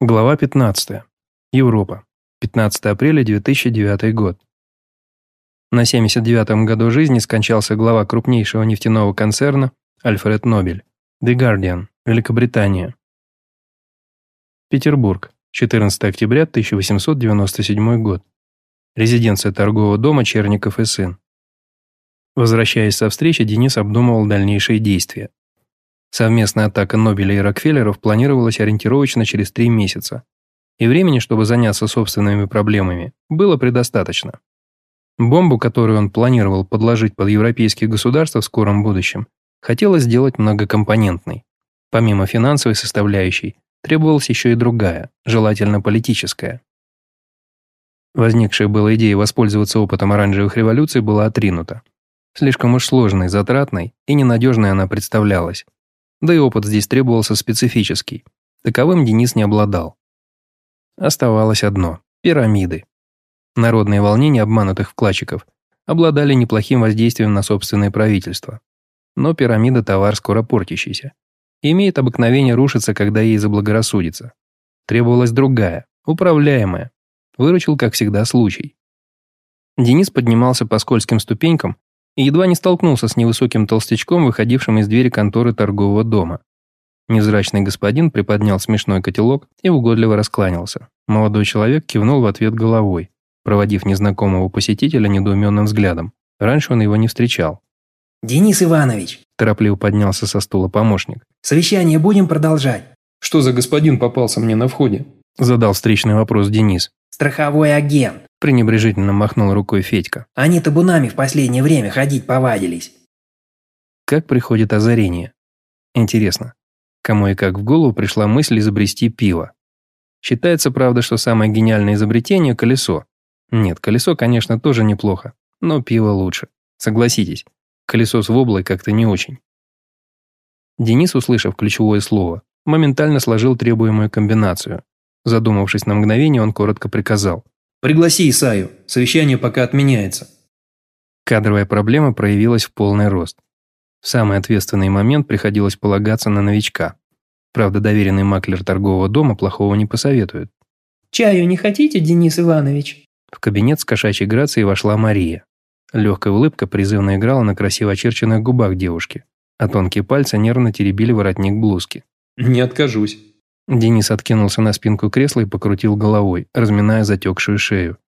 Глава 15. Европа. 15 апреля 2009 год. На 79-м году жизни скончался глава крупнейшего нефтяного концерна Альфред Нобель. The Guardian, Великобритания. Петербург. 14 октября 1897 год. Резиденция торгового дома Черников и сын. Возвращаясь со встречи, Денис обдумывал дальнейшие действия. Совместная атака Нобеля и Рокфеллеров планировалась ориентировочно через три месяца. И времени, чтобы заняться собственными проблемами, было предостаточно. Бомбу, которую он планировал подложить под европейские государства в скором будущем, хотелось сделать многокомпонентной. Помимо финансовой составляющей, требовалась еще и другая, желательно политическая. Возникшая была идея воспользоваться опытом оранжевых революций была отринута. Слишком уж сложной, затратной и ненадежной она представлялась. Да и опыт здесь требовался специфический. Таковым Денис не обладал. Оставалось одно – пирамиды. Народные волнения обманутых вкладчиков обладали неплохим воздействием на собственное правительство. Но пирамида – товар скоро портящийся. Имеет обыкновение рушиться, когда ей заблагорассудится. Требовалась другая, управляемая. Выручил, как всегда, случай. Денис поднимался по скользким ступенькам и едва не столкнулся с невысоким толстячком, выходившим из двери конторы торгового дома. Незрачный господин приподнял смешной котелок и угодливо раскланялся. Молодой человек кивнул в ответ головой, проводив незнакомого посетителя недоуменным взглядом. Раньше он его не встречал. «Денис Иванович!» – торопливо поднялся со стула помощник. «Совещание будем продолжать?» «Что за господин попался мне на входе?» – задал встречный вопрос Денис. «Страховой агент пренебрежительно махнул рукой Федька. «Они табунами в последнее время ходить повадились». Как приходит озарение? Интересно, кому и как в голову пришла мысль изобрести пиво? Считается, правда, что самое гениальное изобретение – колесо. Нет, колесо, конечно, тоже неплохо, но пиво лучше. Согласитесь, колесо с воблой как-то не очень. Денис, услышав ключевое слово, моментально сложил требуемую комбинацию. Задумавшись на мгновение, он коротко приказал – Пригласи Исаю. Совещание пока отменяется. Кадровая проблема проявилась в полный рост. В самый ответственный момент приходилось полагаться на новичка. Правда, доверенный маклер торгового дома плохого не посоветует. «Чаю не хотите, Денис Иванович?» В кабинет с кошачьей грацией вошла Мария. Легкая улыбка призывно играла на красиво очерченных губах девушки, а тонкие пальцы нервно теребили воротник блузки. «Не откажусь». Денис откинулся на спинку кресла и покрутил головой, разминая затекшую шею.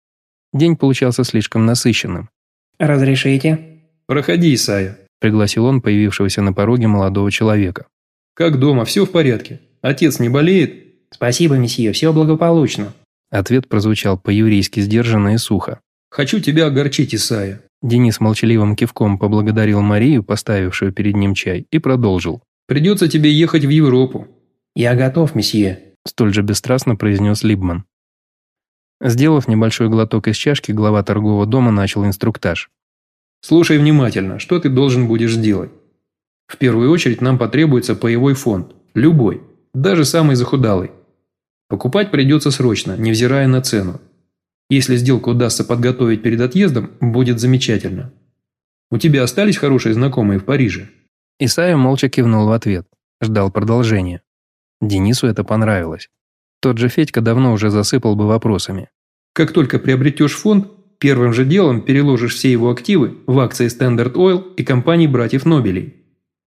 День получался слишком насыщенным. «Разрешите?» «Проходи, Исайя», – пригласил он появившегося на пороге молодого человека. «Как дома? Все в порядке? Отец не болеет?» «Спасибо, месье, все благополучно». Ответ прозвучал по-еврейски сдержанно и сухо. «Хочу тебя огорчить, Исайя». Денис молчаливым кивком поблагодарил Марию, поставившую перед ним чай, и продолжил. «Придется тебе ехать в Европу. «Я готов, месье», – столь же бесстрастно произнес Либман. Сделав небольшой глоток из чашки, глава торгового дома начал инструктаж. «Слушай внимательно, что ты должен будешь делать. В первую очередь нам потребуется паевой фонд. Любой. Даже самый захудалый. Покупать придется срочно, невзирая на цену. Если сделку удастся подготовить перед отъездом, будет замечательно. У тебя остались хорошие знакомые в Париже?» Исайя молча кивнул в ответ. Ждал продолжения. Денису это понравилось. Тот же Федька давно уже засыпал бы вопросами. Как только приобретешь фонд, первым же делом переложишь все его активы в акции Standard Oil и компании братьев Нобелей.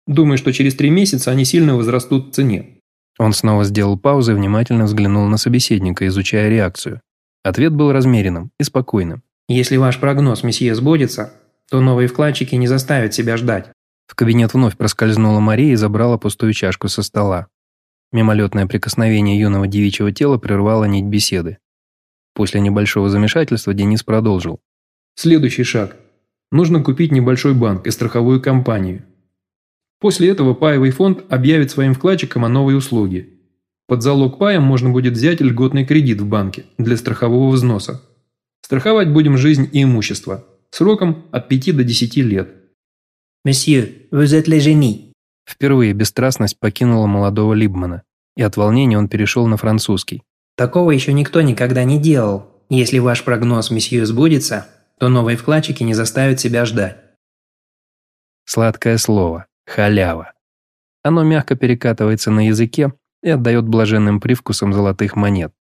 Думаю, что через три месяца они сильно возрастут в цене. Он снова сделал паузу и внимательно взглянул на собеседника, изучая реакцию. Ответ был размеренным и спокойным. «Если ваш прогноз, месье, сбудется, то новые вкладчики не заставят себя ждать». В кабинет вновь проскользнула Мария и забрала пустую чашку со стола. Мимолетное прикосновение юного девичьего тела прервало нить беседы. После небольшого замешательства Денис продолжил. Следующий шаг. Нужно купить небольшой банк и страховую компанию. После этого паевый фонд объявит своим вкладчикам о новой услуге. Под залог паем можно будет взять льготный кредит в банке для страхового взноса. Страховать будем жизнь и имущество. Сроком от 5 до 10 лет. «Месье, вы êtes le génie», Впервые бесстрастность покинула молодого Либмана, и от волнения он перешел на французский. «Такого еще никто никогда не делал. Если ваш прогноз, месье, сбудется, то новые вкладчики не заставят себя ждать». Сладкое слово. Халява. Оно мягко перекатывается на языке, и отдает блаженным привкусом золотых монет.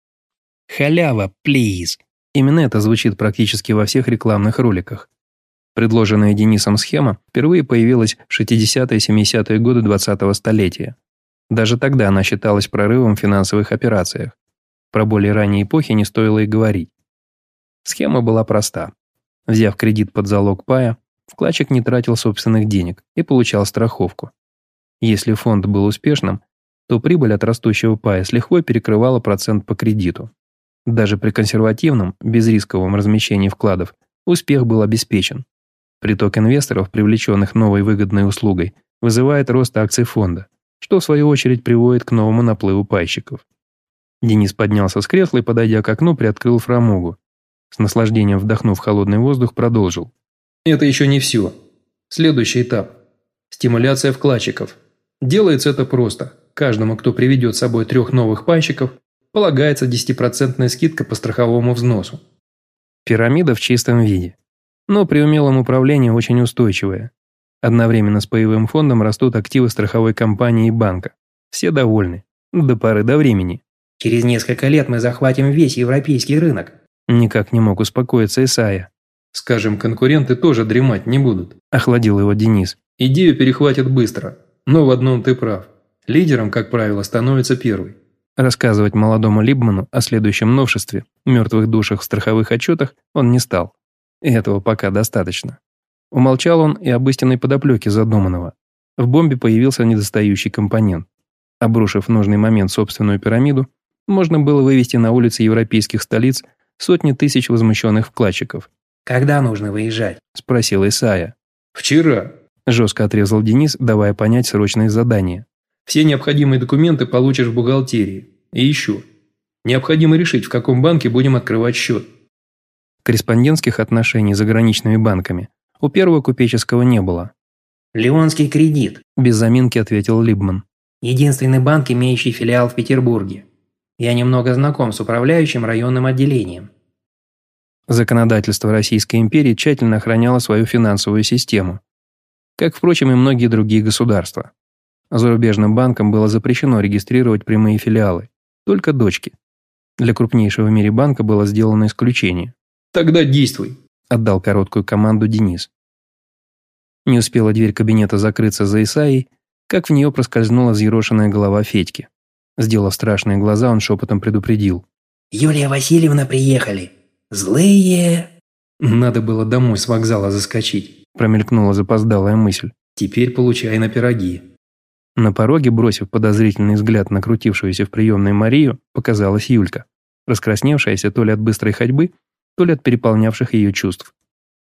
«Халява, плиз!» Именно это звучит практически во всех рекламных роликах. Предложенная Денисом схема впервые появилась в 60-70-е годы 20-го столетия. Даже тогда она считалась прорывом в финансовых операциях. Про более ранние эпохи не стоило и говорить. Схема была проста. Взяв кредит под залог пая, вкладчик не тратил собственных денег и получал страховку. Если фонд был успешным, то прибыль от растущего пая с лихвой перекрывала процент по кредиту. Даже при консервативном, безрисковом размещении вкладов успех был обеспечен. Приток инвесторов, привлеченных новой выгодной услугой, вызывает рост акций фонда, что в свою очередь приводит к новому наплыву пайщиков. Денис поднялся с кресла и, подойдя к окну, приоткрыл фрамугу. С наслаждением вдохнув холодный воздух, продолжил. Это еще не все. Следующий этап. Стимуляция вкладчиков. Делается это просто. Каждому, кто приведет с собой трех новых пайщиков, полагается 10% скидка по страховому взносу. Пирамида в чистом виде. Но при умелом управлении очень устойчивая. Одновременно с паевым фондом растут активы страховой компании и банка. Все довольны. До поры до времени. Через несколько лет мы захватим весь европейский рынок. Никак не мог успокоиться Исайя. Скажем, конкуренты тоже дремать не будут. Охладил его Денис. Идею перехватят быстро. Но в одном ты прав. Лидером, как правило, становится первый. Рассказывать молодому Либману о следующем новшестве, мертвых душах в страховых отчетах, он не стал. И этого пока достаточно. Умолчал он и об истинной подоплеке задуманного. В бомбе появился недостающий компонент. Обрушив в нужный момент собственную пирамиду, можно было вывести на улицы европейских столиц сотни тысяч возмущенных вкладчиков. «Когда нужно выезжать?» – спросил Исая. «Вчера», – жестко отрезал Денис, давая понять срочные задания. «Все необходимые документы получишь в бухгалтерии. И еще. Необходимо решить, в каком банке будем открывать счет». Корреспондентских отношений с заграничными банками у первого купеческого не было. «Леонский кредит», – без заминки ответил Либман. «Единственный банк, имеющий филиал в Петербурге. Я немного знаком с управляющим районным отделением». Законодательство Российской империи тщательно охраняло свою финансовую систему, как, впрочем, и многие другие государства. Зарубежным банкам было запрещено регистрировать прямые филиалы, только дочки. Для крупнейшего в мире банка было сделано исключение. «Тогда действуй», – отдал короткую команду Денис. Не успела дверь кабинета закрыться за Исаей, как в нее проскользнула взъерошенная голова Федьки. Сделав страшные глаза, он шепотом предупредил. «Юлия Васильевна приехали. Злые...» «Надо было домой с вокзала заскочить», промелькнула запоздалая мысль. «Теперь получай на пироги». На пороге, бросив подозрительный взгляд на крутившуюся в приемной Марию, показалась Юлька, раскрасневшаяся то ли от быстрой ходьбы, то ли от переполнявших ее чувств.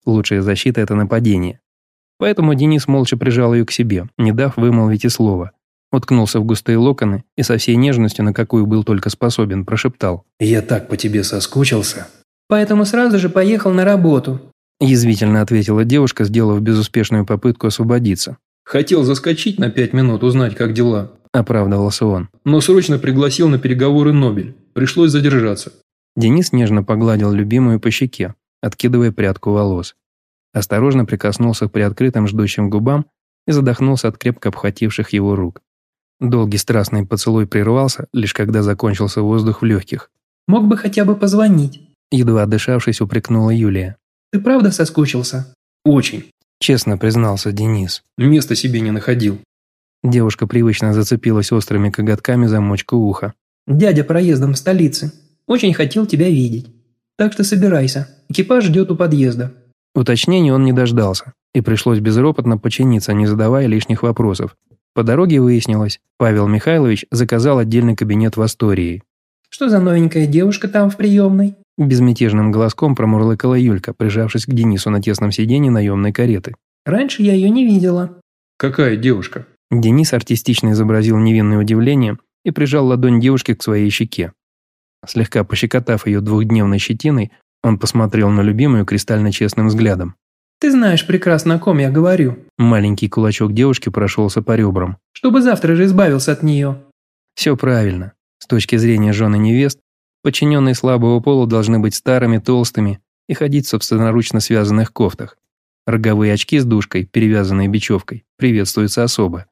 Лучшая защита – это нападение. Поэтому Денис молча прижал ее к себе, не дав вымолвить и слова, уткнулся в густые локоны и со всей нежностью, на какую был только способен, прошептал. «Я так по тебе соскучился». «Поэтому сразу же поехал на работу», язвительно ответила девушка, сделав безуспешную попытку освободиться. «Хотел заскочить на пять минут, узнать, как дела», оправдывался он. «Но срочно пригласил на переговоры Нобель. Пришлось задержаться». Денис нежно погладил любимую по щеке, откидывая прядку волос. Осторожно прикоснулся к приоткрытым ждущим губам и задохнулся от крепко обхвативших его рук. Долгий страстный поцелуй прервался, лишь когда закончился воздух в легких. «Мог бы хотя бы позвонить», едва отдышавшись, упрекнула Юлия. «Ты правда соскучился?» «Очень», честно признался Денис. «Места себе не находил». Девушка привычно зацепилась острыми коготками за мочку уха. «Дядя проездом в столице. Очень хотел тебя видеть. Так что собирайся. Экипаж ждет у подъезда». Уточнений он не дождался, и пришлось безропотно подчиниться, не задавая лишних вопросов. По дороге выяснилось, Павел Михайлович заказал отдельный кабинет в Астории. «Что за новенькая девушка там в приемной?» Безмятежным голоском промурлыкала Юлька, прижавшись к Денису на тесном сиденье наемной кареты. «Раньше я ее не видела». «Какая девушка?» Денис артистично изобразил невинное удивление и прижал ладонь девушки к своей щеке. Слегка пощекотав ее двухдневной щетиной, он посмотрел на любимую кристально честным взглядом. «Ты знаешь прекрасно, о ком я говорю». Маленький кулачок девушки прошелся по ребрам. «Чтобы завтра же избавился от нее». Все правильно. С точки зрения жены невест, подчиненные слабого пола должны быть старыми, толстыми и ходить в собственноручно связанных кофтах. Роговые очки с дужкой, перевязанные бечевкой, приветствуются особо.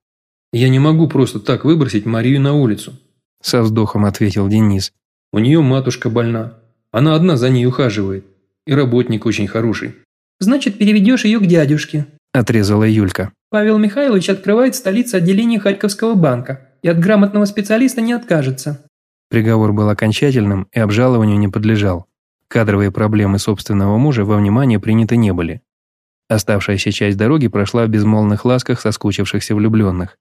«Я не могу просто так выбросить Марию на улицу», Со вздохом ответил Денис. У нее матушка больна. Она одна за ней ухаживает. И работник очень хороший. Значит, переведешь ее к дядюшке. Отрезала Юлька. Павел Михайлович открывает в столице отделение Харьковского банка и от грамотного специалиста не откажется. Приговор был окончательным и обжалованию не подлежал. Кадровые проблемы собственного мужа во внимание приняты не были. Оставшаяся часть дороги прошла в безмолвных ласках соскучившихся влюбленных.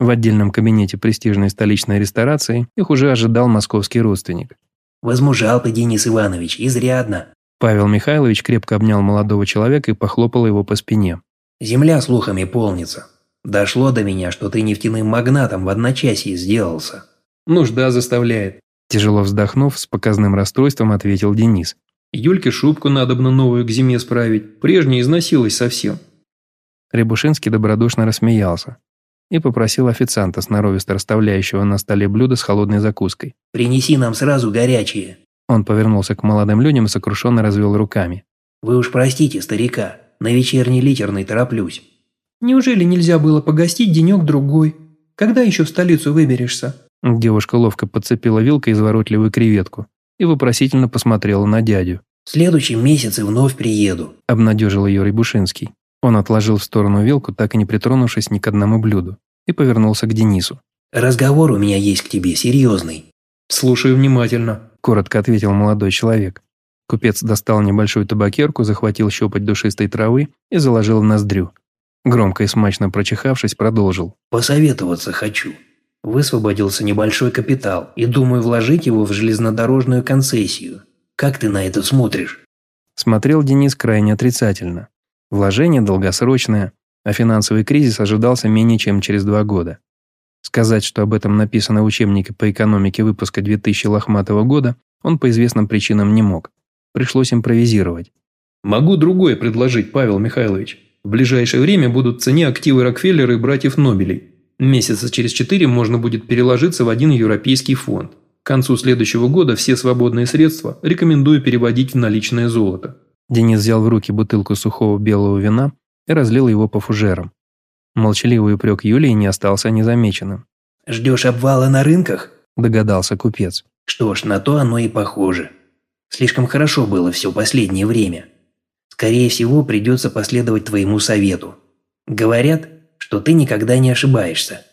В отдельном кабинете престижной столичной ресторации их уже ожидал московский родственник. «Возмужал ты, Денис Иванович, изрядно». Павел Михайлович крепко обнял молодого человека и похлопал его по спине. «Земля слухами полнится. Дошло до меня, что ты нефтяным магнатом в одночасье сделался». «Нужда заставляет», Тяжело вздохнув, с показным расстройством ответил Денис. «Юльке шубку надобно новую к зиме справить. Прежняя износилась совсем». Рябушинский добродушно рассмеялся и попросил официанта, сноровисто расставляющего на столе блюдо с холодной закуской. «Принеси нам сразу горячее». Он повернулся к молодым людям и сокрушенно развел руками. «Вы уж простите, старика, на вечерний литерный тороплюсь». «Неужели нельзя было погостить денек-другой? Когда еще в столицу выберешься?» Девушка ловко подцепила вилкой изворотливую креветку и вопросительно посмотрела на дядю. «В следующем месяце вновь приеду», – обнадежил ее Рябушинский. Он отложил в сторону вилку, так и не притронувшись ни к одному блюду, и повернулся к Денису. «Разговор у меня есть к тебе, серьезный». «Слушаю внимательно», – коротко ответил молодой человек. Купец достал небольшую табакерку, захватил щепоть душистой травы и заложил в ноздрю. Громко и смачно прочихавшись, продолжил. «Посоветоваться хочу. Высвободился небольшой капитал и думаю вложить его в железнодорожную концессию. Как ты на это смотришь?» Смотрел Денис крайне отрицательно. Вложение долгосрочное, а финансовый кризис ожидался менее чем через два года. Сказать, что об этом написано в учебнике по экономике выпуска 2000 лохматого года, он по известным причинам не мог. Пришлось импровизировать. «Могу другое предложить, Павел Михайлович. В ближайшее время будут в цене активы Рокфеллера и братьев Нобелей. Месяца через четыре можно будет переложиться в один европейский фонд. К концу следующего года все свободные средства рекомендую переводить в наличное золото. Денис взял в руки бутылку сухого белого вина и разлил его по фужерам. Молчаливый упрек Юлии не остался незамеченным. «Ждешь обвала на рынках?» – догадался купец. «Что ж, на то оно и похоже. Слишком хорошо было все последнее время. Скорее всего, придется последовать твоему совету. Говорят, что ты никогда не ошибаешься.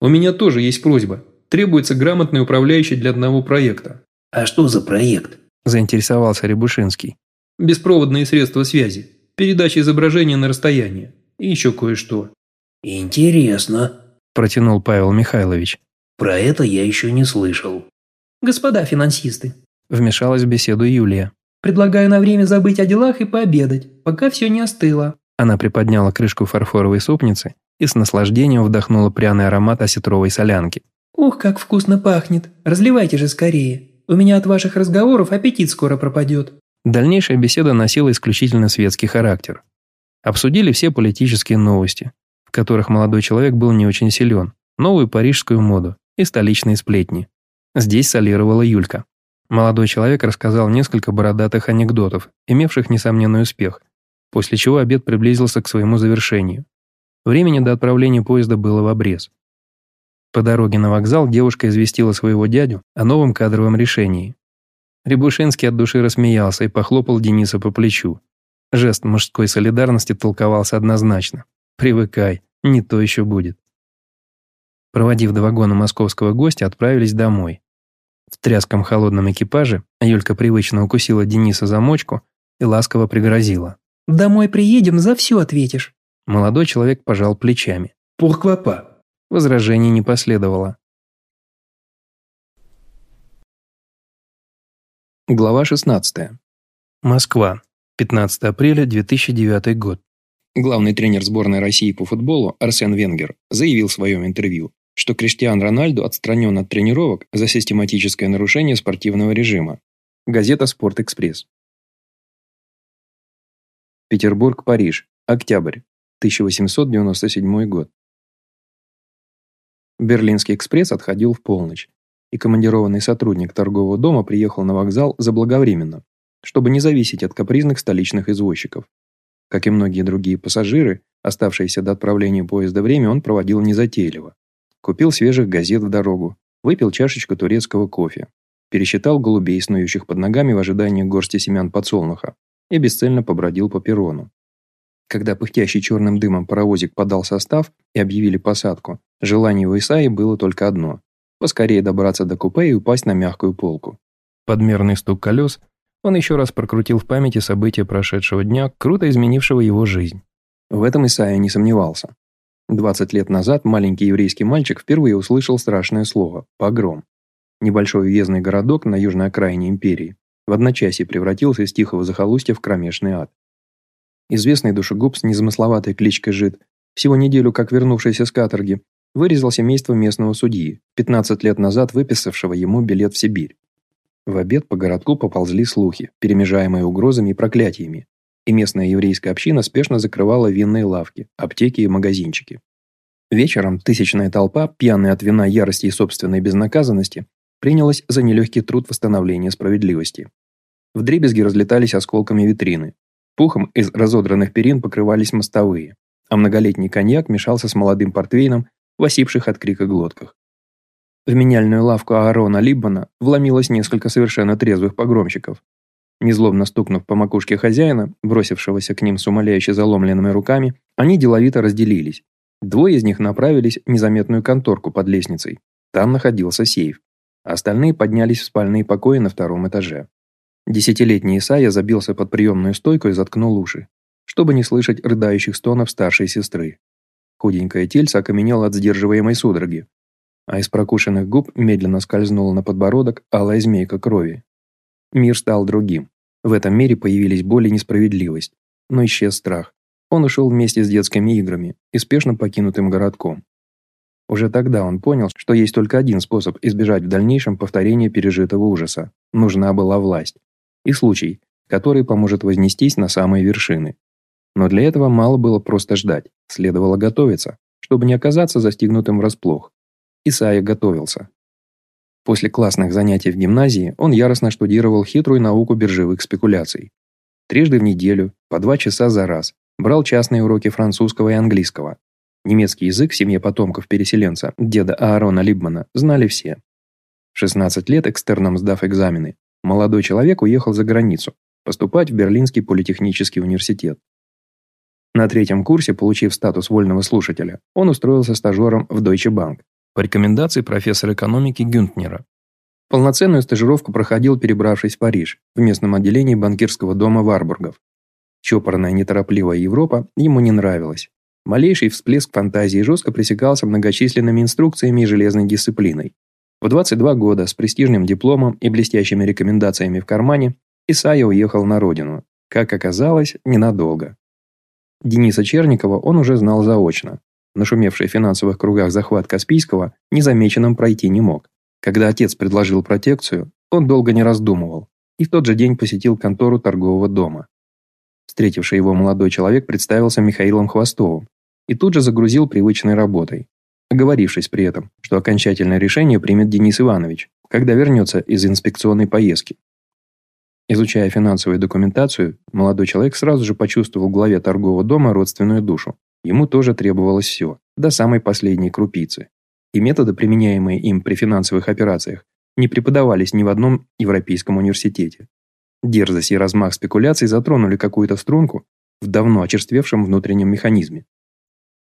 У меня тоже есть просьба. Требуется грамотный управляющий для одного проекта. А что за проект? Заинтересовался Рябушинский. Беспроводные средства связи, передача изображения на расстояние и еще кое-что. Интересно, протянул Павел Михайлович. Про это я еще не слышал. Господа финансисты, вмешалась в беседу Юлия. Предлагаю на время забыть о делах и пообедать, пока все не остыло. Она приподняла крышку фарфоровой супницы и с наслаждением вдохнула пряный аромат осетровой солянки. «Ух, как вкусно пахнет! Разливайте же скорее! У меня от ваших разговоров аппетит скоро пропадет!» Дальнейшая беседа носила исключительно светский характер. Обсудили все политические новости, в которых молодой человек был не очень силен, новую парижскую моду и столичные сплетни. Здесь солировала Юлька. Молодой человек рассказал несколько бородатых анекдотов, имевших несомненный успех, после чего обед приблизился к своему завершению. Времени до отправления поезда было в обрез. По дороге на вокзал девушка известила своего дядю о новом кадровом решении. Рябушинский от души рассмеялся и похлопал Дениса по плечу. Жест мужской солидарности толковался однозначно. «Привыкай, не то еще будет». Проводив до вагона московского гостя, отправились домой. В тряском холодном экипаже Юлька привычно укусила Дениса за мочку и ласково пригрозила. «Домой приедем, за все ответишь». Молодой человек пожал плечами. «Пурквапа». Возражений не последовало. Глава 16. Москва. 15 апреля 2009 год. Главный тренер сборной России по футболу Арсен Венгер заявил в своем интервью, что Криштиан Рональду отстранен от тренировок за систематическое нарушение спортивного режима. Газета «Спортэкспресс». Петербург, Париж. Октябрь. 1897 год. Берлинский экспресс отходил в полночь, и командированный сотрудник торгового дома приехал на вокзал заблаговременно, чтобы не зависеть от капризных столичных извозчиков. Как и многие другие пассажиры, оставшиеся до отправления поезда время он проводил незатейливо. Купил свежих газет в дорогу, Выпил чашечку турецкого кофе. Пересчитал голубей, снующих под ногами в ожидании горсти семян подсолнуха, и бесцельно побродил по перрону. Когда пыхтящий черным дымом паровозик подал состав и объявили посадку, желание у Исаи было только одно – поскорее добраться до купе и упасть на мягкую полку. Подмерный стук колес он еще раз прокрутил в памяти события прошедшего дня, круто изменившего его жизнь. В этом Исаия не сомневался. 20 лет назад маленький еврейский мальчик впервые услышал страшное слово – погром. Небольшой уездный городок на южной окраине империи в одночасье превратился из тихого захолустья в кромешный ад. Известный душегуб с незамысловатой кличкой Жид, всего неделю как вернувшийся с каторги, вырезал семейство местного судьи, 15 лет назад выписавшего ему билет в Сибирь. В обед по городку поползли слухи, перемежаемые угрозами и проклятиями, и местная еврейская община спешно закрывала винные лавки, аптеки и магазинчики. Вечером тысячная толпа, пьяная от вина ярости и собственной безнаказанности, принялась за нелегкий труд восстановления справедливости. Вдребезги разлетались осколками витрины, Пухом из разодранных перин покрывались мостовые, а многолетний коньяк мешался с молодым портвейном в осипших от крика глотках. В меняльную лавку Аарона Либбана вломилось несколько совершенно трезвых погромщиков. Незлобно стукнув по макушке хозяина, бросившегося к ним с умоляюще заломленными руками, они деловито разделились. Двое из них направились в незаметную конторку под лестницей. Там находился сейф. Остальные поднялись в спальные покои на втором этаже. Десятилетний Исайя забился под приемную стойку и заткнул уши, чтобы не слышать рыдающих стонов старшей сестры. Худенькое тельце окаменело от сдерживаемой судороги, а из прокушенных губ медленно скользнула на подбородок алая змейка крови. Мир стал другим. В этом мире появились боль и несправедливость, но исчез страх. Он ушел вместе с детскими играми и спешно покинутым городком. Уже тогда он понял, что есть только один способ избежать в дальнейшем повторения пережитого ужаса. Нужна была власть и случай, который поможет вознестись на самые вершины. Но для этого мало было просто ждать, следовало готовиться, чтобы не оказаться застигнутым врасплох. Исайя готовился. После классных занятий в гимназии он яростно штудировал хитрую науку биржевых спекуляций. Трижды в неделю, по два часа за раз, брал частные уроки французского и английского. Немецкий язык в семье потомков переселенца, деда Аарона Либмана, знали все. В 16 лет, экстерном сдав экзамены, молодой человек уехал за границу, поступать в Берлинский политехнический университет. На третьем курсе, получив статус вольного слушателя, он устроился стажером в Deutsche Bank по рекомендации профессора экономики Гюнтнера. Полноценную стажировку проходил, перебравшись в Париж, в местном отделении банкирского дома Варбургов. Чопорная, неторопливая Европа ему не нравилась. Малейший всплеск фантазии жестко пресекался многочисленными инструкциями и железной дисциплиной. В 22 года с престижным дипломом и блестящими рекомендациями в кармане Исайя уехал на родину. Как оказалось, ненадолго. Дениса Черникова он уже знал заочно. Нашумевший в финансовых кругах захват Каспийского незамеченным пройти не мог. Когда отец предложил протекцию, он долго не раздумывал и в тот же день посетил контору торгового дома. Встретивший его молодой человек представился Михаилом Хвостовым и тут же загрузил привычной работой оговорившись при этом, что окончательное решение примет Денис Иванович, когда вернется из инспекционной поездки. Изучая финансовую документацию, молодой человек сразу же почувствовал в главе торгового дома родственную душу. Ему тоже требовалось все, до самой последней крупицы. И методы, применяемые им при финансовых операциях, не преподавались ни в одном европейском университете. Дерзость и размах спекуляций затронули какую-то струнку в давно очерствевшем внутреннем механизме.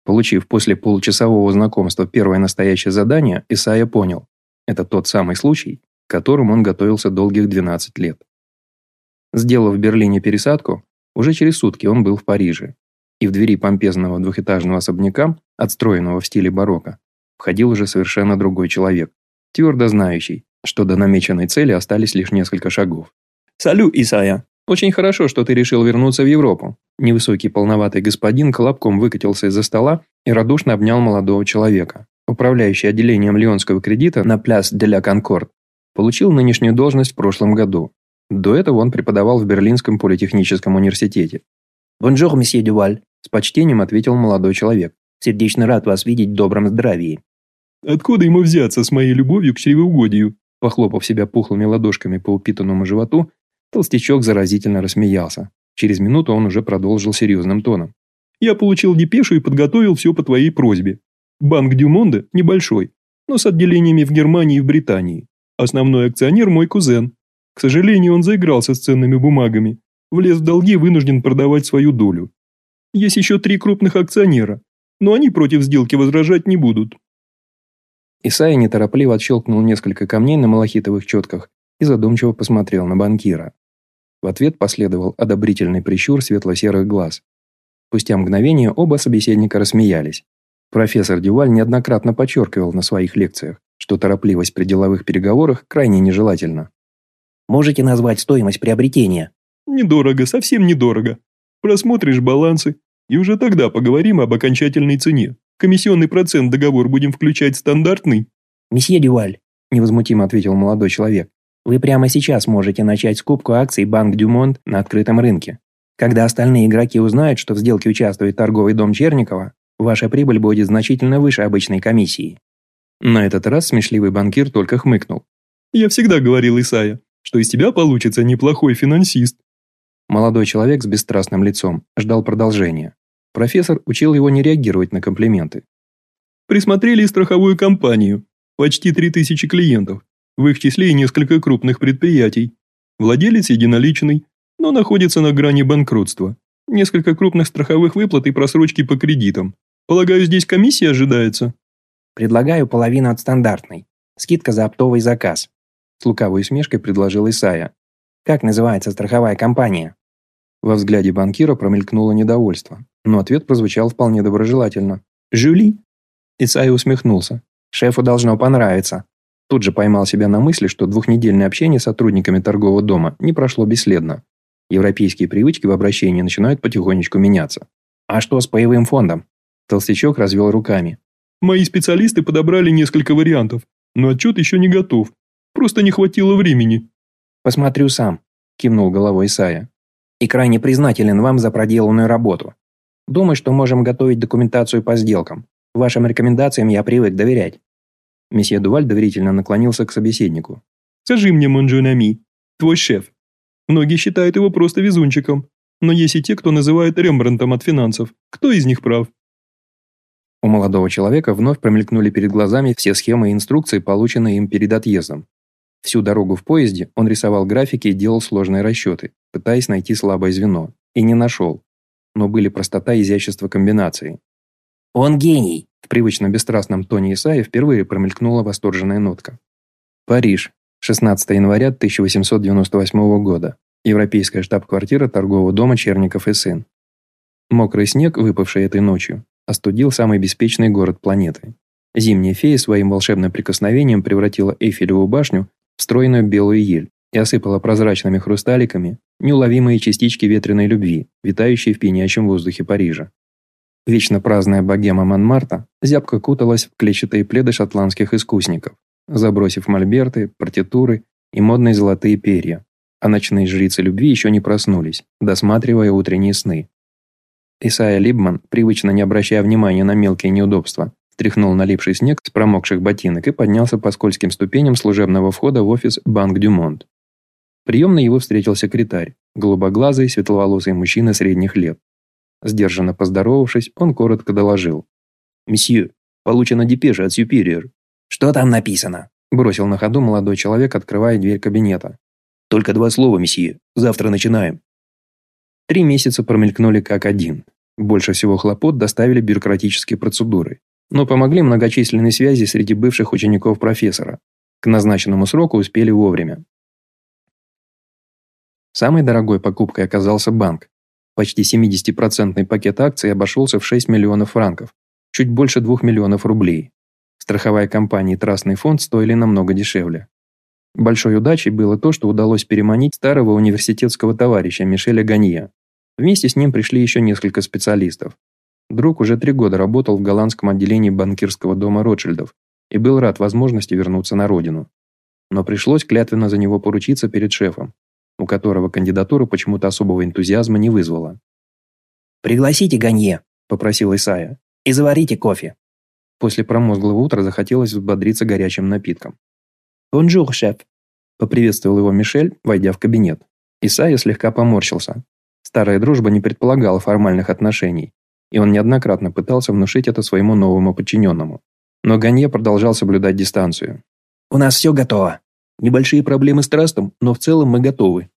Получив после получасового знакомства первое настоящее задание, Исайя понял – это тот самый случай, к которому он готовился долгих 12 лет. Сделав в Берлине пересадку, уже через сутки он был в Париже, и в двери помпезного двухэтажного особняка, отстроенного в стиле барокко, входил уже совершенно другой человек, твердо знающий, что до намеченной цели остались лишь несколько шагов. «Salut, Исайя! Очень хорошо, что ты решил вернуться в Европу. Невысокий полноватый господин колобком выкатился из-за стола и радушно обнял молодого человека. Управляющий отделением Лионского кредита на place de la Concorde получил нынешнюю должность в прошлом году. До этого он преподавал в Берлинском политехническом университете. «Bonjour, месье Дюваль», – с почтением ответил молодой человек. «Сердечно рад вас видеть в добром здравии». «Откуда ему взяться с моей любовью к чревоугодию?» Похлопав себя пухлыми ладошками по упитанному животу, толстячок заразительно рассмеялся. Через минуту он уже продолжил серьезным тоном. «Я получил депешу и подготовил все по твоей просьбе. Банк Дюмонда небольшой. но с отделениями в Германии и в Британии. Основной акционер мой кузен. К сожалению, он заигрался с ценными бумагами, влез в долги и вынужден продавать свою долю. Есть еще три крупных акционера, но они против сделки возражать не будут. Исайя неторопливо отщелкнул несколько камней на малахитовых четках и задумчиво посмотрел на банкира. В ответ последовал одобрительный прищур светло-серых глаз. Спустя мгновение оба собеседника рассмеялись. Профессор Дюваль неоднократно подчеркивал на своих лекциях, что торопливость при деловых переговорах крайне нежелательна. «Можете назвать стоимость приобретения?» «Недорого, совсем недорого. Просмотришь балансы, и уже тогда поговорим об окончательной цене. Комиссионный процент договор будем включать стандартный?» «Месье Дюваль», – невозмутимо ответил молодой человек, «вы прямо сейчас можете начать скупку акций Банк Дюмонт на открытом рынке. Когда остальные игроки узнают, что в сделке участвует торговый дом Черникова, ваша прибыль будет значительно выше обычной комиссии». На этот раз смешливый банкир только хмыкнул. «Я всегда говорил, Исая, что из тебя получится неплохой финансист». Молодой человек с бесстрастным лицом ждал продолжения. Профессор учил его не реагировать на комплименты. Присмотрели страховую компанию. Почти 3000 клиентов. В их числе и несколько крупных предприятий. Владелец единоличный, но находится на грани банкротства. Несколько крупных страховых выплат и просрочки по кредитам. Полагаю, здесь комиссия ожидается? Предлагаю половину от стандартной. Скидка за оптовый заказ. С лукавой усмешкой предложил Исая. Как называется страховая компания? Во взгляде банкира промелькнуло недовольство, но ответ прозвучал вполне доброжелательно. «Жюли?» Исайя усмехнулся. «Шефу должно понравиться». Тут же поймал себя на мысли, что двухнедельное общение с сотрудниками торгового дома не прошло бесследно. Европейские привычки в обращении начинают потихонечку меняться. «А что с паевым фондом?» Толстячок развел руками. «Мои специалисты подобрали несколько вариантов, но отчет еще не готов. Просто не хватило времени». «Посмотрю сам», – кивнул головой Исайя и крайне признателен вам за проделанную работу. Думаю, что можем готовить документацию по сделкам. Вашим рекомендациям я привык доверять». Месье Дуваль доверительно наклонился к собеседнику. «Скажи мне, Монжунами, твой шеф. Многие считают его просто везунчиком, но есть и те, кто называет Рембрандтом от финансов. Кто из них прав?» У молодого человека вновь промелькнули перед глазами все схемы и инструкции, полученные им перед отъездом. Всю дорогу в поезде он рисовал графики и делал сложные расчеты, пытаясь найти слабое звено. И не нашел. Но были простота и изящество комбинации. «Он гений!» В привычно бесстрастном тоне Исаия впервые промелькнула восторженная нотка. Париж. 16 января 1898 года. Европейская штаб-квартира торгового дома Черников и сын. Мокрый снег, выпавший этой ночью, остудил самый беспечный город планеты. Зимняя фея своим волшебным прикосновением превратила Эйфелеву башню встроенную белую ель и осыпала прозрачными хрусталиками неуловимые частички ветреной любви, витающие в пьянящем воздухе Парижа. Вечно праздная богема Монмарта зябко куталась в клетчатые пледы шотландских искусников, забросив мольберты, партитуры и модные золотые перья, а ночные жрицы любви еще не проснулись, досматривая утренние сны. Исайя Либман, привычно не обращая внимания на мелкие неудобства, стряхнул налипший снег с промокших ботинок и поднялся по скользким ступеням служебного входа в офис Банк Дюмонт. Приемно его встретил секретарь, голубоглазый, светловолосый мужчина средних лет. Сдержанно поздоровавшись, он коротко доложил. «Месье, получена депеша от Superior». «Что там написано?» Бросил на ходу молодой человек, открывая дверь кабинета. «Только два слова, месье. Завтра начинаем». Три месяца промелькнули как один. Больше всего хлопот доставили бюрократические процедуры но помогли многочисленные связи среди бывших учеников профессора. К назначенному сроку успели вовремя. Самой дорогой покупкой оказался банк. Почти 70% пакет акций обошелся в 6 миллионов франков, чуть больше 2 миллионов рублей. Страховая компания и Трастный фонд стоили намного дешевле. Большой удачей было то, что удалось переманить старого университетского товарища Мишеля Ганье. Вместе с ним пришли еще несколько специалистов. Друг уже три года работал в голландском отделении банкирского дома Ротшильдов и был рад возможности вернуться на родину. Но пришлось клятвенно за него поручиться перед шефом, у которого кандидатура почему-то особого энтузиазма не вызвала. «Пригласите Ганье», – попросил Исая, – «и заварите кофе». После промозглого утра захотелось взбодриться горячим напитком. «Bonjour, шеф», – поприветствовал его Мишель, войдя в кабинет. Исайя слегка поморщился. Старая дружба не предполагала формальных отношений, и он неоднократно пытался внушить это своему новому подчиненному. Но Ганье продолжал соблюдать дистанцию. «У нас все готово. Небольшие проблемы с трастом, но в целом мы готовы».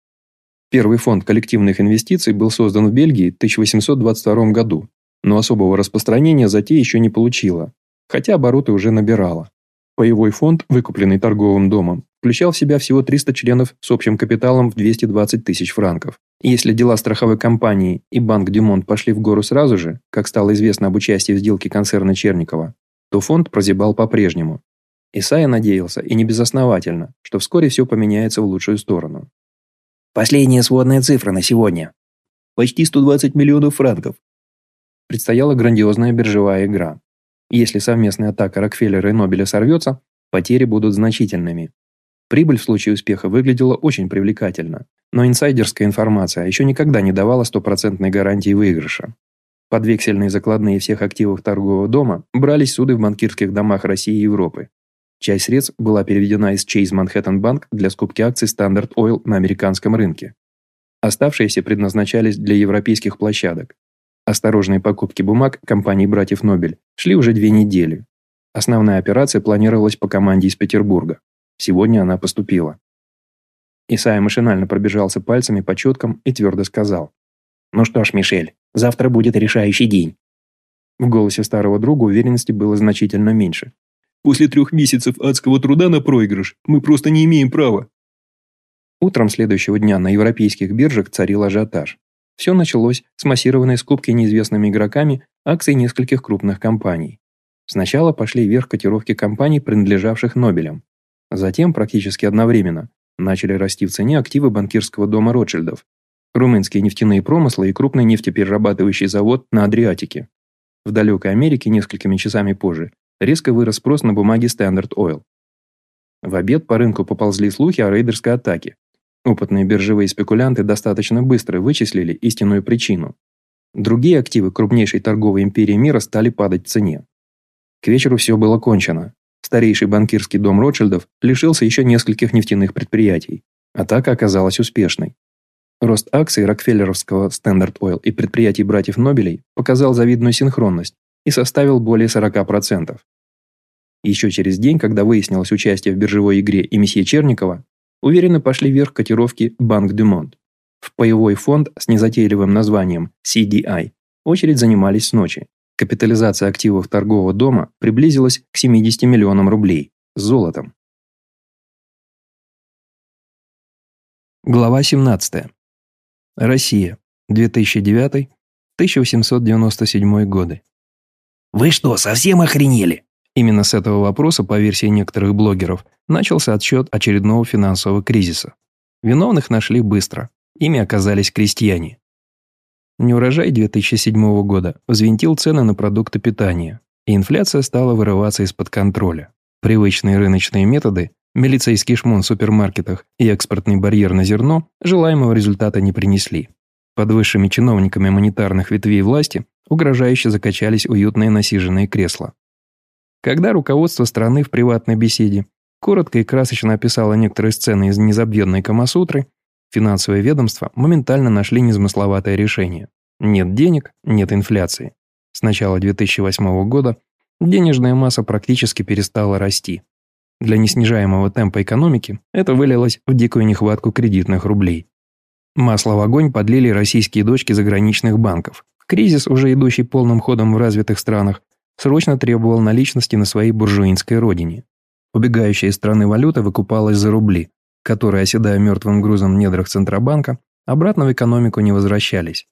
Первый фонд коллективных инвестиций был создан в Бельгии в 1822 году, но особого распространения затея еще не получила, хотя обороты уже набирала. Паевой фонд, выкупленный торговым домом, включал в себя всего 300 членов с общим капиталом в 220 тысяч франков. Если дела страховой компании и банк Дюмонт пошли в гору сразу же, как стало известно об участии в сделке концерна Черникова, то фонд прозябал по-прежнему. Исайя надеялся, и не безосновательно, что вскоре все поменяется в лучшую сторону. «Последняя сводная цифра на сегодня. Почти 120 миллионов франков». Предстояла грандиозная биржевая игра. Если совместная атака Рокфеллера и Нобеля сорвется, потери будут значительными. Прибыль в случае успеха выглядела очень привлекательно, но инсайдерская информация еще никогда не давала стопроцентной гарантии выигрыша. Под вексельные закладные всех активов торгового дома брались суды в банкирских домах России и Европы. Часть средств была переведена из Chase Manhattan Bank для скупки акций Standard Oil на американском рынке. Оставшиеся предназначались для европейских площадок, Осторожные покупки бумаг компании братьев Нобель шли уже две недели. Основная операция планировалась по команде из Петербурга. Сегодня она поступила. Исайя машинально пробежался пальцами по четкам и твердо сказал. «Ну что ж, Мишель, завтра будет решающий день». В голосе старого друга уверенности было значительно меньше. «После трех месяцев адского труда на проигрыш мы просто не имеем права». Утром следующего дня на европейских биржах царил ажиотаж. Все началось с массированной скупки неизвестными игроками акций нескольких крупных компаний. Сначала пошли вверх котировки компаний, принадлежавших Нобелям. Затем, практически одновременно, начали расти в цене активы банкирского дома Ротшильдов, румынские нефтяные промыслы и крупный нефтеперерабатывающий завод на Адриатике. В далекой Америке несколькими часами позже резко вырос спрос на бумаги Standard Oil. В обед по рынку поползли слухи о рейдерской атаке, Опытные биржевые спекулянты достаточно быстро вычислили истинную причину. Другие активы крупнейшей торговой империи мира стали падать в цене. К вечеру все было кончено. Старейший банкирский дом Ротшильдов лишился еще нескольких нефтяных предприятий. Атака оказалась успешной. Рост акций Рокфеллеровского Standard Oil и предприятий братьев Нобелей показал завидную синхронность и составил более 40%. Еще через день, когда выяснилось участие в биржевой игре и месье Черникова, уверенно пошли вверх котировки Банк Дюмонт. В паевой фонд с незатейливым названием CDI очередь занимались с ночи. Капитализация активов торгового дома приблизилась к 70 миллионам рублей с золотом. Глава 17. Россия. 2009-1897 годы. «Вы что, совсем охренели?» Именно с этого вопроса, по версии некоторых блогеров, начался отсчет очередного финансового кризиса. Виновных нашли быстро. Ими оказались крестьяне. Неурожай 2007 года взвинтил цены на продукты питания, и инфляция стала вырываться из-под контроля. Привычные рыночные методы, милицейский шмон в супермаркетах и экспортный барьер на зерно желаемого результата не принесли. Под высшими чиновниками монетарных ветвей власти угрожающе закачались уютные насиженные кресла. Когда руководство страны в приватной беседе коротко и красочно описало некоторые сцены из незабвенной Камасутры, финансовые ведомства моментально нашли незамысловатое решение. Нет денег – нет инфляции. С начала 2008 года денежная масса практически перестала расти. Для неснижаемого темпа экономики это вылилось в дикую нехватку кредитных рублей. Масло в огонь подлили российские дочки заграничных банков. Кризис, уже идущий полным ходом в развитых странах, срочно требовал наличности на своей буржуинской родине. Убегающая из страны валюта выкупалась за рубли, которые, оседая мертвым грузом в недрах Центробанка, обратно в экономику не возвращались.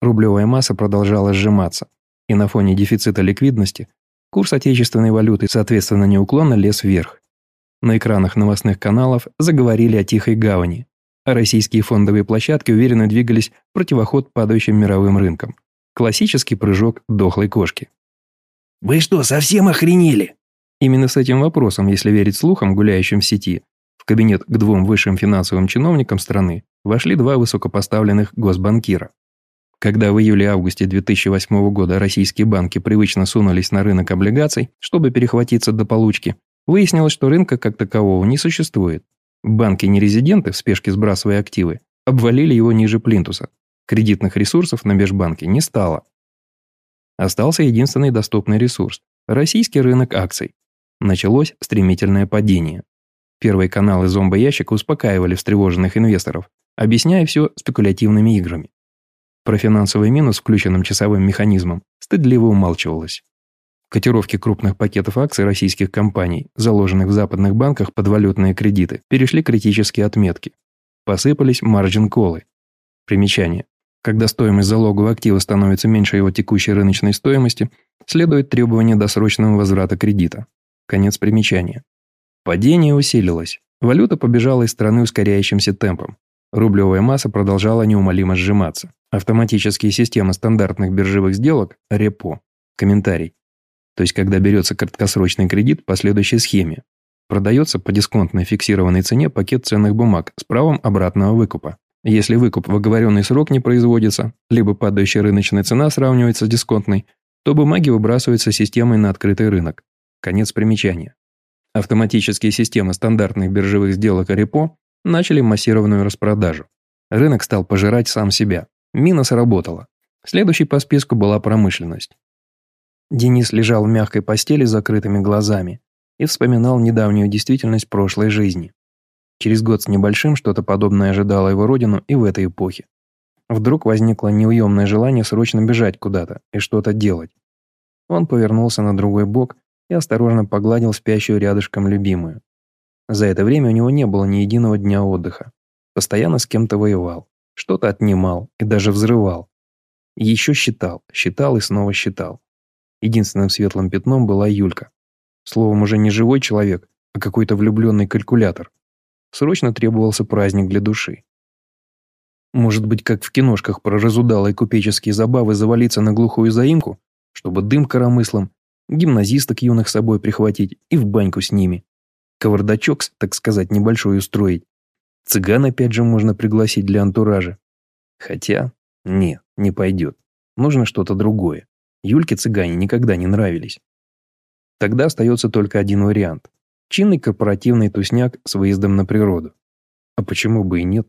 Рублевая масса продолжала сжиматься, и на фоне дефицита ликвидности курс отечественной валюты, соответственно, неуклонно лез вверх. На экранах новостных каналов заговорили о тихой гавани, а российские фондовые площадки уверенно двигались в противоход падающим мировым рынкам. Классический прыжок дохлой кошки. «Вы что, совсем охренели?» Именно с этим вопросом, если верить слухам, гуляющим в сети, кабинет к двум высшим финансовым чиновникам страны вошли два высокопоставленных госбанкира. Когда в июле-августе 2008 года российские банки привычно сунулись на рынок облигаций, чтобы перехватиться до получки, выяснилось, что рынка как такового не существует. Банки-нерезиденты, в спешке сбрасывая активы, обвалили его ниже плинтуса. Кредитных ресурсов на межбанке не стало. Остался единственный доступный ресурс – российский рынок акций. Началось стремительное падение. Первые каналы зомбоящика успокаивали встревоженных инвесторов, объясняя все спекулятивными играми. Про финансовый минус включенным часовым механизмом стыдливо умалчивалось. Котировки крупных пакетов акций российских компаний, заложенных в западных банках под валютные кредиты, перешли критические отметки. Посыпались маржин-колы. Примечание. Когда стоимость залогового актива становится меньше его текущей рыночной стоимости, следует требование досрочного возврата кредита. Конец примечания. Падение усилилось. Валюта побежала из страны ускоряющимся темпом. Рублевая масса продолжала неумолимо сжиматься. Автоматические системы стандартных биржевых сделок – репо. Комментарий. То есть, когда берется краткосрочный кредит по следующей схеме. Продается по дисконтной фиксированной цене пакет ценных бумаг с правом обратного выкупа. Если выкуп в оговоренный срок не производится, либо падающая рыночная цена сравнивается с дисконтной, то бумаги выбрасываются системой на открытый рынок. Конец примечания. Автоматические системы стандартных биржевых сделок репо начали массированную распродажу. Рынок стал пожирать сам себя. Мина сработала. Следующей по списку была промышленность. Денис лежал в мягкой постели с закрытыми глазами и вспоминал недавнюю действительность прошлой жизни. Через год с небольшим что-то подобное ожидало его родину и в этой эпохе. Вдруг возникло неуемное желание срочно бежать куда-то и что-то делать. Он повернулся на другой бок и осторожно погладил спящую рядышком любимую. За это время у него не было ни единого дня отдыха. Постоянно с кем-то воевал, что-то отнимал и даже взрывал. еще считал, считал и снова считал. Единственным светлым пятном была Юлька. Словом, уже не живой человек, а какой-то влюбленный калькулятор. Срочно требовался праздник для души. Может быть, как в киношках про разудалые купеческие забавы завалиться на глухую заимку, чтобы дым коромыслом гимназисток юных с собой прихватить и в баньку с ними. Кавардачок, так сказать, небольшой устроить. Цыган опять же можно пригласить для антуража. Хотя, не, не пойдет. Нужно что-то другое. Юльке цыгане никогда не нравились. Тогда остается только один вариант. Чинный корпоративный тусняк с выездом на природу. А почему бы и нет?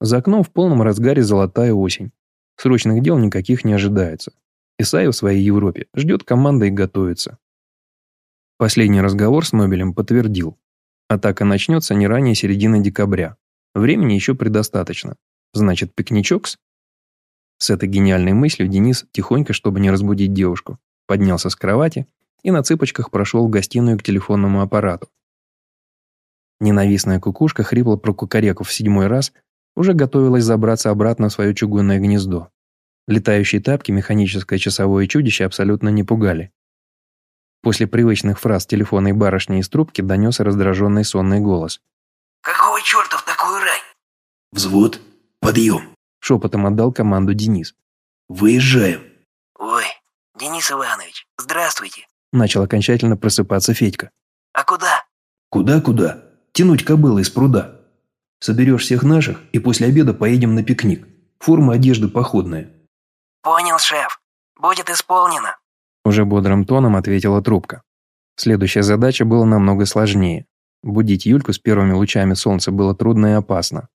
За окном в полном разгаре золотая осень. Срочных дел никаких не ожидается. Исаев в своей Европе ждет команды и готовится. Последний разговор с Нобелем подтвердил. Атака начнется не ранее середины декабря. Времени еще предостаточно. Значит, пикничокс? С этой гениальной мыслью Денис, тихонько, чтобы не разбудить девушку, поднялся с кровати и на цыпочках прошел в гостиную к телефонному аппарату. Ненавистная кукушка хрипло прокукареков в седьмой раз уже готовилась забраться обратно в свое чугунное гнездо. Летающие тапки механическое часовое чудище абсолютно не пугали. После привычных фраз телефонной барышни из трубки донес раздраженный сонный голос. «Какого черта в такую рань?» «Взвод, подъем!» Шепотом отдал команду Денис. «Выезжаем!» «Ой, Денис Иванович, здравствуйте!» Начал окончательно просыпаться Федька. «А куда?» «Куда-куда? Тянуть кобылы из пруда. Соберешь всех наших, и после обеда поедем на пикник. Форма одежды походная. «Понял, шеф. Будет исполнено». Уже бодрым тоном ответила трубка. Следующая задача была намного сложнее. Будить Юльку с первыми лучами солнца было трудно и опасно.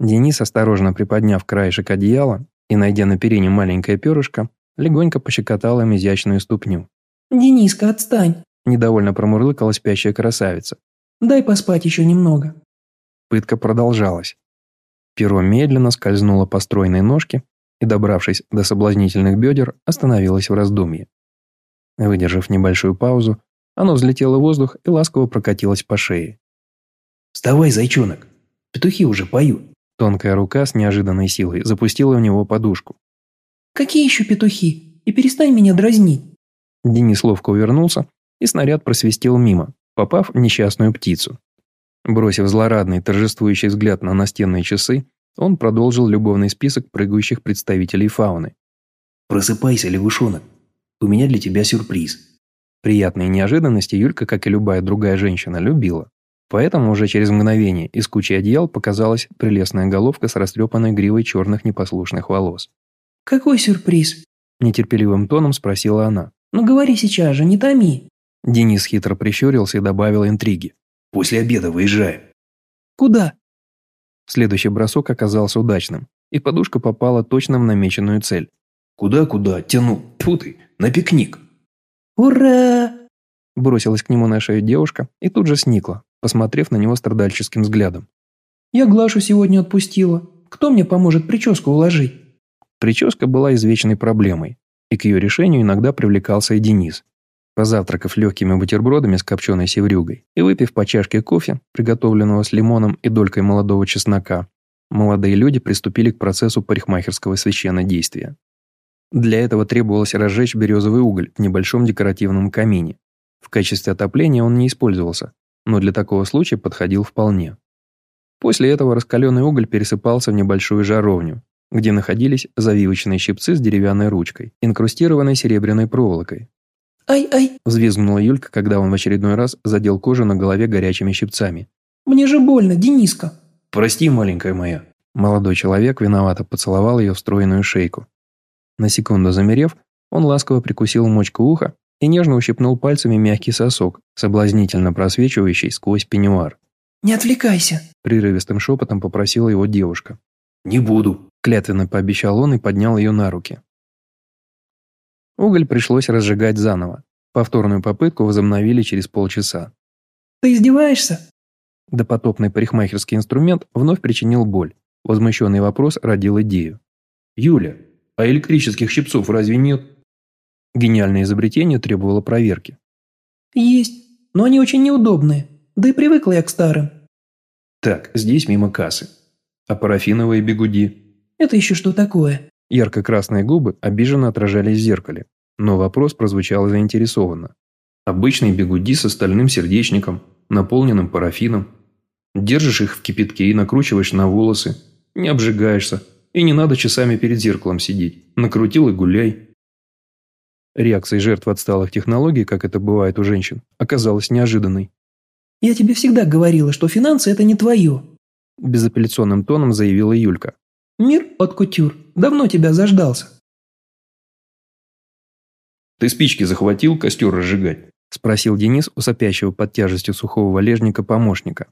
Денис, осторожно приподняв краешек одеяла и, найдя на перине маленькое перышко, легонько пощекотал им изящную ступню. «Дениска, отстань!» – недовольно промурлыкала спящая красавица. «Дай поспать еще немного». Пытка продолжалась. Перо медленно скользнуло по стройной ножке и, добравшись до соблазнительных бедер, остановилась в раздумье. Выдержав небольшую паузу, оно взлетело в воздух и ласково прокатилось по шее. «Вставай, зайчонок! Петухи уже поют!» Тонкая рука с неожиданной силой запустила в него подушку. «Какие еще петухи? И перестань меня дразнить!» Денис ловко увернулся, и снаряд просвистел мимо, попав в несчастную птицу. Бросив злорадный торжествующий взгляд на настенные часы, он продолжил любовный список прыгающих представителей фауны. «Просыпайся, лягушонок. У меня для тебя сюрприз». Приятные неожиданности Юлька, как и любая другая женщина, любила. Поэтому уже через мгновение из кучи одеял показалась прелестная головка с растрепанной гривой черных непослушных волос. «Какой сюрприз?» – нетерпеливым тоном спросила она. «Ну говори сейчас же, не томи». Денис хитро прищурился и добавил интриги. «После обеда выезжаем». «Куда?» Следующий бросок оказался удачным, и подушка попала точно в намеченную цель. «Куда-куда? Тяну. Тьфу ты, на пикник». «Ура!» Бросилась к нему на шею девушка и тут же сникла, посмотрев на него страдальческим взглядом. «Я Глашу сегодня отпустила. Кто мне поможет прическу уложить?» Прическа была извечной проблемой, и к ее решению иногда привлекался и Денис. Позавтракав легкими бутербродами с копченой севрюгой и выпив по чашке кофе, приготовленного с лимоном и долькой молодого чеснока, молодые люди приступили к процессу парикмахерского священнодействия. Для этого требовалось разжечь березовый уголь в небольшом декоративном камине. В качестве отопления он не использовался, но для такого случая подходил вполне. После этого раскаленный уголь пересыпался в небольшую жаровню, где находились завивочные щипцы с деревянной ручкой, инкрустированной серебряной проволокой. «Ай-ай!» – взвизгнула Юлька, когда он в очередной раз задел кожу на голове горячими щипцами. «Мне же больно, Дениска!» «Прости, маленькая моя!» Молодой человек виновато поцеловал ее встроенную шейку. На секунду замерев, он ласково прикусил мочку уха и нежно ущипнул пальцами мягкий сосок, соблазнительно просвечивающий сквозь пеньюар. «Не отвлекайся!» – прерывистым шепотом попросила его девушка. «Не буду!» – клятвенно пообещал он и поднял ее на руки. Уголь пришлось разжигать заново. Повторную попытку возобновили через полчаса. «Ты издеваешься?» Допотопный парикмахерский инструмент вновь причинил боль. Возмущенный вопрос родил идею. «Юля, а электрических щипцов разве нет?» Гениальное изобретение требовало проверки. «Есть, но они очень неудобные. Да и привыкла я к старым». «Так, здесь мимо кассы. А парафиновые бегуди?» «Это еще что такое?» Ярко-красные губы обиженно отражались в зеркале, но вопрос прозвучал заинтересованно. «Обычные бегуди с остальным сердечником, наполненным парафином. Держишь их в кипятке и накручиваешь на волосы. Не обжигаешься. И не надо часами перед зеркалом сидеть. Накрутил и гуляй». Реакция жертв отсталых технологий, как это бывает у женщин, оказалась неожиданной. «Я тебе всегда говорила, что финансы – это не твое», – безапелляционным тоном заявила Юлька. «Мир от кутюр. Давно тебя заждался». «Ты спички захватил костер разжигать?» – спросил Денис у сопящего под тяжестью сухого валежника помощника.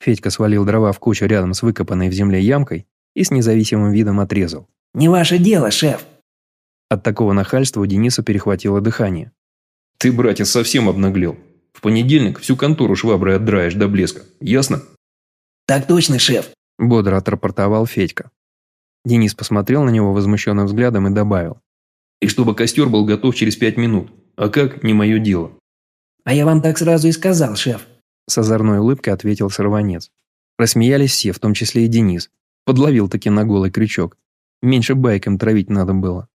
Федька свалил дрова в кучу рядом с выкопанной в земле ямкой и с независимым видом отрезал. «Не ваше дело, шеф!» От такого нахальства у Дениса перехватило дыхание. «Ты, братец, совсем обнаглел. В понедельник всю контору шваброй отдраешь до блеска. Ясно?» «Так точно, шеф!» – бодро отрапортовал Федька. Денис посмотрел на него возмущенным взглядом и добавил. «И чтобы костер был готов через пять минут. А как, не мое дело». «А я вам так сразу и сказал, шеф». С озорной улыбкой ответил сорванец. Рассмеялись все, в том числе и Денис. Подловил таки на голый крючок. Меньше байком травить надо было.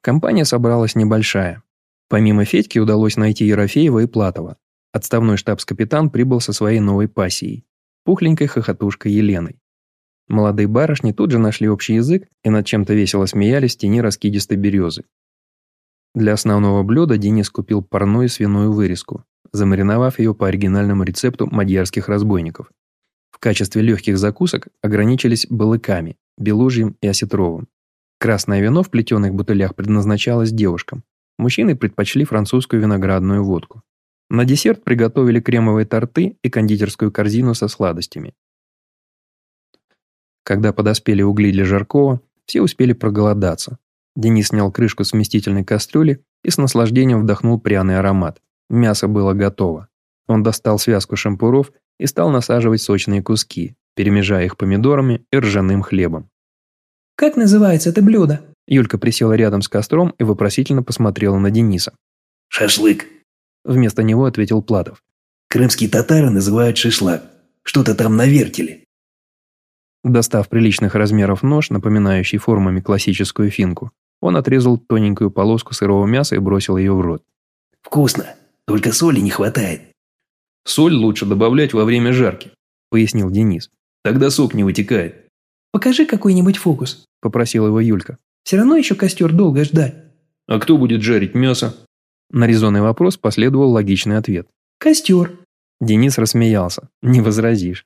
Компания собралась небольшая. Помимо Федьки удалось найти Ерофеева и Платова. Отставной штабс-капитан прибыл со своей новой пассией. Пухленькой хохотушкой Еленой. Молодые барышни тут же нашли общий язык и над чем-то весело смеялись в тени раскидистой березы. Для основного блюда Денис купил парную свиную вырезку, замариновав ее по оригинальному рецепту мадьярских разбойников. В качестве легких закусок ограничились балыками, белужьим и осетровым. Красное вино в плетеных бутылях предназначалось девушкам. Мужчины предпочли французскую виноградную водку. На десерт приготовили кремовые торты и кондитерскую корзину со сладостями. Когда подоспели угли для жаркого, все успели проголодаться. Денис снял крышку с вместительной кастрюли и с наслаждением вдохнул пряный аромат. Мясо было готово. Он достал связку шампуров и стал насаживать сочные куски, перемежая их помидорами и ржаным хлебом. «Как называется это блюдо?» Юлька присела рядом с костром и вопросительно посмотрела на Дениса. «Шашлык», – вместо него ответил Платов. «Крымские татары называют шишлак. Что-то там на вертеле». Достав приличных размеров нож, напоминающий формами классическую финку, он отрезал тоненькую полоску сырого мяса и бросил ее в рот. «Вкусно, только соли не хватает». «Соль лучше добавлять во время жарки», – пояснил Денис. «Тогда сок не вытекает». «Покажи какой-нибудь фокус», – попросила его Юлька. «Все равно еще костер долго ждать». «А кто будет жарить мясо?» На резонный вопрос последовал логичный ответ. «Костер». Денис рассмеялся. Не возразишь.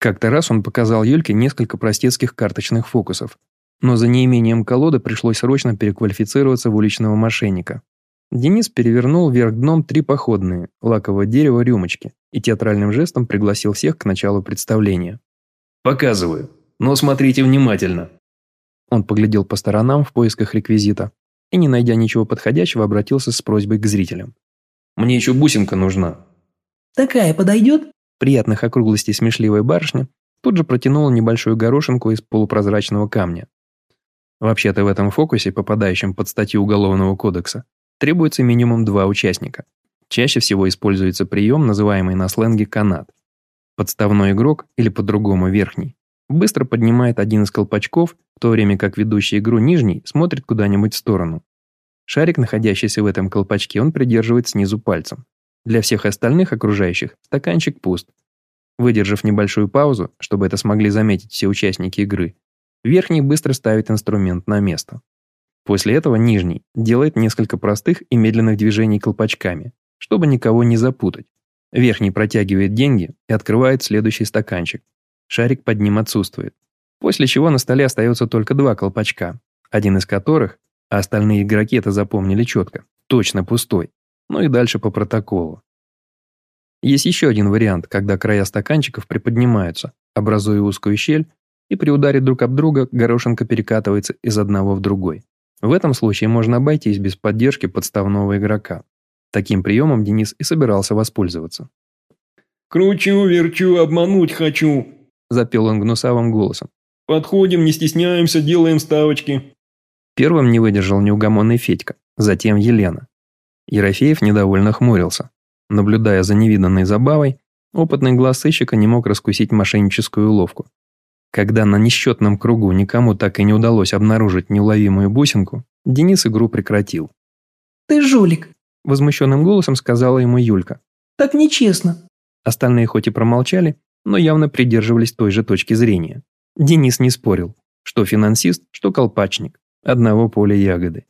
Как-то раз он показал Юльке несколько простецких карточных фокусов, но за неимением колоды пришлось срочно переквалифицироваться в уличного мошенника. Денис перевернул вверх дном три походные, лакового дерева рюмочки и театральным жестом пригласил всех к началу представления. «Показываю, но смотрите внимательно». Он поглядел по сторонам в поисках реквизита и, не найдя ничего подходящего, обратился с просьбой к зрителям. Мне еще бусинка нужна». «Такая подойдет?» Приятных округлостей смешливая барышня тут же протянула небольшую горошинку из полупрозрачного камня. Вообще-то в этом фокусе, попадающем под статью Уголовного кодекса, требуется минимум два участника. Чаще всего используется прием, называемый на сленге канат. Подставной игрок, или по-другому верхний, быстро поднимает один из колпачков, в то время как ведущий игру нижний смотрит куда-нибудь в сторону. Шарик, находящийся в этом колпачке, он придерживает снизу пальцем. Для всех остальных окружающих стаканчик пуст. Выдержав небольшую паузу, чтобы это смогли заметить все участники игры, верхний быстро ставит инструмент на место. После этого нижний делает несколько простых и медленных движений колпачками, чтобы никого не запутать. Верхний протягивает деньги и открывает следующий стаканчик. Шарик под ним отсутствует. После чего на столе остается только два колпачка, один из которых, а остальные игроки это запомнили четко, точно пустой. Ну и дальше по протоколу. Есть еще один вариант, когда края стаканчиков приподнимаются, образуя узкую щель, и при ударе друг об друга горошинка перекатывается из одного в другой. В этом случае можно обойтись без поддержки подставного игрока. Таким приемом Денис и собирался воспользоваться. «Кручу, верчу, обмануть хочу», – запел он гнусавым голосом. «Подходим, не стесняемся, делаем ставочки». Первым не выдержал неугомонный Федька, затем Елена. Ерофеев недовольно хмурился. Наблюдая за невиданной забавой, опытный глаз сыщика не мог раскусить мошенническую уловку. Когда на несчетном кругу никому так и не удалось обнаружить неуловимую бусинку, Денис игру прекратил. «Ты жулик!» – возмущенным голосом сказала ему Юлька. «Так нечестно!» Остальные хоть и промолчали, но явно придерживались той же точки зрения. Денис не спорил, что финансист, что колпачник, одного поля ягоды.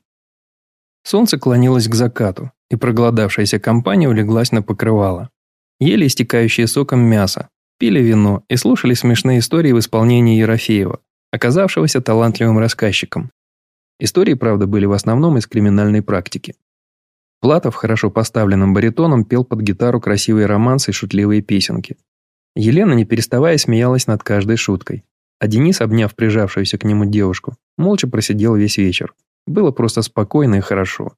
Солнце клонилось к закату, и проголодавшаяся компания улеглась на покрывало. Ели истекающее соком мясо, пили вино и слушали смешные истории в исполнении Ерофеева, оказавшегося талантливым рассказчиком. Истории, правда, были в основном из криминальной практики. Платов хорошо поставленным баритоном пел под гитару красивые романсы и шутливые песенки. Елена, не переставая, смеялась над каждой шуткой. А Денис, обняв прижавшуюся к нему девушку, молча просидел весь вечер, было просто спокойно и хорошо.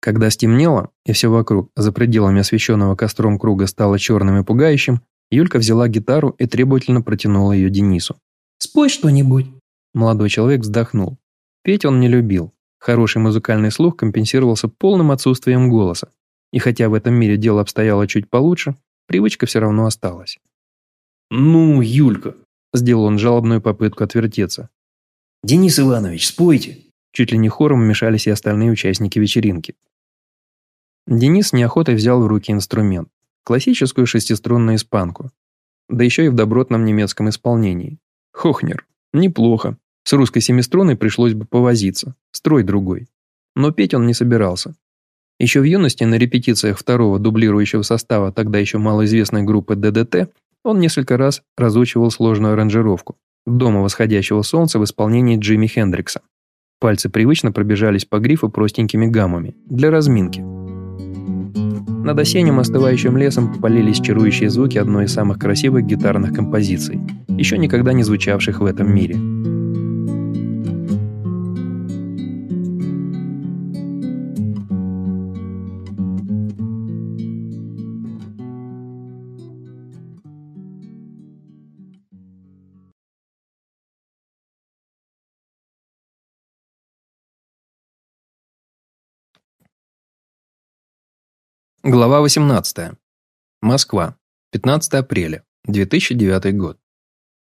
Когда стемнело, и все вокруг, за пределами освещенного костром круга, стало черным и пугающим, Юлька взяла гитару и требовательно протянула ее Денису. «Спой что-нибудь». Молодой человек вздохнул. Петь он не любил. Хороший музыкальный слух компенсировался полным отсутствием голоса. И хотя в этом мире дело обстояло чуть получше, привычка все равно осталась. «Ну, Юлька», – сделал он жалобную попытку отвертеться. «Денис Иванович, спойте!» Чуть ли не хором вмешались и остальные участники вечеринки. Денис неохотой взял в руки инструмент. Классическую шестиструнную испанку. Да еще и в добротном немецком исполнении. Хохнер. Неплохо. С русской семиструнной пришлось бы повозиться. Строй другой. Но петь он не собирался. Еще в юности на репетициях второго дублирующего состава тогда еще малоизвестной группы ДДТ он несколько раз разучивал сложную аранжировку «Дома восходящего солнца» в исполнении Джимми Хендрикса. Пальцы привычно пробежались по грифу простенькими гаммами, для разминки. Над осенним остывающим лесом полились чарующие звуки одной из самых красивых гитарных композиций, еще никогда не звучавших в этом мире – Глава 18. Москва. 15 апреля. 2009 год.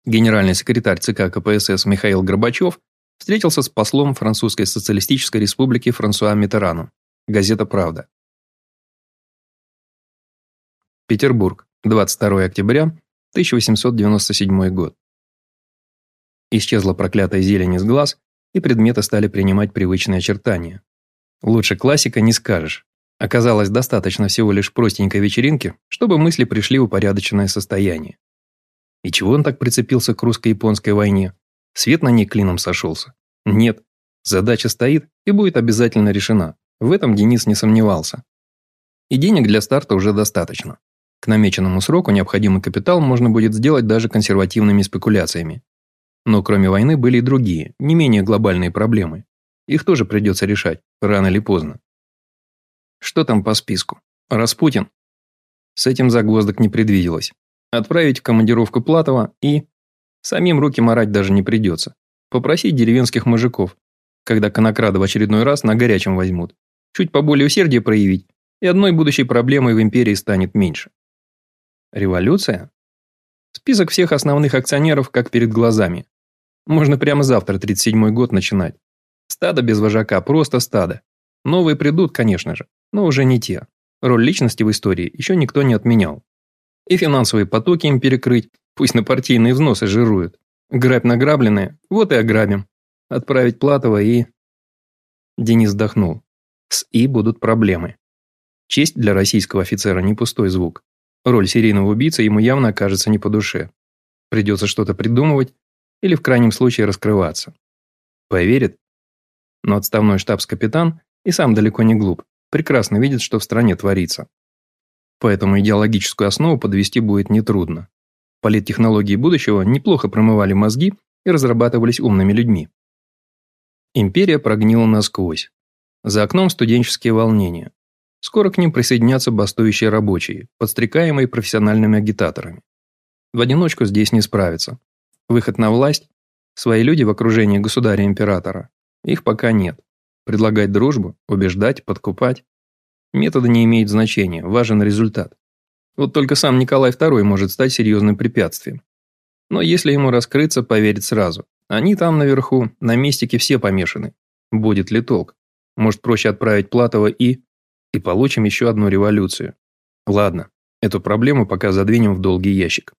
Генеральный секретарь ЦК КПСС Михаил Горбачев встретился с послом Французской социалистической республики Франсуа Митераном. Газета «Правда». Петербург. 22 октября 1897 год. Исчезла проклятая зелень из глаз, и предметы стали принимать привычные очертания. Лучше классика не скажешь. Оказалось, достаточно всего лишь простенькой вечеринки, чтобы мысли пришли в упорядоченное состояние. И чего он так прицепился к русско-японской войне? Свет на ней клином сошелся? Нет. Задача стоит и будет обязательно решена. В этом Денис не сомневался. И денег для старта уже достаточно. К намеченному сроку необходимый капитал можно будет сделать даже консервативными спекуляциями. Но кроме войны были и другие, не менее глобальные проблемы. Их тоже придется решать, рано или поздно. Что там по списку? Распутин. С этим загвоздок не предвиделось. Отправить в командировку Платова и... Самим руки марать даже не придется. Попросить деревенских мужиков, когда конокрада в очередной раз на горячем возьмут. Чуть поболее усердия проявить, и одной будущей проблемой в империи станет меньше. Революция? Список всех основных акционеров как перед глазами. Можно прямо завтра, 37-й год, начинать. Стадо без вожака, просто стадо. Новые придут, конечно же, но уже не те. Роль личности в истории еще никто не отменял. И финансовые потоки им перекрыть, пусть на партийные взносы жируют. Грабь награбленное, вот и ограбим. Отправить Платова и... Денис вздохнул. С «и» будут проблемы. Честь для российского офицера не пустой звук. Роль серийного убийцы ему явно окажется не по душе. Придется что-то придумывать или в крайнем случае раскрываться. Поверит? Но отставной штабс-капитан и сам далеко не глуп, прекрасно видит, что в стране творится. Поэтому идеологическую основу подвести будет нетрудно. Политтехнологии будущего неплохо промывали мозги и разрабатывались умными людьми. Империя прогнила насквозь. За окном студенческие волнения. Скоро к ним присоединятся бастующие рабочие, подстрекаемые профессиональными агитаторами. В одиночку здесь не справиться. Выход на власть – свои люди в окружении государя-императора. Их пока нет. Предлагать дружбу, убеждать, подкупать. Методы не имеют значения, важен результат. Вот только сам Николай II может стать серьезным препятствием. Но если ему раскрыться, поверит сразу. Они там наверху, на мистике все помешаны. Будет ли толк? Может проще отправить Платова и и получим еще одну революцию. Ладно, эту проблему пока задвинем в долгий ящик.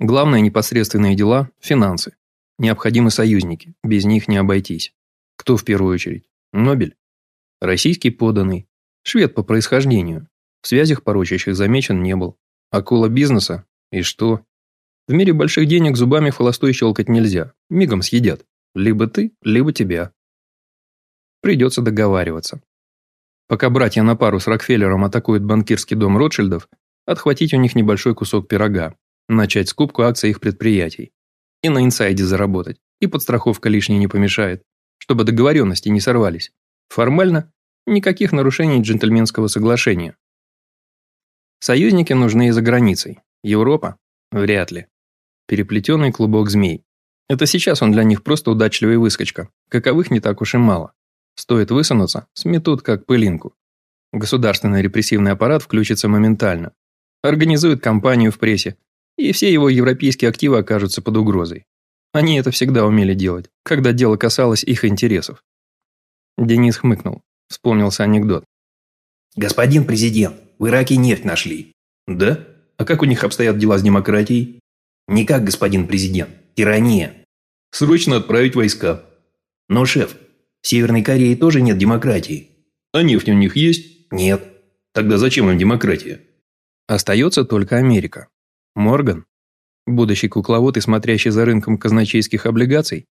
Главное непосредственные дела – финансы. Необходимы союзники, без них не обойтись. Кто в первую очередь? Нобель? Российский поданный. Швед по происхождению. В связях порочащих замечен не был. Акула бизнеса? И что? В мире больших денег зубами холостой щелкать нельзя. Мигом съедят. Либо ты, либо тебя. Придется договариваться. Пока братья на пару с Рокфеллером атакуют банкирский дом Ротшильдов, отхватить у них небольшой кусок пирога, начать скупку акций их предприятий. И на инсайде заработать. И подстраховка лишней не помешает, чтобы договоренности не сорвались. Формально никаких нарушений джентльменского соглашения. Союзники нужны и за границей. Европа? Вряд ли. Переплетенный клубок змей. Это сейчас он для них просто удачливый выскочка, каковых не так уж и мало. Стоит высунуться, сметут как пылинку. Государственный репрессивный аппарат включится моментально. Организует кампанию в прессе, и все его европейские активы окажутся под угрозой. Они это всегда умели делать, когда дело касалось их интересов. Денис хмыкнул. Вспомнился анекдот. «Господин президент, в Ираке нефть нашли». «Да? А как у них обстоят дела с демократией?» «Никак, господин президент. Тирания». «Срочно отправить войска». «Но, шеф, в Северной Корее тоже нет демократии. А нефть у них есть? Нет. Тогда зачем им демократия? Остается только Америка. Морган? Будущий кукловод и смотрящий за рынком казначейских облигаций?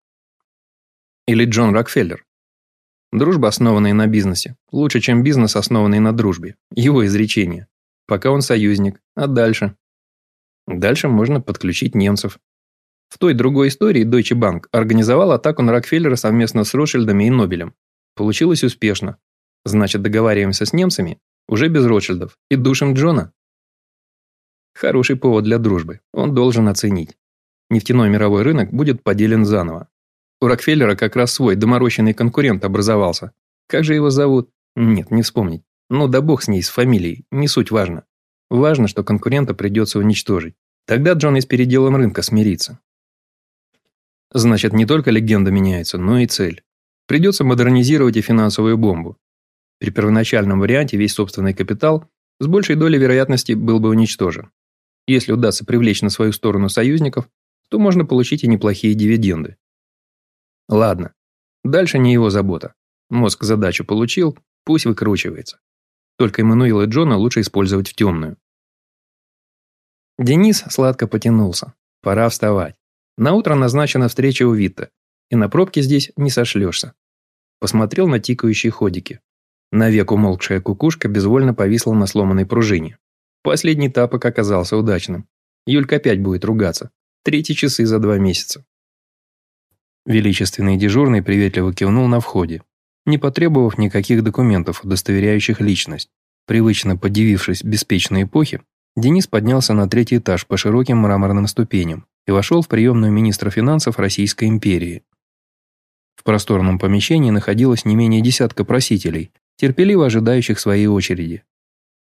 Или Джон Рокфеллер? Дружба, основанная на бизнесе, лучше, чем бизнес, основанный на дружбе. Его изречение. Пока он союзник. А дальше? Дальше можно подключить немцев. В той другой истории Deutsche Bank организовал атаку на Рокфеллера совместно с Ротшильдами и Нобелем. Получилось успешно. Значит, договариваемся с немцами, уже без Ротшильдов, и душим Джона. Хороший повод для дружбы, он должен оценить. Нефтяной мировой рынок будет поделен заново. У Рокфеллера как раз свой доморощенный конкурент образовался. Как же его зовут? Нет, не вспомнить. Ну да бог с ней, с фамилией, не суть важно. Важно, что конкурента придется уничтожить. Тогда Джон и с переделом рынка смирится. Значит, не только легенда меняется, но и цель. Придется модернизировать и финансовую бомбу. При первоначальном варианте весь собственный капитал с большей долей вероятности был бы уничтожен. Если удастся привлечь на свою сторону союзников, то можно получить и неплохие дивиденды. Ладно, дальше не его забота. Мозг задачу получил, пусть выкручивается. Только Эммануила Джона лучше использовать в темную. Денис сладко потянулся. Пора вставать. На утро назначена встреча у Витта, и на пробке здесь не сошлешься. Посмотрел на тикающие ходики. Навек умолкшая кукушка безвольно повисла на сломанной пружине. Последний тапок оказался удачным. Юлька опять будет ругаться. Третьи часы за два месяца. Величественный дежурный приветливо кивнул на входе, не потребовав никаких документов, удостоверяющих личность. Привычно подивившись беспечной эпохе, Денис поднялся на третий этаж по широким мраморным ступеням и вошел в приемную министра финансов Российской империи. В просторном помещении находилось не менее десятка просителей, терпеливо ожидающих своей очереди.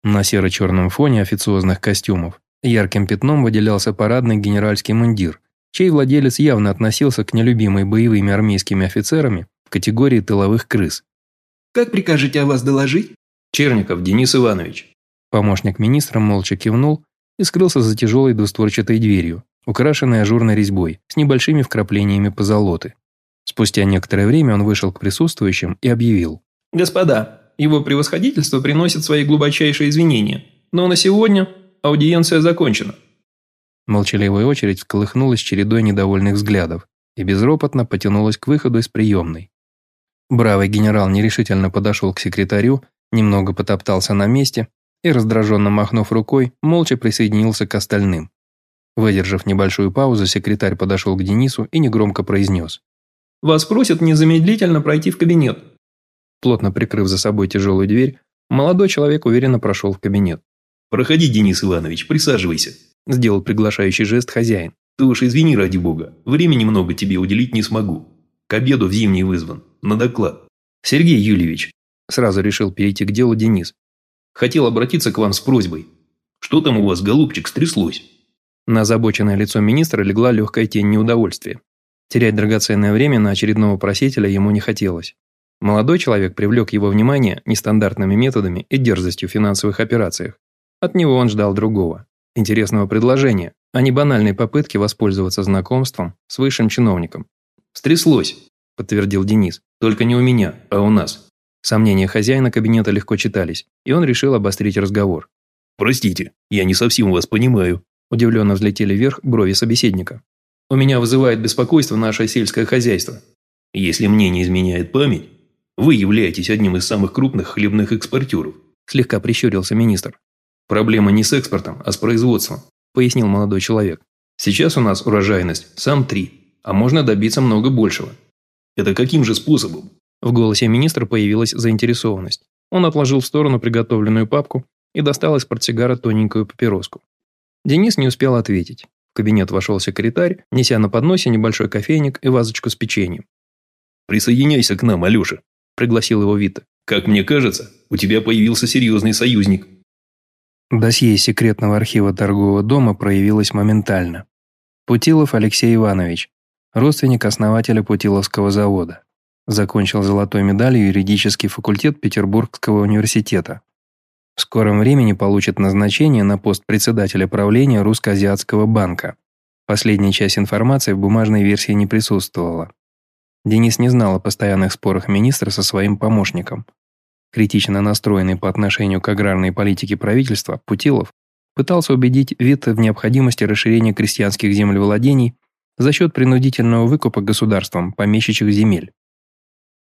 На серо-черном фоне официозных костюмов ярким пятном выделялся парадный генеральский мундир, чей владелец явно относился к нелюбимой боевыми армейскими офицерами в категории тыловых крыс. «Как прикажете о вас доложить?» «Черников Денис Иванович». Помощник министра молча кивнул и скрылся за тяжелой двустворчатой дверью, украшенной ажурной резьбой, с небольшими вкраплениями позолоты. Спустя некоторое время он вышел к присутствующим и объявил. «Господа, его превосходительство приносит свои глубочайшие извинения, но на сегодня аудиенция закончена». Молчаливая очередь всколыхнулась чередой недовольных взглядов и безропотно потянулась к выходу из приемной. Бравый генерал нерешительно подошел к секретарю, немного потоптался на месте и, раздраженно махнув рукой, молча присоединился к остальным. Выдержав небольшую паузу, секретарь подошел к Денису и негромко произнес. «Вас просят незамедлительно пройти в кабинет». Плотно прикрыв за собой тяжелую дверь, молодой человек уверенно прошел в кабинет. «Проходи, Денис Иванович, присаживайся», – сделал приглашающий жест хозяин. «Ты уж извини, ради бога, времени много тебе уделить не смогу. К обеду в зимний вызван, на доклад». «Сергей Юльевич», – сразу решил перейти к делу Денис. «Хотел обратиться к вам с просьбой. Что там у вас, голубчик, стряслось?» На озабоченное лицо министра легла легкая тень неудовольствия. Терять драгоценное время на очередного просителя ему не хотелось. Молодой человек привлек его внимание нестандартными методами и дерзостью в финансовых операциях. От него он ждал другого интересного предложения, а не банальной попытки воспользоваться знакомством с высшим чиновником. «Стряслось», – подтвердил Денис. «Только не у меня, а у нас». Сомнения хозяина кабинета легко читались, и он решил обострить разговор. «Простите, я не совсем вас понимаю». Удивленно взлетели вверх брови собеседника. «У меня вызывает беспокойство наше сельское хозяйство». «Если мне не изменяет память, вы являетесь одним из самых крупных хлебных экспортеров», слегка прищурился министр. Проблема не с экспортом, а с производством, пояснил молодой человек. Сейчас у нас урожайность сам три, а можно добиться много большего. Это каким же способом? В голосе министра появилась заинтересованность. Он отложил в сторону приготовленную папку и достал из портсигара тоненькую папироску. Денис не успел ответить. В кабинет вошел секретарь, неся на подносе небольшой кофейник и вазочку с печеньем. «Присоединяйся к нам, Алеша», – пригласил его Вита. «Как мне кажется, у тебя появился серьезный союзник». Досье секретного архива торгового дома проявилось моментально. Путилов Алексей Иванович, родственник основателя Путиловского завода. Закончил золотой медалью юридический факультет Петербургского университета. В скором времени получит назначение на пост председателя правления Русско-Азиатского банка. Последняя часть информации в бумажной версии не присутствовала. Денис не знал о постоянных спорах министра со своим помощником. Критично настроенный по отношению к аграрной политике правительства, Путилов пытался убедить Витта в необходимости расширения крестьянских землевладений за счет принудительного выкупа государством помещичьих земель.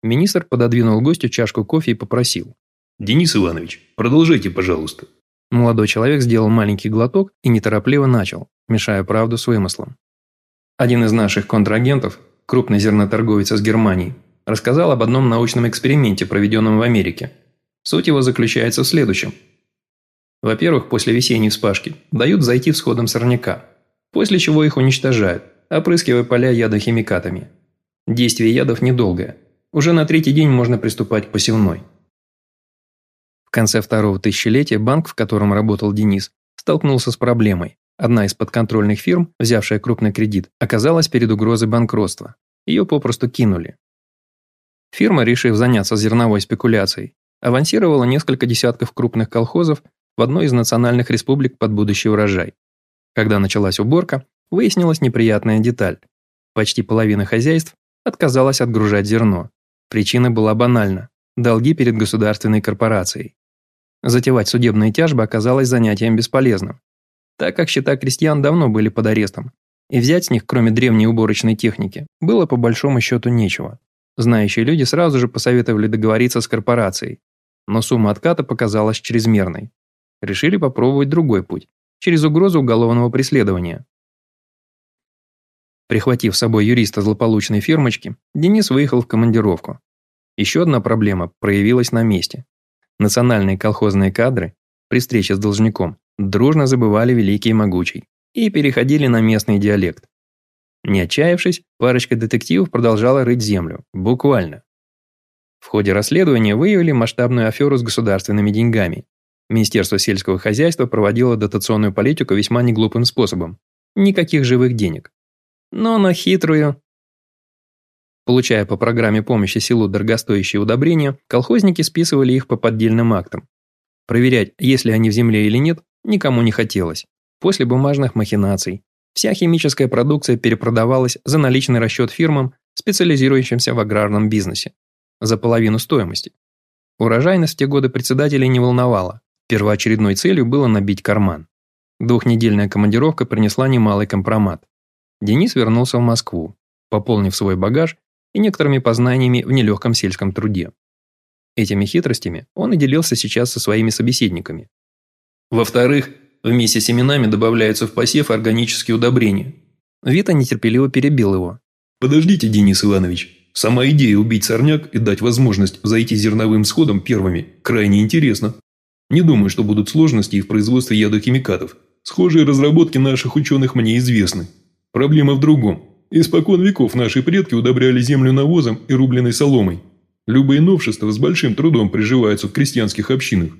Министр пододвинул гостю чашку кофе и попросил. «Денис Иванович, продолжайте, пожалуйста». Молодой человек сделал маленький глоток и неторопливо начал, мешая правду с вымыслом. Один из наших контрагентов, крупный зерноторговец из Германии, рассказал об одном научном эксперименте, проведенном в Америке. Суть его заключается в следующем. Во-первых, после весенней вспашки дают зайти всходам сорняка, после чего их уничтожают, опрыскивая поля ядохимикатами. Действие ядов недолгое. Уже на третий день можно приступать к посевной. В конце второго тысячелетия банк, в котором работал Денис, столкнулся с проблемой. Одна из подконтрольных фирм, взявшая крупный кредит, оказалась перед угрозой банкротства. Ее попросту кинули. Фирма, решив заняться зерновой спекуляцией, авансировала несколько десятков крупных колхозов в одной из национальных республик под будущий урожай. Когда началась уборка, выяснилась неприятная деталь. Почти половина хозяйств отказалась отгружать зерно. Причина была банальна – долги перед государственной корпорацией. Затевать судебные тяжбы оказалось занятием бесполезным, так как счета крестьян давно были под арестом, и взять с них, кроме древней уборочной техники, было по большому счету нечего. Знающие люди сразу же посоветовали договориться с корпорацией, но сумма отката показалась чрезмерной. Решили попробовать другой путь, через угрозу уголовного преследования. Прихватив с собой юриста злополучной фирмочки, Денис выехал в командировку. Еще одна проблема проявилась на месте. Национальные колхозные кадры при встрече с должником дружно забывали великий и могучий и переходили на местный диалект. Не отчаявшись, парочка детективов продолжала рыть землю. Буквально. В ходе расследования выявили масштабную аферу с государственными деньгами. Министерство сельского хозяйства проводило дотационную политику весьма неглупым способом. Никаких живых денег. Но на хитрую... Получая по программе помощи селу дорогостоящие удобрения, колхозники списывали их по поддельным актам. Проверять, есть ли они в земле или нет, никому не хотелось. После бумажных махинаций вся химическая продукция перепродавалась за наличный расчет фирмам, специализирующимся в аграрном бизнесе за половину стоимости. Урожайность в те годы председателей не волновала. Первоочередной целью было набить карман. Двухнедельная командировка принесла немалый компромат. Денис вернулся в Москву, пополнив свой багаж и некоторыми познаниями в нелегком сельском труде. Этими хитростями он и делился сейчас со своими собеседниками. Во-вторых, вместе с семенами добавляются в посев органические удобрения. Вита нетерпеливо перебил его. «Подождите, Денис Иванович, Сама идея убить сорняк и дать возможность зайти зерновым сходом первыми крайне интересна. Не думаю, что будут сложности и в производстве ядохимикатов. Схожие разработки наших ученых мне известны. Проблема в другом. Испокон веков наши предки удобряли землю навозом и рубленой соломой. Любые новшества с большим трудом приживаются в крестьянских общинах.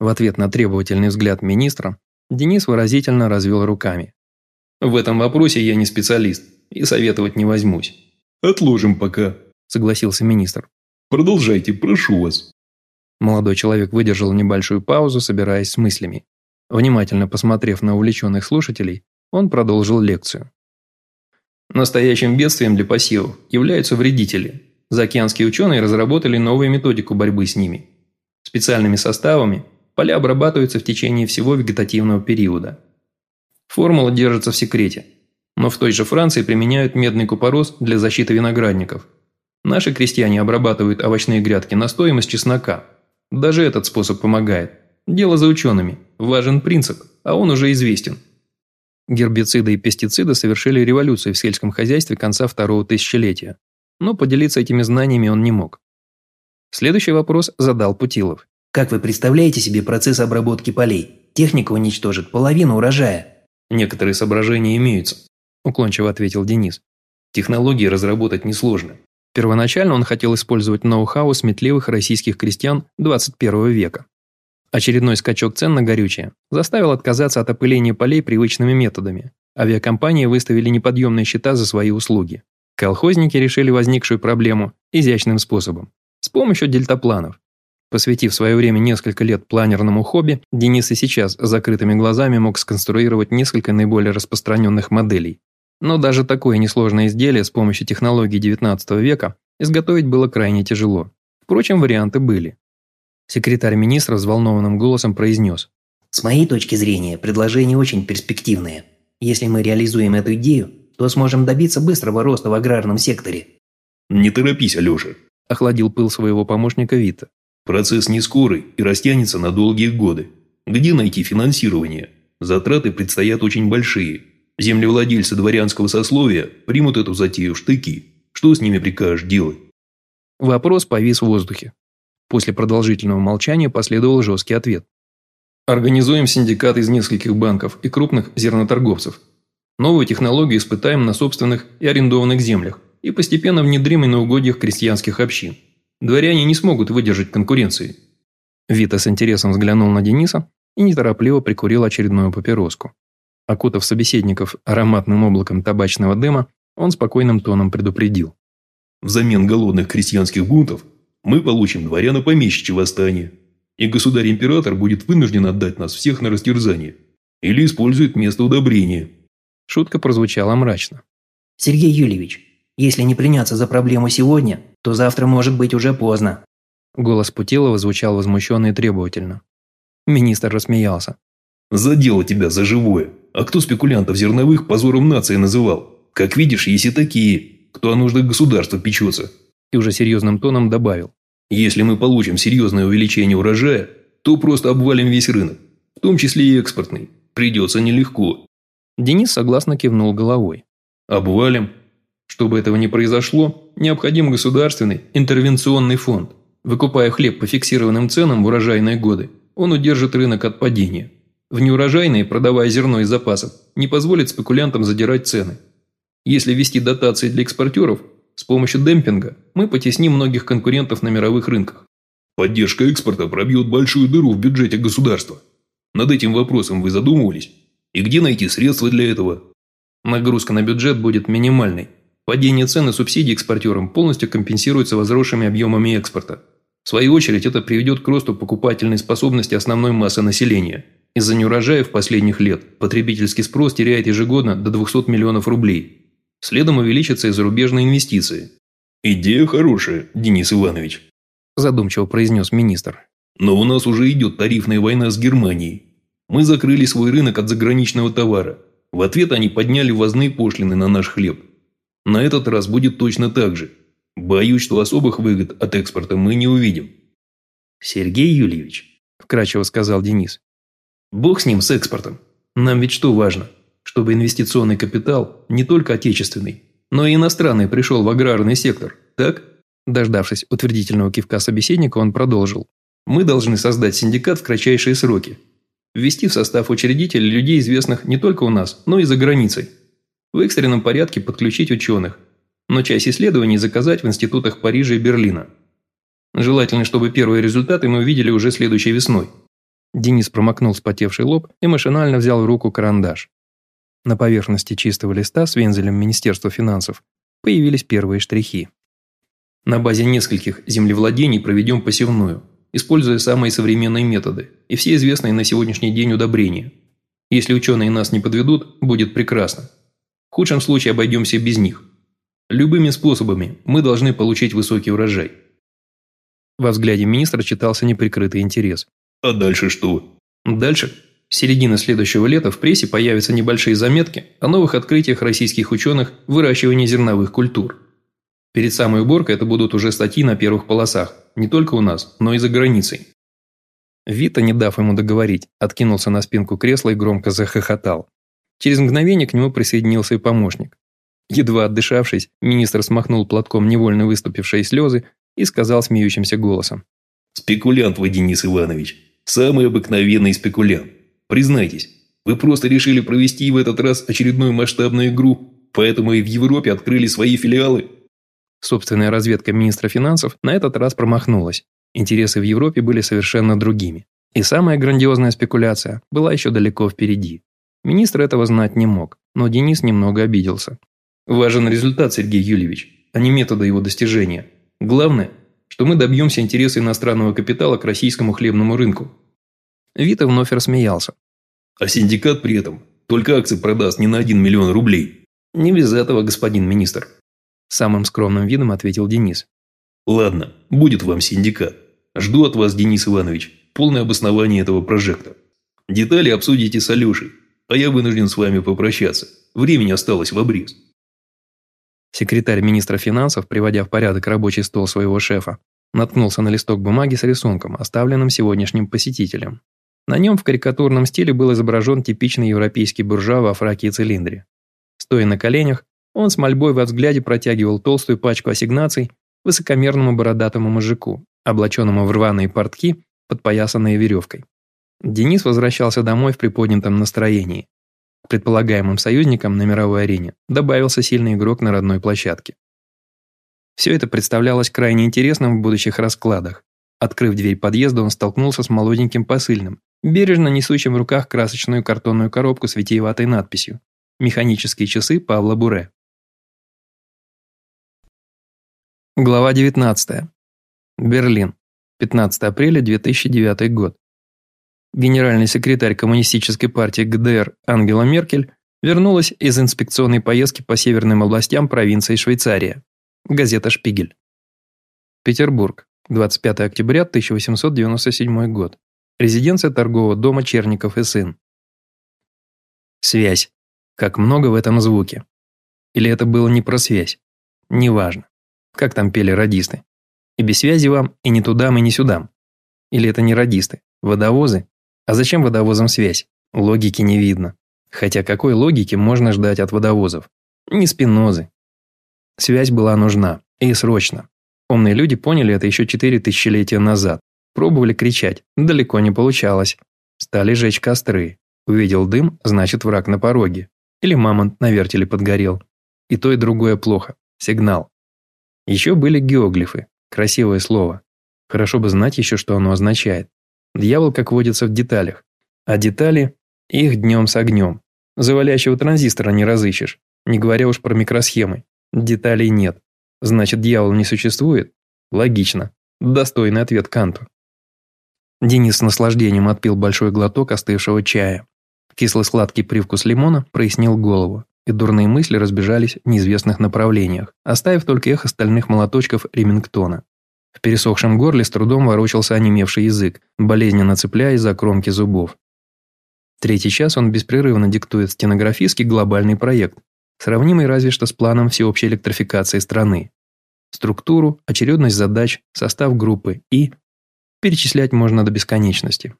В ответ на требовательный взгляд министра Денис выразительно развел руками. В этом вопросе я не специалист и советовать не возьмусь. «Отложим пока», – согласился министр. «Продолжайте, прошу вас». Молодой человек выдержал небольшую паузу, собираясь с мыслями. Внимательно посмотрев на увлеченных слушателей, он продолжил лекцию. Настоящим бедствием для посевов являются вредители. Заокеанские ученые разработали новую методику борьбы с ними. Специальными составами поля обрабатываются в течение всего вегетативного периода. Формула держится в секрете, но в той же Франции применяют медный купорос для защиты виноградников. Наши крестьяне обрабатывают овощные грядки на стоимость чеснока. Даже этот способ помогает. Дело за учеными. Важен принцип, а он уже известен. Гербициды и пестициды совершили революцию в сельском хозяйстве конца второго тысячелетия. Но поделиться этими знаниями он не мог. Следующий вопрос задал Путилов. Как вы представляете себе процесс обработки полей? Техника уничтожит половину урожая. Некоторые соображения имеются. – уклончиво ответил Денис. «Технологии разработать несложно». Первоначально он хотел использовать ноу-хау сметливых российских крестьян 21 века. Очередной скачок цен на горючее заставил отказаться от опыления полей привычными методами. Авиакомпании выставили неподъемные счета за свои услуги. Колхозники решили возникшую проблему изящным способом – с помощью дельтапланов. Посвятив свое время несколько лет планерному хобби, Денис и сейчас с закрытыми глазами мог сконструировать несколько наиболее распространенных моделей, но даже такое несложное изделие с помощью технологий XIX века изготовить было крайне тяжело. Впрочем, варианты были. Секретарь министра взволнованным голосом произнес. «С моей точки зрения, предложение очень перспективное. Если мы реализуем эту идею, то сможем добиться быстрого роста в аграрном секторе». «Не торопись, Алеша», – охладил пыл своего помощника Вита. «Процесс не скорый и растянется на долгие годы. Где найти финансирование? Затраты предстоят очень большие. Землевладельцы дворянского сословия примут эту затею в штыки. Что с ними прикажешь делать? Вопрос повис в воздухе. После продолжительного молчания последовал жесткий ответ. Организуем синдикат из нескольких банков и крупных зерноторговцев. Новую технологию испытаем на собственных и арендованных землях и постепенно внедрим и на угодьях крестьянских общин. Дворяне не смогут выдержать конкуренции. Вита с интересом взглянул на Дениса и неторопливо прикурил очередную папироску. Окутав собеседников ароматным облаком табачного дыма, он спокойным тоном предупредил. «Взамен голодных крестьянских бунтов мы получим дворяно-помещичье восстание, и государь-император будет вынужден отдать нас всех на растерзание или использует место удобрения». Шутка прозвучала мрачно. «Сергей Юльевич, если не приняться за проблему сегодня, то завтра может быть уже поздно». Голос Путилова звучал возмущенно и требовательно. Министр рассмеялся. «Задело тебя за живое. А кто спекулянтов зерновых позором нации называл? Как видишь, есть и такие, кто о нуждах государства печется. И уже серьезным тоном добавил. Если мы получим серьезное увеличение урожая, то просто обвалим весь рынок, в том числе и экспортный. Придется нелегко. Денис согласно кивнул головой. Обвалим. Чтобы этого не произошло, необходим государственный интервенционный фонд. Выкупая хлеб по фиксированным ценам в урожайные годы, он удержит рынок от падения. В неурожайные, продавая зерно из запасов, не позволит спекулянтам задирать цены. Если ввести дотации для экспортеров, с помощью демпинга мы потесним многих конкурентов на мировых рынках. Поддержка экспорта пробьет большую дыру в бюджете государства. Над этим вопросом вы задумывались? И где найти средства для этого? Нагрузка на бюджет будет минимальной. Падение цен и субсидий экспортерам полностью компенсируется возросшими объемами экспорта. В свою очередь это приведет к росту покупательной способности основной массы населения. Из-за неурожаев последних лет потребительский спрос теряет ежегодно до 200 миллионов рублей. Следом увеличатся и зарубежные инвестиции. «Идея хорошая, Денис Иванович», – задумчиво произнес министр. «Но у нас уже идет тарифная война с Германией. Мы закрыли свой рынок от заграничного товара. В ответ они подняли ввозные пошлины на наш хлеб. На этот раз будет точно так же. Боюсь, что особых выгод от экспорта мы не увидим. Сергей Юльевич, вкратчиво сказал Денис. Бог с ним, с экспортом. Нам ведь что важно? Чтобы инвестиционный капитал, не только отечественный, но и иностранный пришел в аграрный сектор, так? Дождавшись утвердительного кивка собеседника, он продолжил. Мы должны создать синдикат в кратчайшие сроки. Ввести в состав учредителей людей, известных не только у нас, но и за границей. В экстренном порядке подключить ученых, но часть исследований заказать в институтах Парижа и Берлина. Желательно, чтобы первые результаты мы увидели уже следующей весной. Денис промокнул спотевший лоб и машинально взял в руку карандаш. На поверхности чистого листа с вензелем Министерства финансов появились первые штрихи. На базе нескольких землевладений проведем посевную, используя самые современные методы и все известные на сегодняшний день удобрения. Если ученые нас не подведут, будет прекрасно. В худшем случае обойдемся без них. Любыми способами мы должны получить высокий урожай. Во взгляде министра читался неприкрытый интерес. А дальше что? Дальше, с середины следующего лета в прессе появятся небольшие заметки о новых открытиях российских ученых в выращивании зерновых культур. Перед самой уборкой это будут уже статьи на первых полосах, не только у нас, но и за границей. Вита, не дав ему договорить, откинулся на спинку кресла и громко захохотал. Через мгновение к нему присоединился и помощник. Едва отдышавшись, министр смахнул платком невольно выступившие слезы и сказал смеющимся голосом. «Спекулянт вы, Денис Иванович. Самый обыкновенный спекулянт. Признайтесь, вы просто решили провести в этот раз очередную масштабную игру, поэтому и в Европе открыли свои филиалы?» Собственная разведка министра финансов на этот раз промахнулась. Интересы в Европе были совершенно другими. И самая грандиозная спекуляция была еще далеко впереди. Министр этого знать не мог, но Денис немного обиделся. Важен результат, Сергей Юльевич, а не методы его достижения. Главное, что мы добьемся интереса иностранного капитала к российскому хлебному рынку. Вита вновь рассмеялся. А синдикат при этом только акции продаст не на 1 миллион рублей. Не без этого, господин министр. Самым скромным видом ответил Денис. Ладно, будет вам синдикат. Жду от вас, Денис Иванович, полное обоснование этого прожекта. Детали обсудите с Алешей, а я вынужден с вами попрощаться. Времени осталось в обрез. Секретарь министра финансов, приводя в порядок рабочий стол своего шефа, наткнулся на листок бумаги с рисунком, оставленным сегодняшним посетителем. На нем в карикатурном стиле был изображен типичный европейский буржуа во фраке и цилиндре. Стоя на коленях, он с мольбой во взгляде протягивал толстую пачку ассигнаций высокомерному бородатому мужику, облаченному в рваные портки, подпоясанные веревкой. Денис возвращался домой в приподнятом настроении. К предполагаемым союзникам на мировой арене добавился сильный игрок на родной площадке. Все это представлялось крайне интересным в будущих раскладах. Открыв дверь подъезда, он столкнулся с молоденьким посыльным, бережно несущим в руках красочную картонную коробку с витиеватой надписью «Механические часы Павла Буре». Глава 19. Берлин. 15 апреля 2009 год генеральный секретарь Коммунистической партии ГДР Ангела Меркель вернулась из инспекционной поездки по северным областям провинции Швейцария. Газета «Шпигель». Петербург, 25 октября 1897 год. Резиденция торгового дома Черников и сын. Связь. Как много в этом звуке. Или это было не про связь? Неважно. Как там пели радисты. И без связи вам, и не тудам, и не сюдам. Или это не радисты, водовозы а зачем водовозам связь? Логики не видно. Хотя какой логики можно ждать от водовозов? Не спинозы. Связь была нужна. И срочно. Умные люди поняли это еще четыре тысячелетия назад. Пробовали кричать, далеко не получалось. Стали жечь костры. Увидел дым, значит враг на пороге. Или мамонт на вертеле подгорел. И то, и другое плохо. Сигнал. Еще были геоглифы. Красивое слово. Хорошо бы знать еще, что оно означает. Дьявол, как водится, в деталях. А детали – их днем с огнем. Завалящего транзистора не разыщешь, не говоря уж про микросхемы. Деталей нет. Значит, дьявол не существует? Логично. Достойный ответ Канту. Денис с наслаждением отпил большой глоток остывшего чая. Кисло-сладкий привкус лимона прояснил голову, и дурные мысли разбежались в неизвестных направлениях, оставив только эхо стальных молоточков Ремингтона. В пересохшем горле с трудом ворочался онемевший язык, болезненно цепляясь за кромки зубов. Третий час он беспрерывно диктует стенографистский глобальный проект, сравнимый разве что с планом всеобщей электрификации страны. Структуру, очередность задач, состав группы и... Перечислять можно до бесконечности.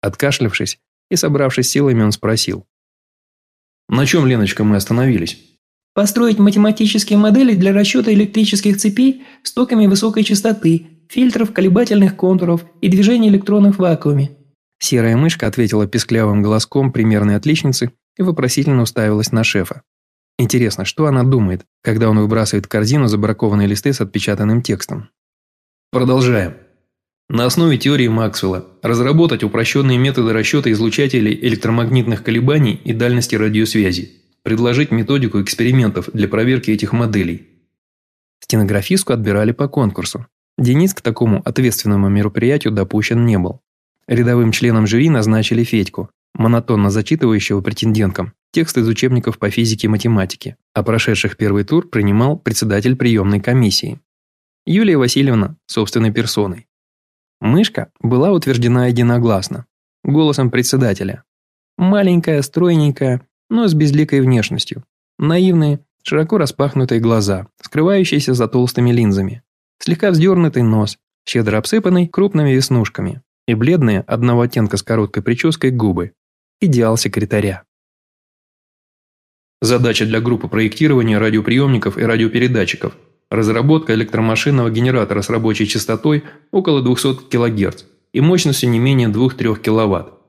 Откашлявшись и собравшись силами, он спросил. «На чем, Леночка, мы остановились?» Построить математические модели для расчета электрических цепей с токами высокой частоты, фильтров, колебательных контуров и движения электронов в вакууме. Серая мышка ответила песклявым голоском примерной отличницы и вопросительно уставилась на шефа. Интересно, что она думает, когда он выбрасывает в корзину забракованные листы с отпечатанным текстом? Продолжаем. На основе теории Максвелла разработать упрощенные методы расчета излучателей электромагнитных колебаний и дальности радиосвязи предложить методику экспериментов для проверки этих моделей. Стенографистку отбирали по конкурсу. Денис к такому ответственному мероприятию допущен не был. Рядовым членом жюри назначили Федьку, монотонно зачитывающего претенденткам текст из учебников по физике и математике, а прошедших первый тур принимал председатель приемной комиссии. Юлия Васильевна собственной персоной. Мышка была утверждена единогласно, голосом председателя. Маленькая, стройненькая, но с безликой внешностью. Наивные, широко распахнутые глаза, скрывающиеся за толстыми линзами. Слегка вздернутый нос, щедро обсыпанный крупными веснушками. И бледные, одного оттенка с короткой прической, губы. Идеал секретаря. Задача для группы проектирования радиоприемников и радиопередатчиков. Разработка электромашинного генератора с рабочей частотой около 200 кГц и мощностью не менее 2-3 кВт.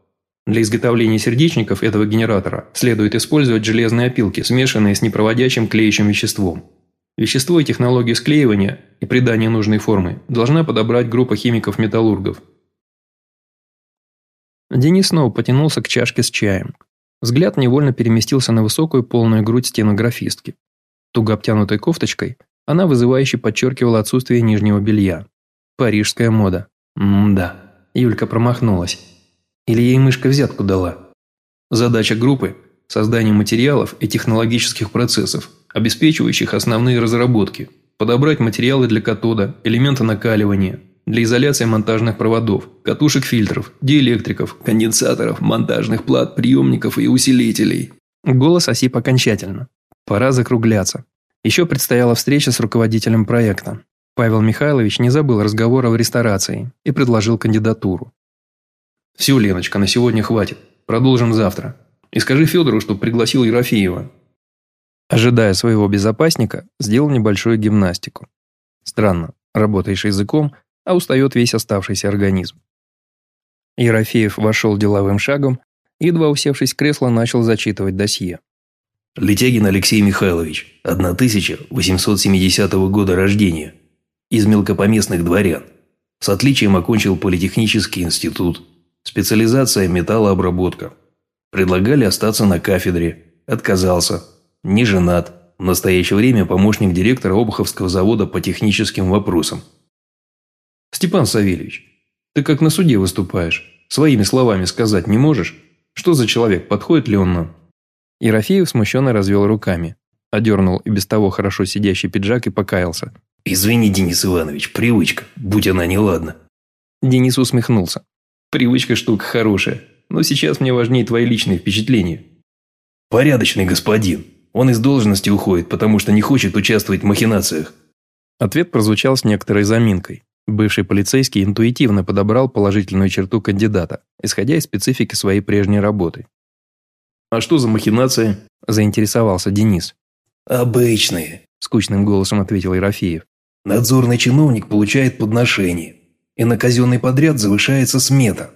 Для изготовления сердечников этого генератора следует использовать железные опилки, смешанные с непроводящим клеящим веществом. Вещество и технологию склеивания и придания нужной формы должна подобрать группа химиков-металлургов. Денис снова потянулся к чашке с чаем. Взгляд невольно переместился на высокую полную грудь стенографистки. Туго обтянутой кофточкой она вызывающе подчеркивала отсутствие нижнего белья. Парижская мода. М-да. Юлька промахнулась. Или ей мышка взятку дала? Задача группы – создание материалов и технологических процессов, обеспечивающих основные разработки, подобрать материалы для катода, элементы накаливания, для изоляции монтажных проводов, катушек фильтров, диэлектриков, конденсаторов, монтажных плат, приемников и усилителей. Голос осип окончательно. Пора закругляться. Еще предстояла встреча с руководителем проекта. Павел Михайлович не забыл разговора в ресторации и предложил кандидатуру. «Все, Леночка, на сегодня хватит. Продолжим завтра. И скажи Федору, что пригласил Ерофеева». Ожидая своего безопасника, сделал небольшую гимнастику. Странно, работаешь языком, а устает весь оставшийся организм. Ерофеев вошел деловым шагом едва усевшись в кресло, начал зачитывать досье. Летягин Алексей Михайлович, 1870 года рождения, из мелкопоместных дворян. С отличием окончил Политехнический институт, Специализация металлообработка. Предлагали остаться на кафедре. Отказался. Не женат. В настоящее время помощник директора Обуховского завода по техническим вопросам. Степан Савельевич, ты как на суде выступаешь. Своими словами сказать не можешь? Что за человек, подходит ли он нам? Ерофеев смущенно развел руками. Одернул и без того хорошо сидящий пиджак и покаялся. «Извини, Денис Иванович, привычка, будь она неладна». Денис усмехнулся. Привычка штука хорошая, но сейчас мне важнее твои личные впечатления. Порядочный господин. Он из должности уходит, потому что не хочет участвовать в махинациях. Ответ прозвучал с некоторой заминкой. Бывший полицейский интуитивно подобрал положительную черту кандидата, исходя из специфики своей прежней работы. «А что за махинации?» – заинтересовался Денис. «Обычные», – скучным голосом ответил Ерофеев. Надзорный чиновник получает подношение, и на казенный подряд завышается смета.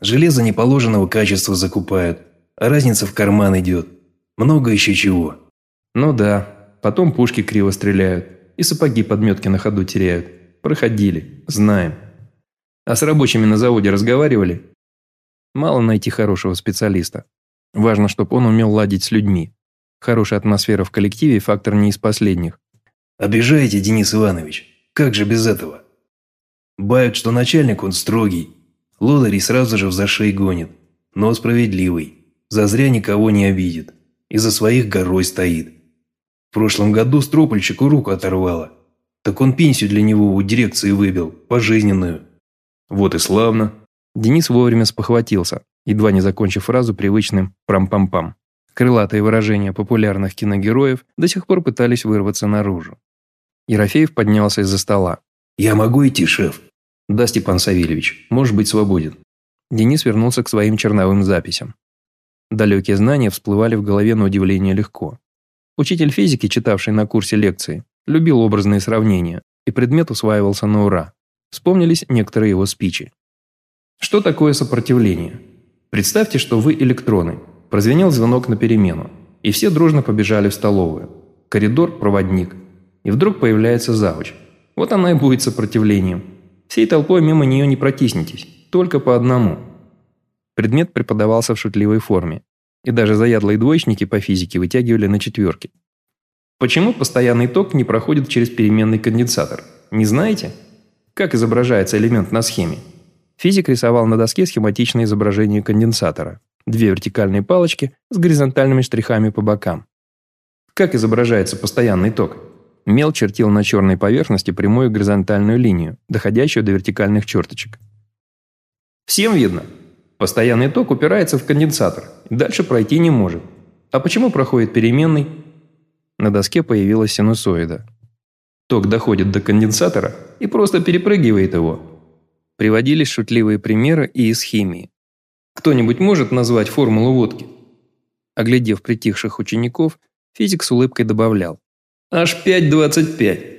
Железо неположенного качества закупают, а разница в карман идет. Много еще чего. Ну да, потом пушки криво стреляют, и сапоги подметки на ходу теряют. Проходили, знаем. А с рабочими на заводе разговаривали? Мало найти хорошего специалиста. Важно, чтобы он умел ладить с людьми. Хорошая атмосфера в коллективе – фактор не из последних. Обижаете, Денис Иванович? Как же без этого? Бают, что начальник он строгий. Лодырей сразу же в зашей гонит. Но справедливый. Зазря никого не обидит. И за своих горой стоит. В прошлом году стропольщику руку оторвало. Так он пенсию для него у дирекции выбил, пожизненную. Вот и славно. Денис вовремя спохватился, едва не закончив фразу привычным «прам-пам-пам». Крылатые выражения популярных киногероев до сих пор пытались вырваться наружу. Ерофеев поднялся из-за стола. «Я могу идти, шеф?» «Да, Степан Савельевич, можешь быть свободен». Денис вернулся к своим черновым записям. Далекие знания всплывали в голове на удивление легко. Учитель физики, читавший на курсе лекции, любил образные сравнения, и предмет усваивался на ура. Вспомнились некоторые его спичи. Что такое сопротивление? Представьте, что вы электроны. Прозвенел звонок на перемену, и все дружно побежали в столовую. Коридор, проводник. И вдруг появляется завуч. Вот она и будет сопротивлением. Всей толпой мимо нее не протиснетесь, только по одному. Предмет преподавался в шутливой форме, и даже заядлые двоечники по физике вытягивали на четверки. Почему постоянный ток не проходит через переменный конденсатор? Не знаете? Как изображается элемент на схеме? Физик рисовал на доске схематичное изображение конденсатора. Две вертикальные палочки с горизонтальными штрихами по бокам. Как изображается постоянный ток? Мел чертил на черной поверхности прямую горизонтальную линию, доходящую до вертикальных черточек. Всем видно? Постоянный ток упирается в конденсатор, дальше пройти не может. А почему проходит переменный? На доске появилась синусоида. Ток доходит до конденсатора и просто перепрыгивает его. Приводились шутливые примеры и из химии. Кто-нибудь может назвать формулу водки? Оглядев притихших учеников, физик с улыбкой добавлял. H525.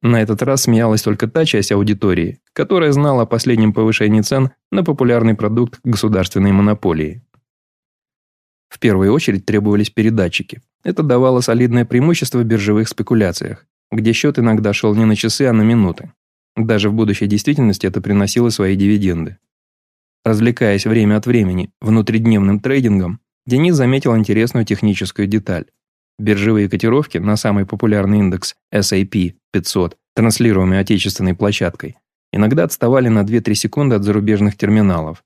На этот раз смеялась только та часть аудитории, которая знала о последнем повышении цен на популярный продукт государственной монополии. В первую очередь требовались передатчики. Это давало солидное преимущество в биржевых спекуляциях, где счет иногда шел не на часы, а на минуты. Даже в будущей действительности это приносило свои дивиденды. Развлекаясь время от времени внутридневным трейдингом, Денис заметил интересную техническую деталь. Биржевые котировки на самый популярный индекс SAP 500, транслируемый отечественной площадкой, иногда отставали на 2-3 секунды от зарубежных терминалов.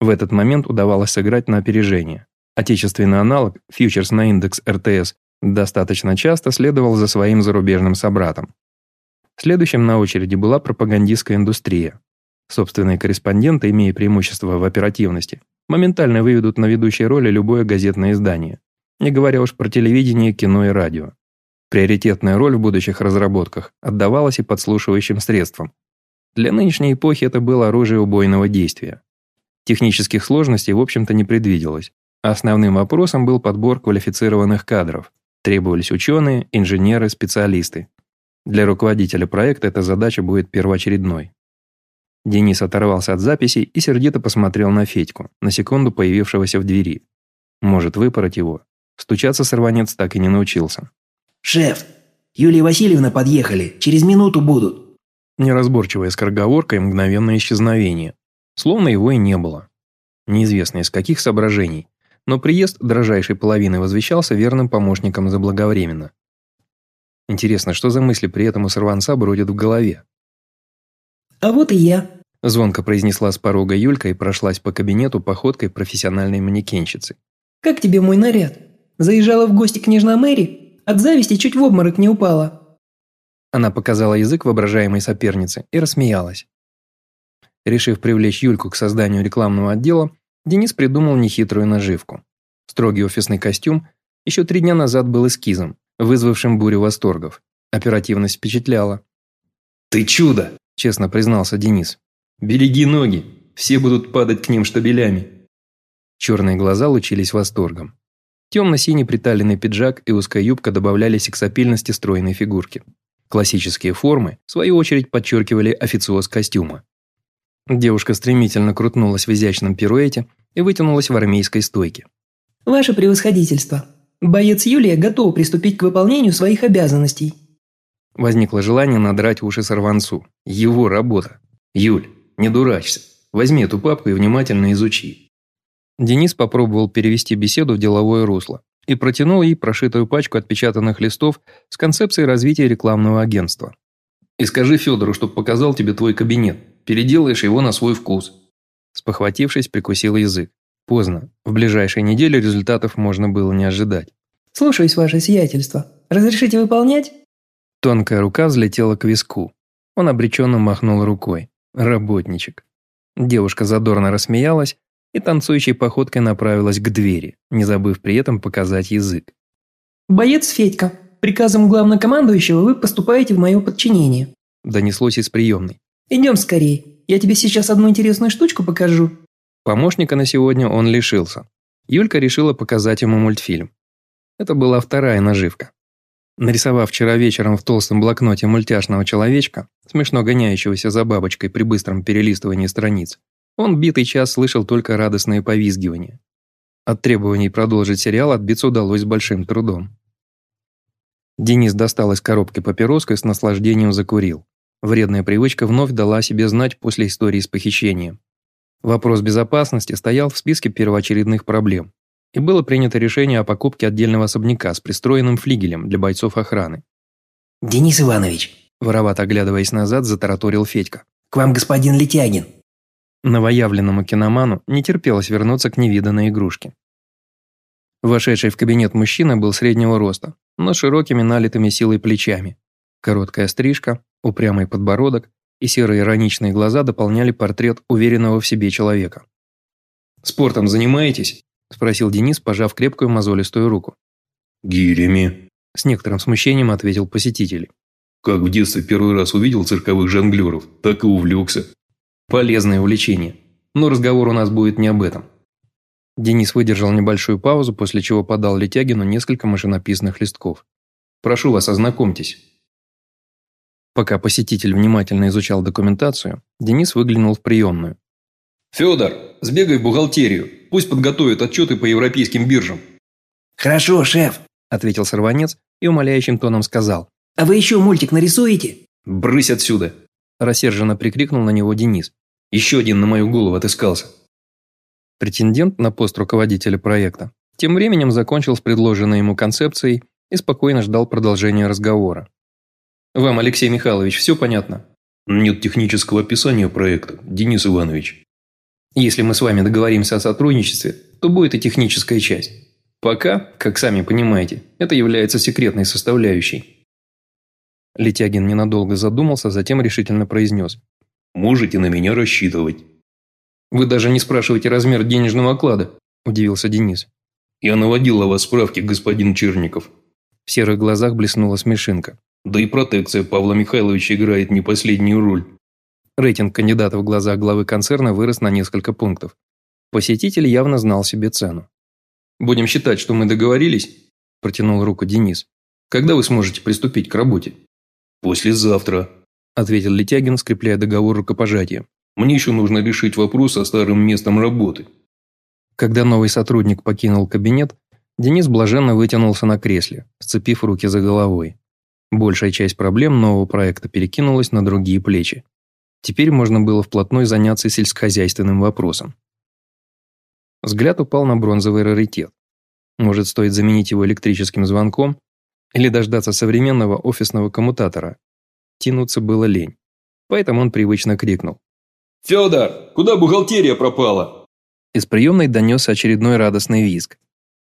В этот момент удавалось сыграть на опережение. Отечественный аналог, фьючерс на индекс РТС, достаточно часто следовал за своим зарубежным собратом. Следующим на очереди была пропагандистская индустрия. Собственные корреспонденты, имея преимущество в оперативности, моментально выведут на ведущей роли любое газетное издание не говоря уж про телевидение, кино и радио. Приоритетная роль в будущих разработках отдавалась и подслушивающим средствам. Для нынешней эпохи это было оружие убойного действия. Технических сложностей, в общем-то, не предвиделось. Основным вопросом был подбор квалифицированных кадров. Требовались ученые, инженеры, специалисты. Для руководителя проекта эта задача будет первоочередной. Денис оторвался от записей и сердито посмотрел на Федьку, на секунду появившегося в двери. Может выпороть его, Стучаться сорванец так и не научился. «Шеф, Юлия Васильевна подъехали, через минуту будут». Неразборчивая скороговорка и мгновенное исчезновение. Словно его и не было. Неизвестно из каких соображений, но приезд дрожайшей половины возвещался верным помощником заблаговременно. Интересно, что за мысли при этом у сорванца бродят в голове? «А вот и я», – звонко произнесла с порога Юлька и прошлась по кабинету походкой профессиональной манекенщицы. «Как тебе мой наряд?» Заезжала в гости княжна Мэри, от зависти чуть в обморок не упала». Она показала язык воображаемой сопернице и рассмеялась. Решив привлечь Юльку к созданию рекламного отдела, Денис придумал нехитрую наживку. Строгий офисный костюм еще три дня назад был эскизом, вызвавшим бурю восторгов. Оперативность впечатляла. «Ты чудо!» – честно признался Денис. «Береги ноги, все будут падать к ним штабелями». Черные глаза лучились восторгом. Темно-синий приталенный пиджак и узкая юбка добавляли сексапильности стройной фигурки. Классические формы, в свою очередь, подчеркивали официоз костюма. Девушка стремительно крутнулась в изящном пируэте и вытянулась в армейской стойке. «Ваше превосходительство, боец Юлия готов приступить к выполнению своих обязанностей». Возникло желание надрать уши сорванцу. Его работа. «Юль, не дурачься. Возьми эту папку и внимательно изучи». Денис попробовал перевести беседу в деловое русло и протянул ей прошитую пачку отпечатанных листов с концепцией развития рекламного агентства. «И скажи Федору, чтобы показал тебе твой кабинет. Переделаешь его на свой вкус». Спохватившись, прикусил язык. Поздно. В ближайшие недели результатов можно было не ожидать. «Слушаюсь, ваше сиятельство. Разрешите выполнять?» Тонкая рука взлетела к виску. Он обреченно махнул рукой. Работничек. Девушка задорно рассмеялась и танцующей походкой направилась к двери, не забыв при этом показать язык. «Боец Федька, приказом главнокомандующего вы поступаете в мое подчинение», донеслось из приемной. «Идем скорее, я тебе сейчас одну интересную штучку покажу». Помощника на сегодня он лишился. Юлька решила показать ему мультфильм. Это была вторая наживка. Нарисовав вчера вечером в толстом блокноте мультяшного человечка, смешно гоняющегося за бабочкой при быстром перелистывании страниц, он битый час слышал только радостные повизгивания. От требований продолжить сериал отбиться удалось с большим трудом. Денис достал из коробки папироску и с наслаждением закурил. Вредная привычка вновь дала себе знать после истории с похищением. Вопрос безопасности стоял в списке первоочередных проблем, и было принято решение о покупке отдельного особняка с пристроенным флигелем для бойцов охраны. «Денис Иванович», – воровато оглядываясь назад, затараторил Федька. «К вам господин Летягин». Новоявленному киноману не терпелось вернуться к невиданной игрушке. Вошедший в кабинет мужчина был среднего роста, но широкими налитыми силой плечами. Короткая стрижка, упрямый подбородок и серые ироничные глаза дополняли портрет уверенного в себе человека. «Спортом занимаетесь?» – спросил Денис, пожав крепкую мозолистую руку. «Гирями», – с некоторым смущением ответил посетитель. «Как в детстве первый раз увидел цирковых жонглеров, так и увлекся. Полезное увлечение. Но разговор у нас будет не об этом. Денис выдержал небольшую паузу, после чего подал Летягину несколько машинописных листков. «Прошу вас, ознакомьтесь». Пока посетитель внимательно изучал документацию, Денис выглянул в приемную. «Федор, сбегай в бухгалтерию. Пусть подготовят отчеты по европейским биржам». «Хорошо, шеф», – ответил сорванец и умоляющим тоном сказал. «А вы еще мультик нарисуете?» «Брысь отсюда!» – рассерженно прикрикнул на него Денис. Еще один на мою голову отыскался. Претендент на пост руководителя проекта тем временем закончил с предложенной ему концепцией и спокойно ждал продолжения разговора. «Вам, Алексей Михайлович, все понятно?» «Нет технического описания проекта, Денис Иванович». «Если мы с вами договоримся о сотрудничестве, то будет и техническая часть. Пока, как сами понимаете, это является секретной составляющей». Летягин ненадолго задумался, затем решительно произнес. Можете на меня рассчитывать». «Вы даже не спрашиваете размер денежного оклада», – удивился Денис. «Я наводил о вас справки, господин Черников». В серых глазах блеснула смешинка. «Да и протекция Павла Михайловича играет не последнюю роль». Рейтинг кандидата в глазах главы концерна вырос на несколько пунктов. Посетитель явно знал себе цену. «Будем считать, что мы договорились?» – протянул руку Денис. «Когда вы сможете приступить к работе?» «Послезавтра», – ответил Летягин, скрепляя договор рукопожатием. «Мне еще нужно решить вопрос со старым местом работы». Когда новый сотрудник покинул кабинет, Денис блаженно вытянулся на кресле, сцепив руки за головой. Большая часть проблем нового проекта перекинулась на другие плечи. Теперь можно было вплотную заняться сельскохозяйственным вопросом. Взгляд упал на бронзовый раритет. Может, стоит заменить его электрическим звонком или дождаться современного офисного коммутатора, Тянуться было лень. Поэтому он привычно крикнул. «Федор, куда бухгалтерия пропала?» Из приемной донесся очередной радостный визг.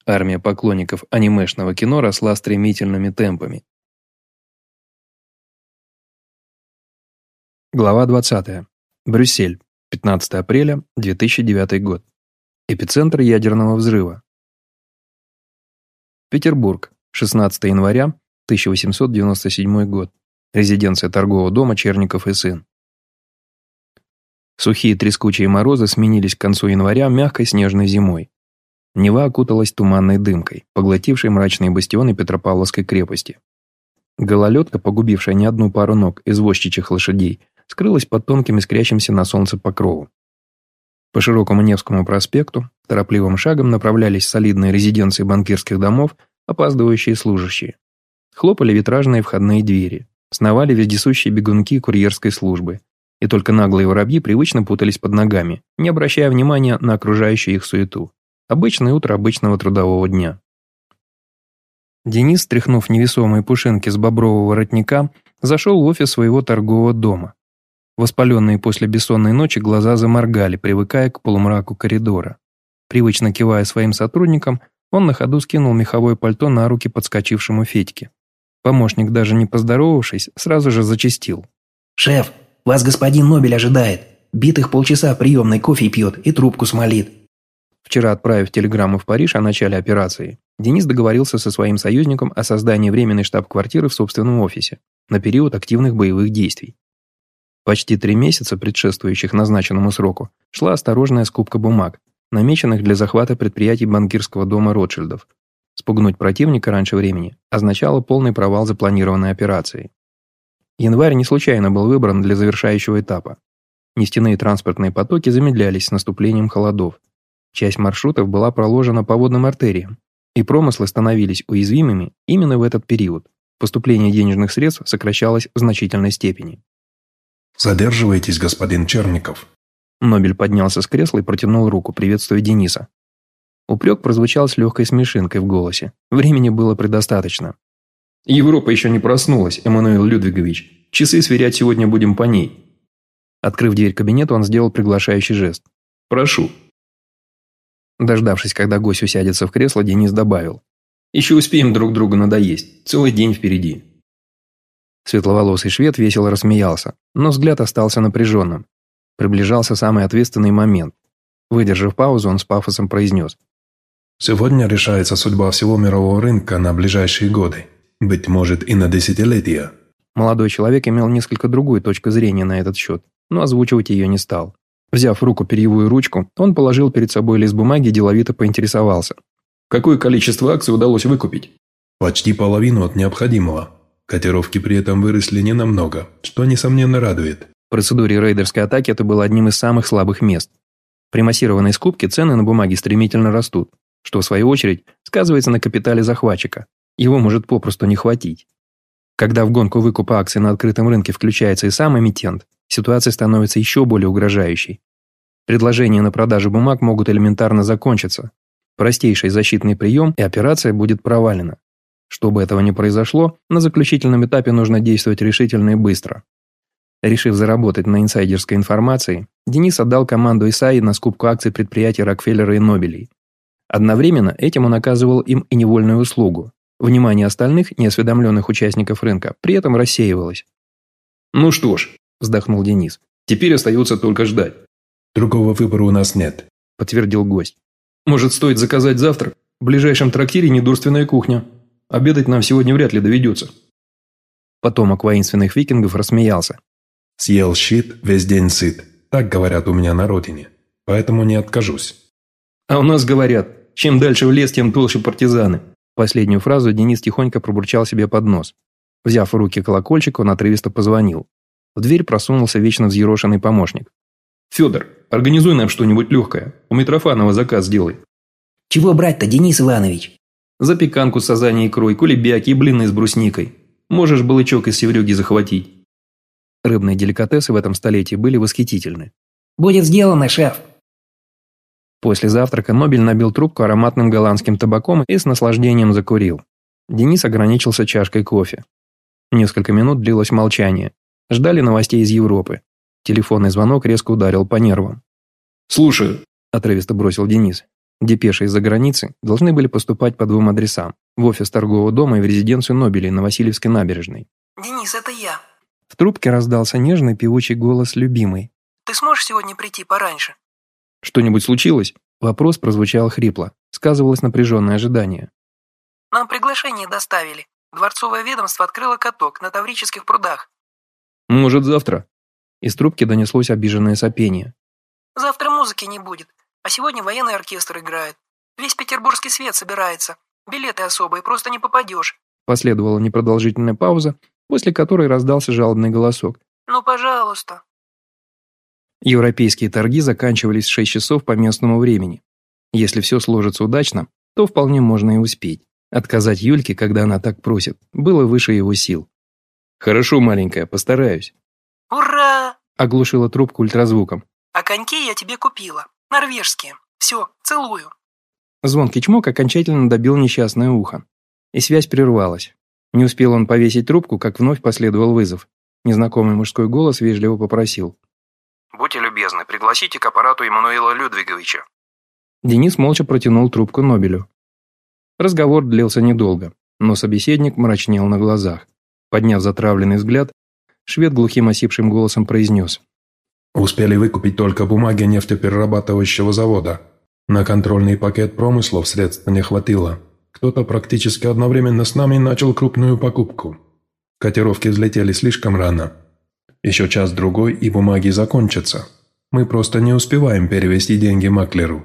Армия поклонников анимешного кино росла стремительными темпами. Глава 20. Брюссель. 15 апреля 2009 год. Эпицентр ядерного взрыва. Петербург. 16 января 1897 год резиденция торгового дома Черников и сын. Сухие трескучие морозы сменились к концу января мягкой снежной зимой. Нева окуталась туманной дымкой, поглотившей мрачные бастионы Петропавловской крепости. Гололедка, погубившая не одну пару ног извозчичьих лошадей, скрылась под тонким искрящимся на солнце покровом. По широкому Невскому проспекту торопливым шагом направлялись солидные резиденции банкирских домов, опаздывающие служащие. Хлопали витражные входные двери, сновали вездесущие бегунки курьерской службы, и только наглые воробьи привычно путались под ногами, не обращая внимания на окружающую их суету. Обычное утро обычного трудового дня. Денис, стряхнув невесомые пушинки с бобрового воротника, зашел в офис своего торгового дома. Воспаленные после бессонной ночи глаза заморгали, привыкая к полумраку коридора. Привычно кивая своим сотрудникам, он на ходу скинул меховое пальто на руки подскочившему Федьке. Помощник, даже не поздоровавшись, сразу же зачистил. «Шеф, вас господин Нобель ожидает. Битых полчаса приемной кофе пьет и трубку смолит». Вчера, отправив телеграмму в Париж о начале операции, Денис договорился со своим союзником о создании временной штаб-квартиры в собственном офисе на период активных боевых действий. Почти три месяца, предшествующих назначенному сроку, шла осторожная скупка бумаг, намеченных для захвата предприятий банкирского дома Ротшильдов. Спугнуть противника раньше времени означало полный провал запланированной операции. Январь не случайно был выбран для завершающего этапа. Нефтяные транспортные потоки замедлялись с наступлением холодов. Часть маршрутов была проложена по водным артериям, и промыслы становились уязвимыми именно в этот период. Поступление денежных средств сокращалось в значительной степени. «Задерживайтесь, господин Черников». Нобель поднялся с кресла и протянул руку, приветствуя Дениса. Упрек прозвучал с легкой смешинкой в голосе. Времени было предостаточно. «Европа еще не проснулась, Эммануил Людвигович. Часы сверять сегодня будем по ней». Открыв дверь кабинета, он сделал приглашающий жест. «Прошу». Дождавшись, когда гость усядется в кресло, Денис добавил. «Еще успеем друг другу надоесть. Целый день впереди». Светловолосый швед весело рассмеялся, но взгляд остался напряженным. Приближался самый ответственный момент. Выдержав паузу, он с пафосом произнес. «Сегодня решается судьба всего мирового рынка на ближайшие годы. Быть может, и на десятилетия». Молодой человек имел несколько другую точку зрения на этот счет, но озвучивать ее не стал. Взяв в руку перьевую ручку, он положил перед собой лист бумаги и деловито поинтересовался. «Какое количество акций удалось выкупить?» «Почти половину от необходимого. Котировки при этом выросли ненамного, что, несомненно, радует». В процедуре рейдерской атаки это было одним из самых слабых мест. При массированной скупке цены на бумаги стремительно растут, что, в свою очередь, сказывается на капитале захватчика. Его может попросту не хватить. Когда в гонку выкупа акций на открытом рынке включается и сам эмитент, ситуация становится еще более угрожающей. Предложения на продажу бумаг могут элементарно закончиться. Простейший защитный прием, и операция будет провалена. Чтобы этого не произошло, на заключительном этапе нужно действовать решительно и быстро. Решив заработать на инсайдерской информации, Денис отдал команду Исаи на скупку акций предприятий Рокфеллера и Нобелей. Одновременно этим он оказывал им и невольную услугу. Внимание остальных, неосведомленных участников рынка, при этом рассеивалось. «Ну что ж, вздохнул Денис. «Теперь остается только ждать». «Другого выбора у нас нет», – подтвердил гость. «Может, стоит заказать завтрак? В ближайшем трактире недурственная кухня. Обедать нам сегодня вряд ли доведется». Потомок воинственных викингов рассмеялся. «Съел щит, весь день сыт. Так говорят у меня на родине. Поэтому не откажусь». «А у нас говорят, чем дальше в лес, тем толще партизаны». Последнюю фразу Денис тихонько пробурчал себе под нос. Взяв в руки колокольчик, он отрывисто позвонил. В дверь просунулся вечно взъерошенный помощник. «Федор, организуй нам что-нибудь легкое. У Митрофанова заказ сделай». «Чего брать-то, Денис Иванович?» «Запеканку с сазаней икрой, кулебяки и блины с брусникой. Можешь балычок из севрюги захватить». Рыбные деликатесы в этом столетии были восхитительны. «Будет сделано, шеф!» После завтрака Нобель набил трубку ароматным голландским табаком и с наслаждением закурил. Денис ограничился чашкой кофе. Несколько минут длилось молчание, Ждали новостей из Европы. Телефонный звонок резко ударил по нервам. «Слушаю», – отрывисто бросил Денис. Депеши из-за границы должны были поступать по двум адресам – в офис торгового дома и в резиденцию Нобелей на Васильевской набережной. «Денис, это я». В трубке раздался нежный певучий голос любимой. «Ты сможешь сегодня прийти пораньше?» «Что-нибудь случилось?» Вопрос прозвучал хрипло. Сказывалось напряженное ожидание. «Нам приглашение доставили. Дворцовое ведомство открыло каток на Таврических прудах. Может, завтра?» Из трубки донеслось обиженное сопение. «Завтра музыки не будет, а сегодня военный оркестр играет. Весь петербургский свет собирается. Билеты особые, просто не попадешь. Последовала непродолжительная пауза, после которой раздался жалобный голосок. «Ну, пожалуйста». Европейские торги заканчивались в 6 часов по местному времени. Если все сложится удачно, то вполне можно и успеть. Отказать Юльке, когда она так просит, было выше его сил. «Хорошо, маленькая, постараюсь». «Ура!» – оглушила трубку ультразвуком. «А коньки я тебе купила. Норвежские. Все, целую». Звонкий чмок окончательно добил несчастное ухо. И связь прервалась. Не успел он повесить трубку, как вновь последовал вызов. Незнакомый мужской голос вежливо попросил. «Будьте любезны, пригласите к аппарату Эммануила Людвиговича». Денис молча протянул трубку Нобелю. Разговор длился недолго, но собеседник мрачнел на глазах. Подняв затравленный взгляд, швед глухим осипшим голосом произнес. «Успели выкупить только бумаги нефтеперерабатывающего завода. На контрольный пакет промыслов средств не хватило. Кто-то практически одновременно с нами начал крупную покупку. Котировки взлетели слишком рано. Еще час-другой, и бумаги закончатся. Мы просто не успеваем перевести деньги маклеру».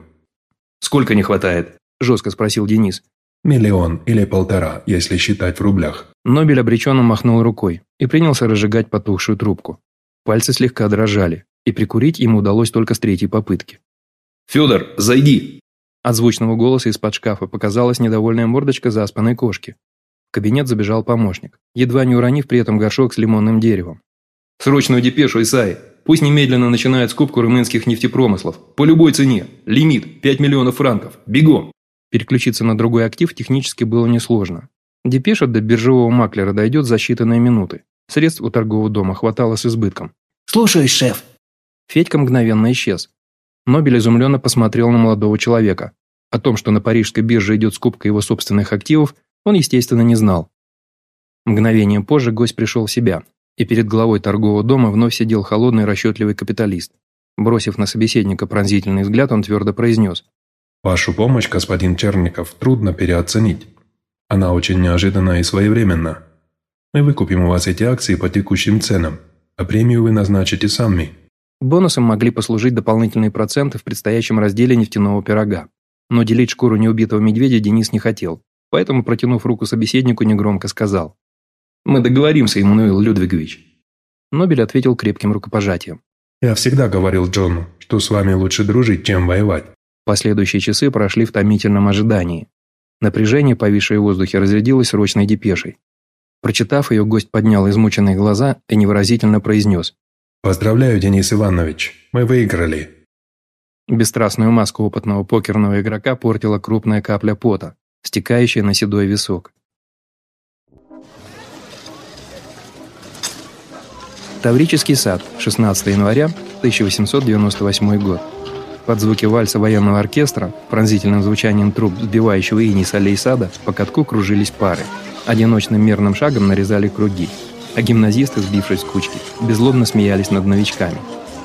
«Сколько не хватает?» – жестко спросил Денис. Миллион или полтора, если считать в рублях. Нобель обреченно махнул рукой и принялся разжигать потухшую трубку. Пальцы слегка дрожали, и прикурить ему удалось только с третьей попытки. «Федор, зайди!» От звучного голоса из-под шкафа показалась недовольная мордочка заспанной кошки. В кабинет забежал помощник, едва не уронив при этом горшок с лимонным деревом. «Срочную депешу, Исай! Пусть немедленно начинает скупку румынских нефтепромыслов. По любой цене. Лимит – 5 миллионов франков. Бегом!» Переключиться на другой актив технически было несложно. Депеша до биржевого маклера дойдет за считанные минуты. Средств у торгового дома хватало с избытком. «Слушаюсь, шеф». Федька мгновенно исчез. Нобель изумленно посмотрел на молодого человека. О том, что на парижской бирже идет скупка его собственных активов, он, естественно, не знал. Мгновением позже гость пришел в себя, и перед главой торгового дома вновь сидел холодный расчетливый капиталист. Бросив на собеседника пронзительный взгляд, он твердо произнес. Вашу помощь, господин Черников, трудно переоценить. Она очень неожиданна и своевременна. Мы выкупим у вас эти акции по текущим ценам, а премию вы назначите сами. Бонусом могли послужить дополнительные проценты в предстоящем разделе нефтяного пирога. Но делить шкуру неубитого медведя Денис не хотел, поэтому, протянув руку собеседнику, негромко сказал. «Мы договоримся, Эммануил Людвигович». Нобель ответил крепким рукопожатием. «Я всегда говорил Джону, что с вами лучше дружить, чем воевать. Последующие часы прошли в томительном ожидании. Напряжение, повисшее в воздухе, разрядилось срочной депешей. Прочитав ее, гость поднял измученные глаза и невыразительно произнес. «Поздравляю, Денис Иванович, мы выиграли». Бесстрастную маску опытного покерного игрока портила крупная капля пота, стекающая на седой висок. Таврический сад, 16 января 1898 год. Под звуки вальса военного оркестра, пронзительным звучанием труб, сбивающего иней с аллей сада, по катку кружились пары. Одиночным мерным шагом нарезали круги. А гимназисты, сбившись в кучки, беззлобно смеялись над новичками.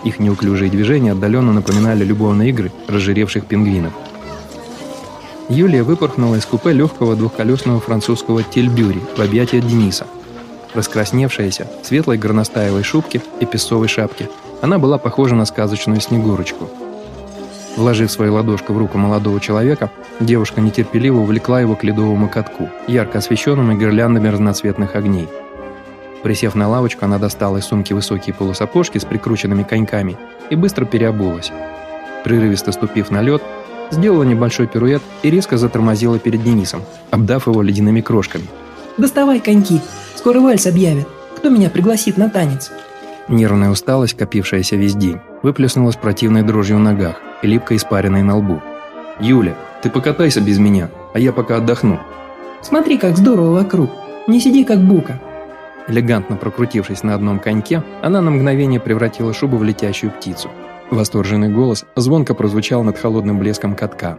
Их неуклюжие движения отдаленно напоминали любовные игры разжиревших пингвинов. Юлия выпорхнула из купе легкого двухколесного французского тельбюри в объятия Дениса. Раскрасневшаяся, в светлой горностаевой шубке и песцовой шапке, она была похожа на сказочную снегурочку – Вложив свою ладошку в руку молодого человека, девушка нетерпеливо увлекла его к ледовому катку, ярко освещенному гирляндами разноцветных огней. Присев на лавочку, она достала из сумки высокие полусапожки с прикрученными коньками и быстро переобулась. Прерывисто ступив на лед, сделала небольшой пируэт и резко затормозила перед Денисом, обдав его ледяными крошками. «Доставай коньки, скоро вальс объявят. Кто меня пригласит на танец?» Нервная усталость, копившаяся весь день, выплеснулась противной дрожью в ногах и липкой испариной на лбу. «Юля, ты покатайся без меня, а я пока отдохну». «Смотри, как здорово вокруг. Не сиди, как бука». Элегантно прокрутившись на одном коньке, она на мгновение превратила шубу в летящую птицу. Восторженный голос звонко прозвучал над холодным блеском катка.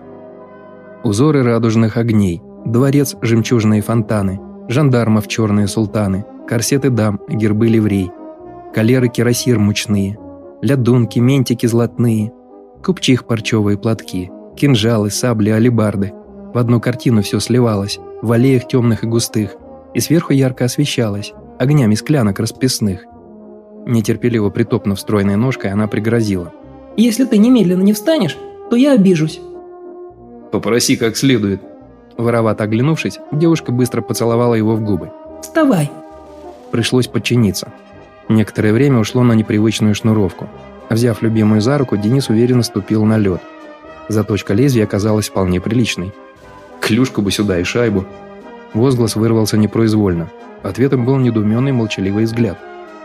Узоры радужных огней, дворец жемчужные фонтаны, жандармов черные султаны, корсеты дам, гербы ливрей, калеры кирасир мучные, лядунки, ментики золотные, купчих парчевые платки, кинжалы, сабли, алебарды. В одну картину все сливалось, в аллеях темных и густых, и сверху ярко освещалось, огнями склянок расписных. Нетерпеливо притопнув стройной ножкой, она пригрозила. «Если ты немедленно не встанешь, то я обижусь». «Попроси как следует». Воровато оглянувшись, девушка быстро поцеловала его в губы. «Вставай!» Пришлось подчиниться. Некоторое время ушло на непривычную шнуровку. Взяв любимую за руку, Денис уверенно ступил на лед. Заточка лезвия оказалась вполне приличной. Клюшку бы сюда и шайбу. Возглас вырвался непроизвольно. Ответом был недоуменный молчаливый взгляд.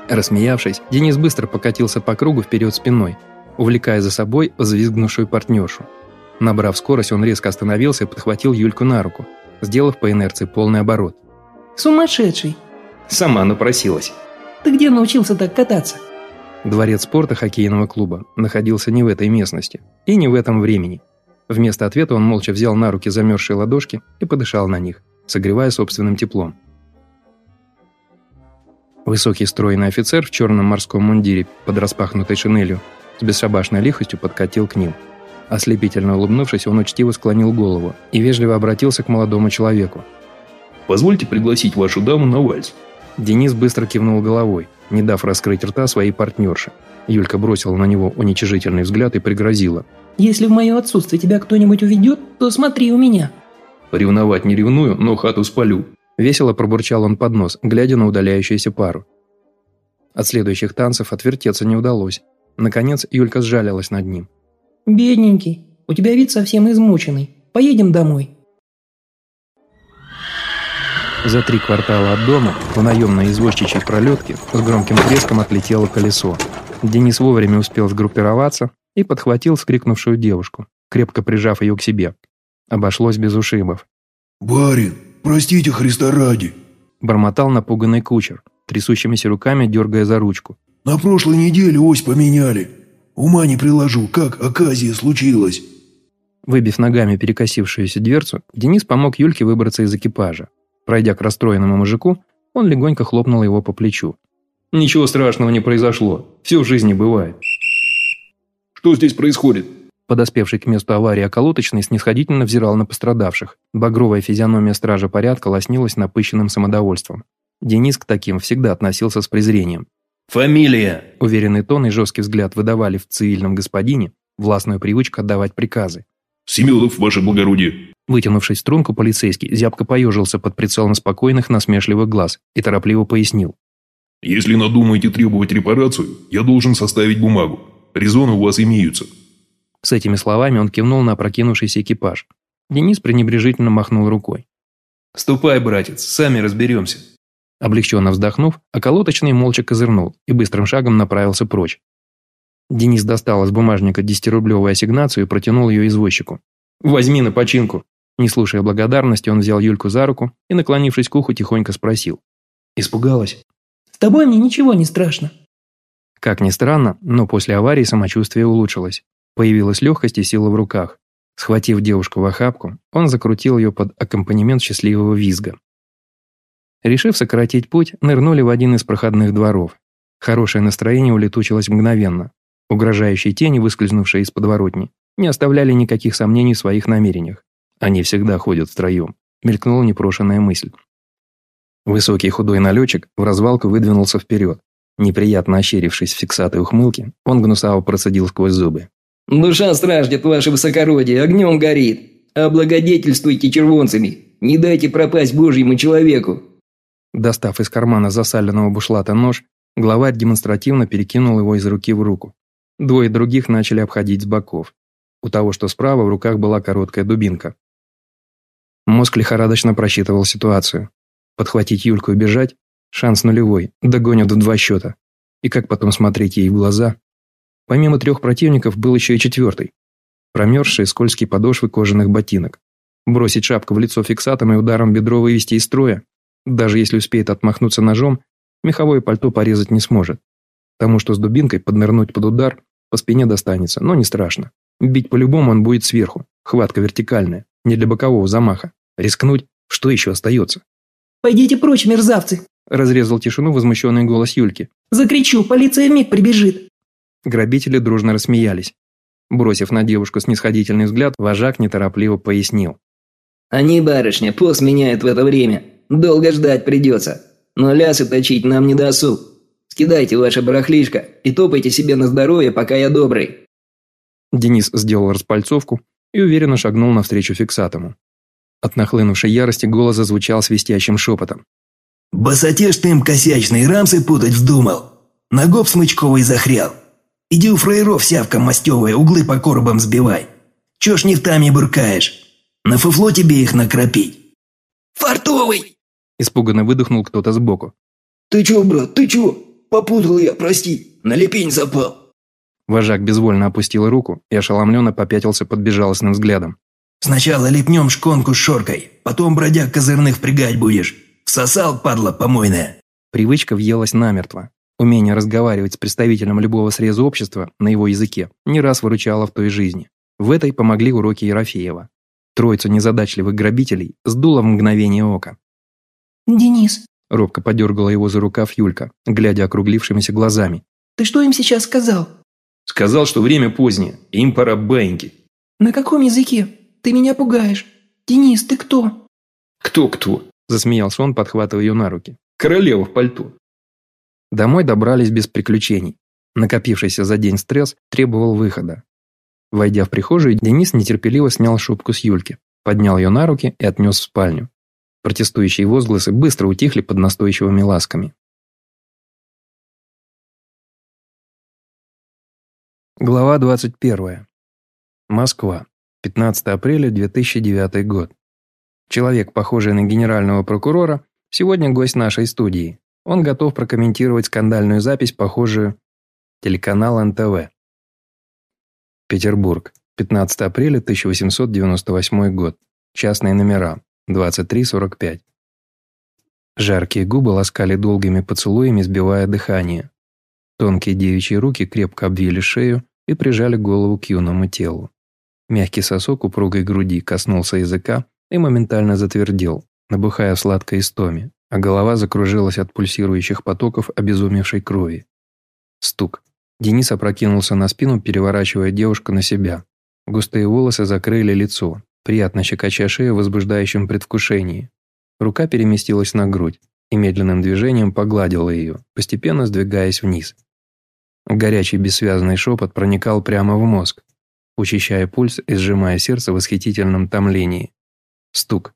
Рассмеявшись, Денис быстро покатился по кругу вперед спиной, увлекая за собой взвизгнувшую партнершу. Набрав скорость, он резко остановился и подхватил Юльку на руку, сделав по инерции полный оборот. «Сумасшедший!» Сама напросилась. «Ты где научился так кататься?» Дворец спорта хоккейного клуба находился не в этой местности и не в этом времени. Вместо ответа он молча взял на руки замерзшие ладошки и подышал на них, согревая собственным теплом. Высокий стройный офицер в черном морском мундире под распахнутой шинелью с бесшабашной лихостью подкатил к ним. Ослепительно улыбнувшись, он учтиво склонил голову и вежливо обратился к молодому человеку. «Позвольте пригласить вашу даму на вальс». Денис быстро кивнул головой, не дав раскрыть рта своей партнерше. Юлька бросила на него уничижительный взгляд и пригрозила. «Если в мое отсутствие тебя кто-нибудь уведет, то смотри у меня». «Ревновать не ревную, но хату спалю». Весело пробурчал он под нос, глядя на удаляющуюся пару. От следующих танцев отвертеться не удалось. Наконец Юлька сжалилась над ним. «Бедненький, у тебя вид совсем измученный. Поедем домой». За три квартала от дома в наемной извозчичьей пролетке с громким треском отлетело колесо. Денис вовремя успел сгруппироваться и подхватил скрикнувшую девушку, крепко прижав ее к себе. Обошлось без ушибов. «Барин, простите Христа ради!» Бормотал напуганный кучер, трясущимися руками дергая за ручку. «На прошлой неделе ось поменяли. Ума не приложу, как оказия случилась!» Выбив ногами перекосившуюся дверцу, Денис помог Юльке выбраться из экипажа. Пройдя к расстроенному мужику, он легонько хлопнул его по плечу. «Ничего страшного не произошло. Все в жизни бывает». «Что здесь происходит?» Подоспевший к месту аварии околоточный снисходительно взирал на пострадавших. Багровая физиономия стража порядка лоснилась напыщенным самодовольством. Денис к таким всегда относился с презрением. «Фамилия!» Уверенный тон и жесткий взгляд выдавали в цивильном господине властную привычку отдавать приказы. «Семенов, ваше благородие!» Вытянувшись в струнку, полицейский зябко поежился под прицелом спокойных, насмешливых глаз и торопливо пояснил. «Если надумаете требовать репарацию, я должен составить бумагу. Резоны у вас имеются». С этими словами он кивнул на опрокинувшийся экипаж. Денис пренебрежительно махнул рукой. «Ступай, братец, сами разберемся». Облегченно вздохнув, околоточный молча козырнул и быстрым шагом направился прочь. Денис достал из бумажника десятирублевую ассигнацию и протянул ее извозчику. «Возьми на починку». Не слушая благодарности, он взял Юльку за руку и, наклонившись к уху, тихонько спросил. «Испугалась?» «С тобой мне ничего не страшно». Как ни странно, но после аварии самочувствие улучшилось. Появилась легкость и сила в руках. Схватив девушку в охапку, он закрутил ее под аккомпанемент счастливого визга. Решив сократить путь, нырнули в один из проходных дворов. Хорошее настроение улетучилось мгновенно. Угрожающие тени, выскользнувшие из подворотни, не оставляли никаких сомнений в своих намерениях. Они всегда ходят втроем. Мелькнула непрошенная мысль. Высокий худой налетчик в развалку выдвинулся вперед. Неприятно ощерившись в фиксатой ухмылке, он гнусаво процедил сквозь зубы. «Душа страждет, ваше высокородие, огнем горит. Облагодетельствуйте червонцами. Не дайте пропасть божьему человеку». Достав из кармана засаленного бушлата нож, главарь демонстративно перекинул его из руки в руку. Двое других начали обходить с боков. У того, что справа, в руках была короткая дубинка. Мозг лихорадочно просчитывал ситуацию. Подхватить Юльку и бежать – шанс нулевой, догонят в два счета. И как потом смотреть ей в глаза? Помимо трех противников был еще и четвертый. Промерзшие скользкие подошвы кожаных ботинок. Бросить шапку в лицо фиксатом и ударом бедро вывести из строя. Даже если успеет отмахнуться ножом, меховое пальто порезать не сможет. Тому, что с дубинкой поднырнуть под удар, по спине достанется, но не страшно. Бить по-любому он будет сверху, хватка вертикальная, не для бокового замаха. Рискнуть, что еще остается? «Пойдите прочь, мерзавцы!» Разрезал тишину возмущенный голос Юльки. «Закричу, полиция вмиг прибежит!» Грабители дружно рассмеялись. Бросив на девушку снисходительный взгляд, вожак неторопливо пояснил. «Они, барышня, пост меняют в это время. Долго ждать придется. Но лясы точить нам не досуг. Скидайте ваше барахлишко и топайте себе на здоровье, пока я добрый». Денис сделал распальцовку и уверенно шагнул навстречу фиксатому. От нахлынувшей ярости голос зазвучал свистящим шепотом. «Басотеж ты им косячный рамсы путать вздумал. На гоп смычковый захрял. Иди у фраеров сявка мастевая, углы по коробам сбивай. Чё ж нефтами буркаешь? На фуфло тебе их накропить». «Фартовый!» Испуганно выдохнул кто-то сбоку. «Ты чё, брат, ты чё? Попутал я, прости. На лепень запал». Вожак безвольно опустил руку и ошеломленно попятился под безжалостным взглядом. «Сначала лепнем шконку с шоркой, потом бродяг козырных впрягать будешь. Всосал, падла помойная». Привычка въелась намертво. Умение разговаривать с представителем любого среза общества на его языке не раз выручало в той жизни. В этой помогли уроки Ерофеева. Троицу незадачливых грабителей сдуло в мгновение ока. «Денис», – робко подергала его за рукав Юлька, глядя округлившимися глазами. «Ты что им сейчас сказал?» «Сказал, что время позднее, им пора баиньки». «На каком языке? Ты меня пугаешь. Денис, ты кто?» «Кто-кто?» – засмеялся он, подхватывая ее на руки. «Королева в пальто». Домой добрались без приключений. Накопившийся за день стресс требовал выхода. Войдя в прихожую, Денис нетерпеливо снял шубку с Юльки, поднял ее на руки и отнес в спальню. Протестующие возгласы быстро утихли под настойчивыми ласками. Глава 21. Москва. 15 апреля 2009 год. Человек, похожий на генерального прокурора, сегодня гость нашей студии. Он готов прокомментировать скандальную запись, похожую телеканал НТВ. Петербург. 15 апреля 1898 год. Частные номера. 23.45. Жаркие губы ласкали долгими поцелуями, сбивая дыхание. Тонкие девичьи руки крепко обвили шею и прижали голову к юному телу. Мягкий сосок упругой груди коснулся языка и моментально затвердел, набухая сладкой истоме, а голова закружилась от пульсирующих потоков обезумевшей крови. Стук. Денис опрокинулся на спину, переворачивая девушку на себя. Густые волосы закрыли лицо, приятно щекоча шею в возбуждающем предвкушении. Рука переместилась на грудь и медленным движением погладила ее, постепенно сдвигаясь вниз. Горячий бессвязный шепот проникал прямо в мозг, учащая пульс и сжимая сердце в восхитительном томлении. Стук.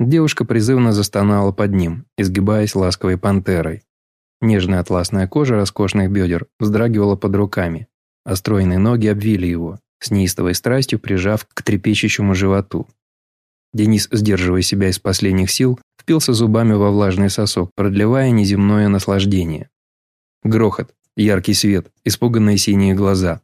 Девушка призывно застонала под ним, изгибаясь ласковой пантерой. Нежная атласная кожа роскошных бедер вздрагивала под руками, а стройные ноги обвили его, с неистовой страстью прижав к трепещущему животу. Денис, сдерживая себя из последних сил, впился зубами во влажный сосок, продлевая неземное наслаждение. Грохот, яркий свет, испуганные синие глаза.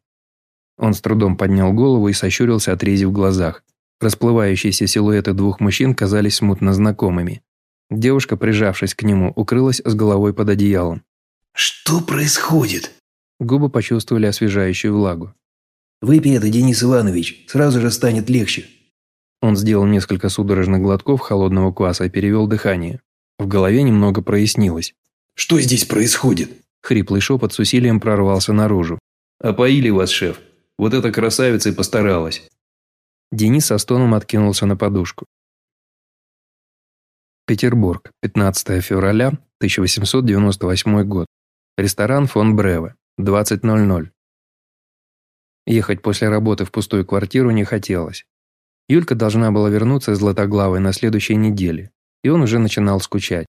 Он с трудом поднял голову и сощурился, отрезив глазах. Расплывающиеся силуэты двух мужчин казались смутно знакомыми. Девушка, прижавшись к нему, укрылась с головой под одеялом. «Что происходит?» Губы почувствовали освежающую влагу. «Выпей это, Денис Иванович, сразу же станет легче». Он сделал несколько судорожных глотков холодного кваса и перевел дыхание. В голове немного прояснилось. «Что здесь происходит?» Хриплый шепот с усилием прорвался наружу. «Опоили вас, шеф. Вот эта красавица и постаралась». Денис со стоном откинулся на подушку. Петербург, 15 февраля 1898 год. Ресторан фон Бреве, 20.00. Ехать после работы в пустую квартиру не хотелось. Юлька должна была вернуться из Златоглавой на следующей неделе, и он уже начинал скучать.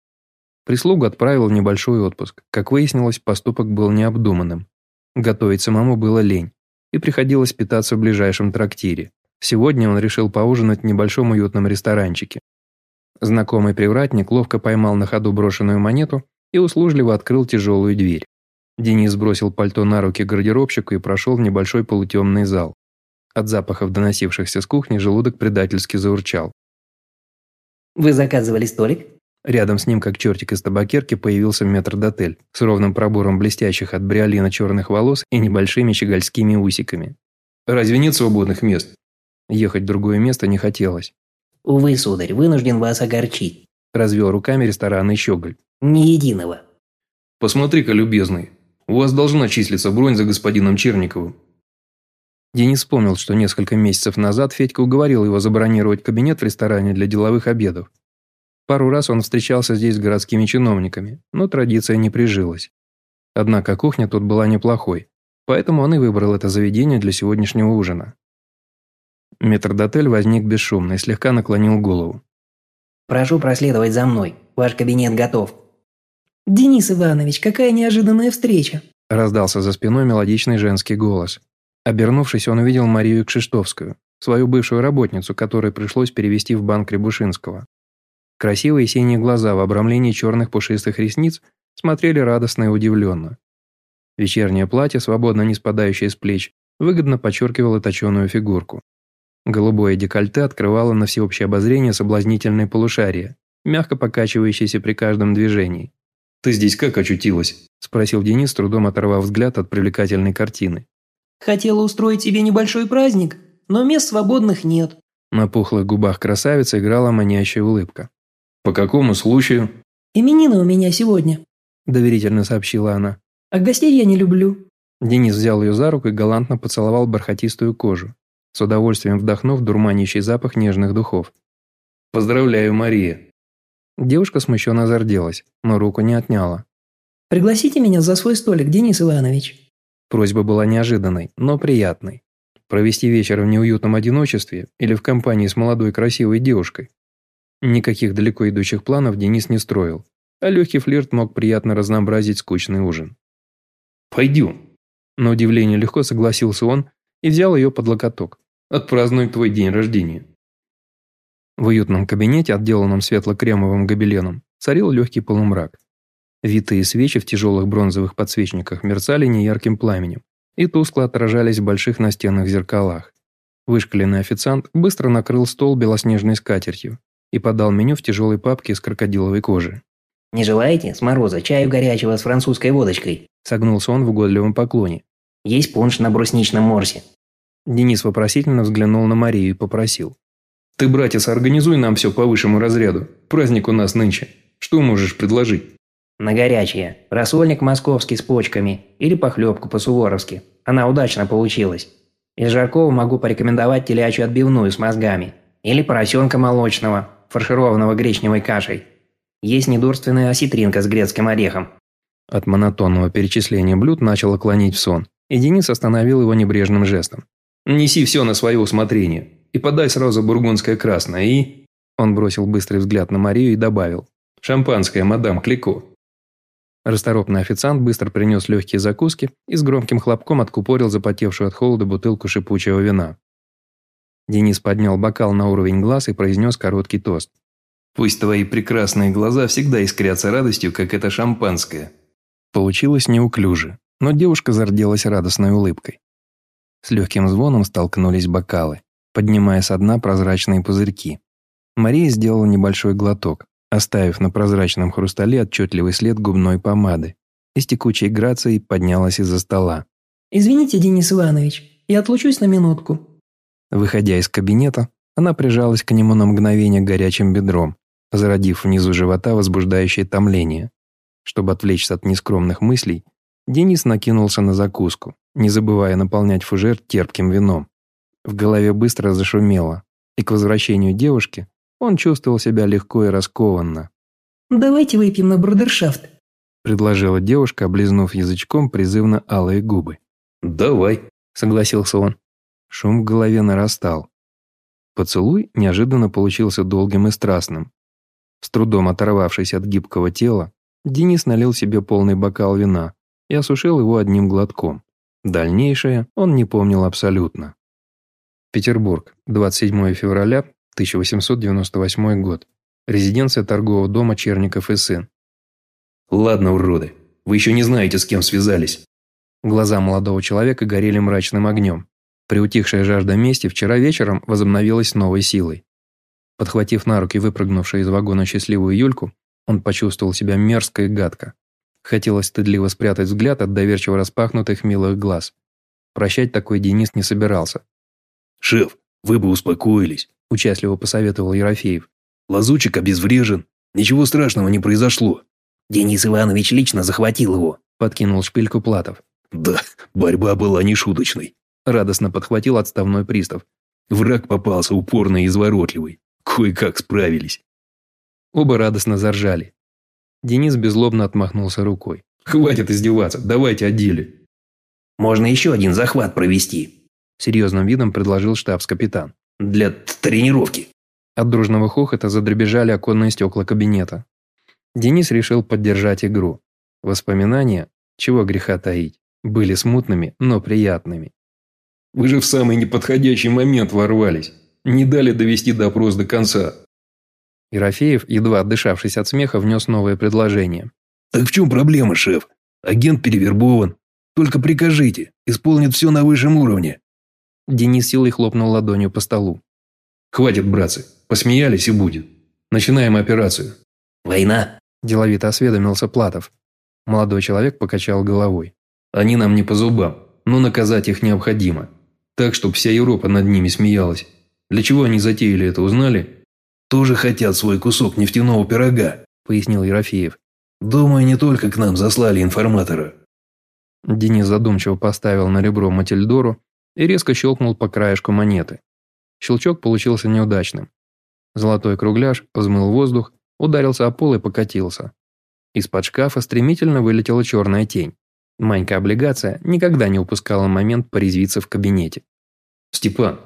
Прислугу отправил в небольшой отпуск. Как выяснилось, поступок был необдуманным. Готовить самому было лень, и приходилось питаться в ближайшем трактире. Сегодня он решил поужинать в небольшом уютном ресторанчике. Знакомый привратник ловко поймал на ходу брошенную монету и услужливо открыл тяжелую дверь. Денис бросил пальто на руки гардеробщику и прошел в небольшой полутемный зал. От запахов, доносившихся с кухни, желудок предательски заурчал. «Вы заказывали столик?» Рядом с ним, как чертик из табакерки, появился метрдотель с ровным пробором блестящих от бриолина черных волос и небольшими щегольскими усиками. «Разве нет свободных мест?» Ехать в другое место не хотелось. «Увы, сударь, вынужден вас огорчить», – развел руками ресторанный щеголь. «Ни единого». «Посмотри-ка, любезный, у вас должна числиться бронь за господином Черниковым». Денис вспомнил, что несколько месяцев назад Федька уговорил его забронировать кабинет в ресторане для деловых обедов. Пару раз он встречался здесь с городскими чиновниками, но традиция не прижилась. Однако кухня тут была неплохой, поэтому он и выбрал это заведение для сегодняшнего ужина. Метрдотель возник бесшумно и слегка наклонил голову. «Прошу проследовать за мной. Ваш кабинет готов». «Денис Иванович, какая неожиданная встреча!» Раздался за спиной мелодичный женский голос. Обернувшись, он увидел Марию Кшиштовскую, свою бывшую работницу, которой пришлось перевести в банк Рябушинского. Красивые синие глаза в обрамлении черных пушистых ресниц смотрели радостно и удивленно. Вечернее платье, свободно не спадающее с плеч, выгодно подчеркивало точеную фигурку. Голубое декольте открывало на всеобщее обозрение соблазнительные полушария, мягко покачивающиеся при каждом движении. «Ты здесь как очутилась?» – спросил Денис, с трудом оторвав взгляд от привлекательной картины. «Хотела устроить себе небольшой праздник, но мест свободных нет». На пухлых губах красавицы играла манящая улыбка. «По какому случаю?» «Именины у меня сегодня», – доверительно сообщила она. «А гостей я не люблю». Денис взял ее за руку и галантно поцеловал бархатистую кожу, с удовольствием вдохнув дурманящий запах нежных духов. «Поздравляю, Мария!» Девушка смущенно зарделась, но руку не отняла. «Пригласите меня за свой столик, Денис Иванович». Просьба была неожиданной, но приятной. Провести вечер в неуютном одиночестве или в компании с молодой красивой девушкой. Никаких далеко идущих планов Денис не строил, а легкий флирт мог приятно разнообразить скучный ужин. «Пойдем». На удивление легко согласился он и взял ее под локоток. «Отпразднуй твой день рождения». В уютном кабинете, отделанном светло-кремовым гобеленом, царил легкий полумрак. Витые свечи в тяжелых бронзовых подсвечниках мерцали неярким пламенем и тускло отражались в больших настенных зеркалах. Вышкаленный официант быстро накрыл стол белоснежной скатертью и подал меню в тяжелой папке из крокодиловой кожи. «Не желаете, с мороза, чаю горячего с французской водочкой?» Согнулся он в угодливом поклоне. «Есть пунш на брусничном морсе». Денис вопросительно взглянул на Марию и попросил. «Ты, братец, организуй нам все по высшему разряду. Праздник у нас нынче. Что можешь предложить?» «На горячее. Рассольник московский с почками. Или похлебку по-суворовски. Она удачно получилась. Из жаркого могу порекомендовать телячью отбивную с мозгами. Или поросенка молочного, фаршированного гречневой кашей. Есть недурственная осетринка с грецким орехом». От монотонного перечисления блюд начало клонить в сон, и Денис остановил его небрежным жестом. «Неси все на свое усмотрение. И подай сразу бургундское красное и...» Он бросил быстрый взгляд на Марию и добавил. «Шампанское, мадам Клико». Расторопный официант быстро принес легкие закуски и с громким хлопком откупорил запотевшую от холода бутылку шипучего вина. Денис поднял бокал на уровень глаз и произнес короткий тост. «Пусть твои прекрасные глаза всегда искрятся радостью, как это шампанское». Получилось неуклюже, но девушка зарделась радостной улыбкой. С легким звоном столкнулись бокалы, поднимая со дна прозрачные пузырьки. Мария сделала небольшой глоток, оставив на прозрачном хрустале отчетливый след губной помады, и с текучей грацией поднялась из-за стола. «Извините, Денис Иванович, я отлучусь на минутку». Выходя из кабинета, она прижалась к нему на мгновение горячим бедром, зародив внизу живота возбуждающее томление. Чтобы отвлечься от нескромных мыслей, Денис накинулся на закуску, не забывая наполнять фужер терпким вином. В голове быстро зашумело, и к возвращению девушки он чувствовал себя легко и раскованно. «Давайте выпьем на брудершафт», – предложила девушка, облизнув язычком призывно алые губы. «Давай», – согласился он. Шум в голове нарастал. Поцелуй неожиданно получился долгим и страстным. С трудом оторвавшись от гибкого тела, Денис налил себе полный бокал вина и осушил его одним глотком. Дальнейшее он не помнил абсолютно. Петербург, 27 февраля 1898 год. Резиденция торгового дома Черников и сын. «Ладно, уроды, вы еще не знаете, с кем связались». Глаза молодого человека горели мрачным огнем. Приутихшая жажда мести вчера вечером возобновилась с новой силой. Подхватив на руки выпрыгнувшую из вагона счастливую Юльку, он почувствовал себя мерзко и гадко. Хотелось стыдливо спрятать взгляд от доверчиво распахнутых милых глаз. Прощать такой Денис не собирался. «Шеф, вы бы успокоились участливо посоветовал Ерофеев. «Лазучик обезврежен. Ничего страшного не произошло». «Денис Иванович лично захватил его», – подкинул шпильку Платов. «Да, борьба была нешуточной», – радостно подхватил отставной пристав. «Враг попался упорный и изворотливый. Кое-как справились». Оба радостно заржали. Денис беззлобно отмахнулся рукой. «Хватит издеваться, давайте о деле». «Можно еще один захват провести», – серьезным видом предложил штабс-капитан. Для тренировки. От дружного хохота задребежали оконные стекла кабинета. Денис решил поддержать игру. Воспоминания, чего греха таить, были смутными, но приятными. «Вы же в самый неподходящий момент ворвались. Не дали довести допрос до конца». Ерофеев, едва отдышавшись от смеха, внес новое предложение. «Так в чем проблема, шеф? Агент перевербован. Только прикажите, исполнит все на высшем уровне». Денис силой хлопнул ладонью по столу. «Хватит, братцы, посмеялись и будет. Начинаем операцию». «Война?» – деловито осведомился Платов. Молодой человек покачал головой. «Они нам не по зубам, но наказать их необходимо. Так, чтобы вся Европа над ними смеялась. Для чего они затеяли это, узнали?» «Тоже хотят свой кусок нефтяного пирога», – пояснил Ерофеев. «Думаю, не только к нам заслали информатора». Денис задумчиво поставил на ребро Матильдору и резко щелкнул по краешку монеты. Щелчок получился неудачным. Золотой кругляш взмыл воздух, ударился о пол и покатился. Из-под шкафа стремительно вылетела черная тень. Манька-облигация никогда не упускала момент порезвиться в кабинете. «Степан,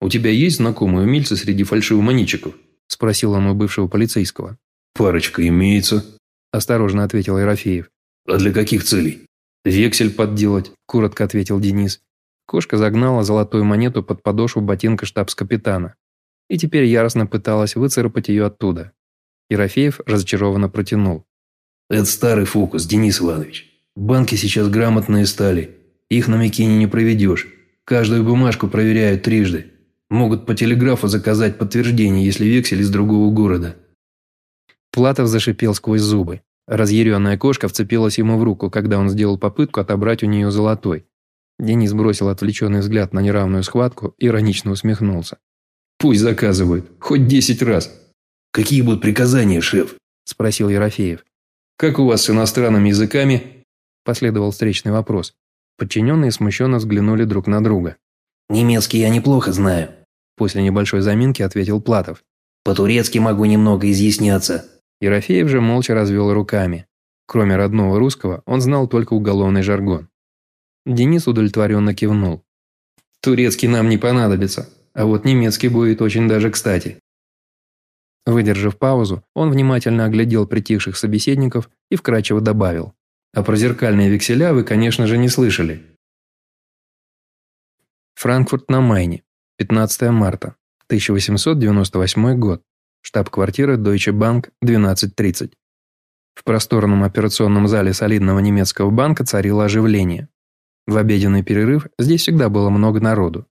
у тебя есть знакомые умельцы среди фальшивомонетчиков?» – спросил он у бывшего полицейского. «Парочка имеется», – осторожно ответил Ерофеев. «А для каких целей?» «Вексель подделать», – коротко ответил Денис. Кошка загнала золотую монету под подошву ботинка штабс-капитана и теперь яростно пыталась выцарапать ее оттуда. Ерофеев разочарованно протянул. «Это старый фокус, Денис Иванович. Банки сейчас грамотные стали. Их на Микине не проведешь. Каждую бумажку проверяют трижды. Могут по телеграфу заказать подтверждение, если вексель из другого города». Платов зашипел сквозь зубы. Разъяренная кошка вцепилась ему в руку, когда он сделал попытку отобрать у нее золотой. Денис бросил отвлеченный взгляд на неравную схватку иронично усмехнулся. «Пусть заказывают, хоть десять раз». «Какие будут приказания, шеф?» – спросил Ерофеев. «Как у вас с иностранными языками?» – последовал встречный вопрос. Подчиненные смущенно взглянули друг на друга. «Немецкий я неплохо знаю», – после небольшой заминки ответил Платов. «По-турецки могу немного изъясняться». Ерофеев же молча развел руками. Кроме родного русского, он знал только уголовный жаргон. Денис удовлетворенно кивнул. «Турецкий нам не понадобится, а вот немецкий будет очень даже кстати». Выдержав паузу, он внимательно оглядел притихших собеседников и вкрадчиво добавил. «А про зеркальные векселя вы, конечно же, не слышали». Франкфурт на Майне, 15 марта, 1898 год. Штаб-квартира Deutsche Bank, 12.30. В просторном операционном зале солидного немецкого банка царило оживление. В обеденный перерыв здесь всегда было много народу.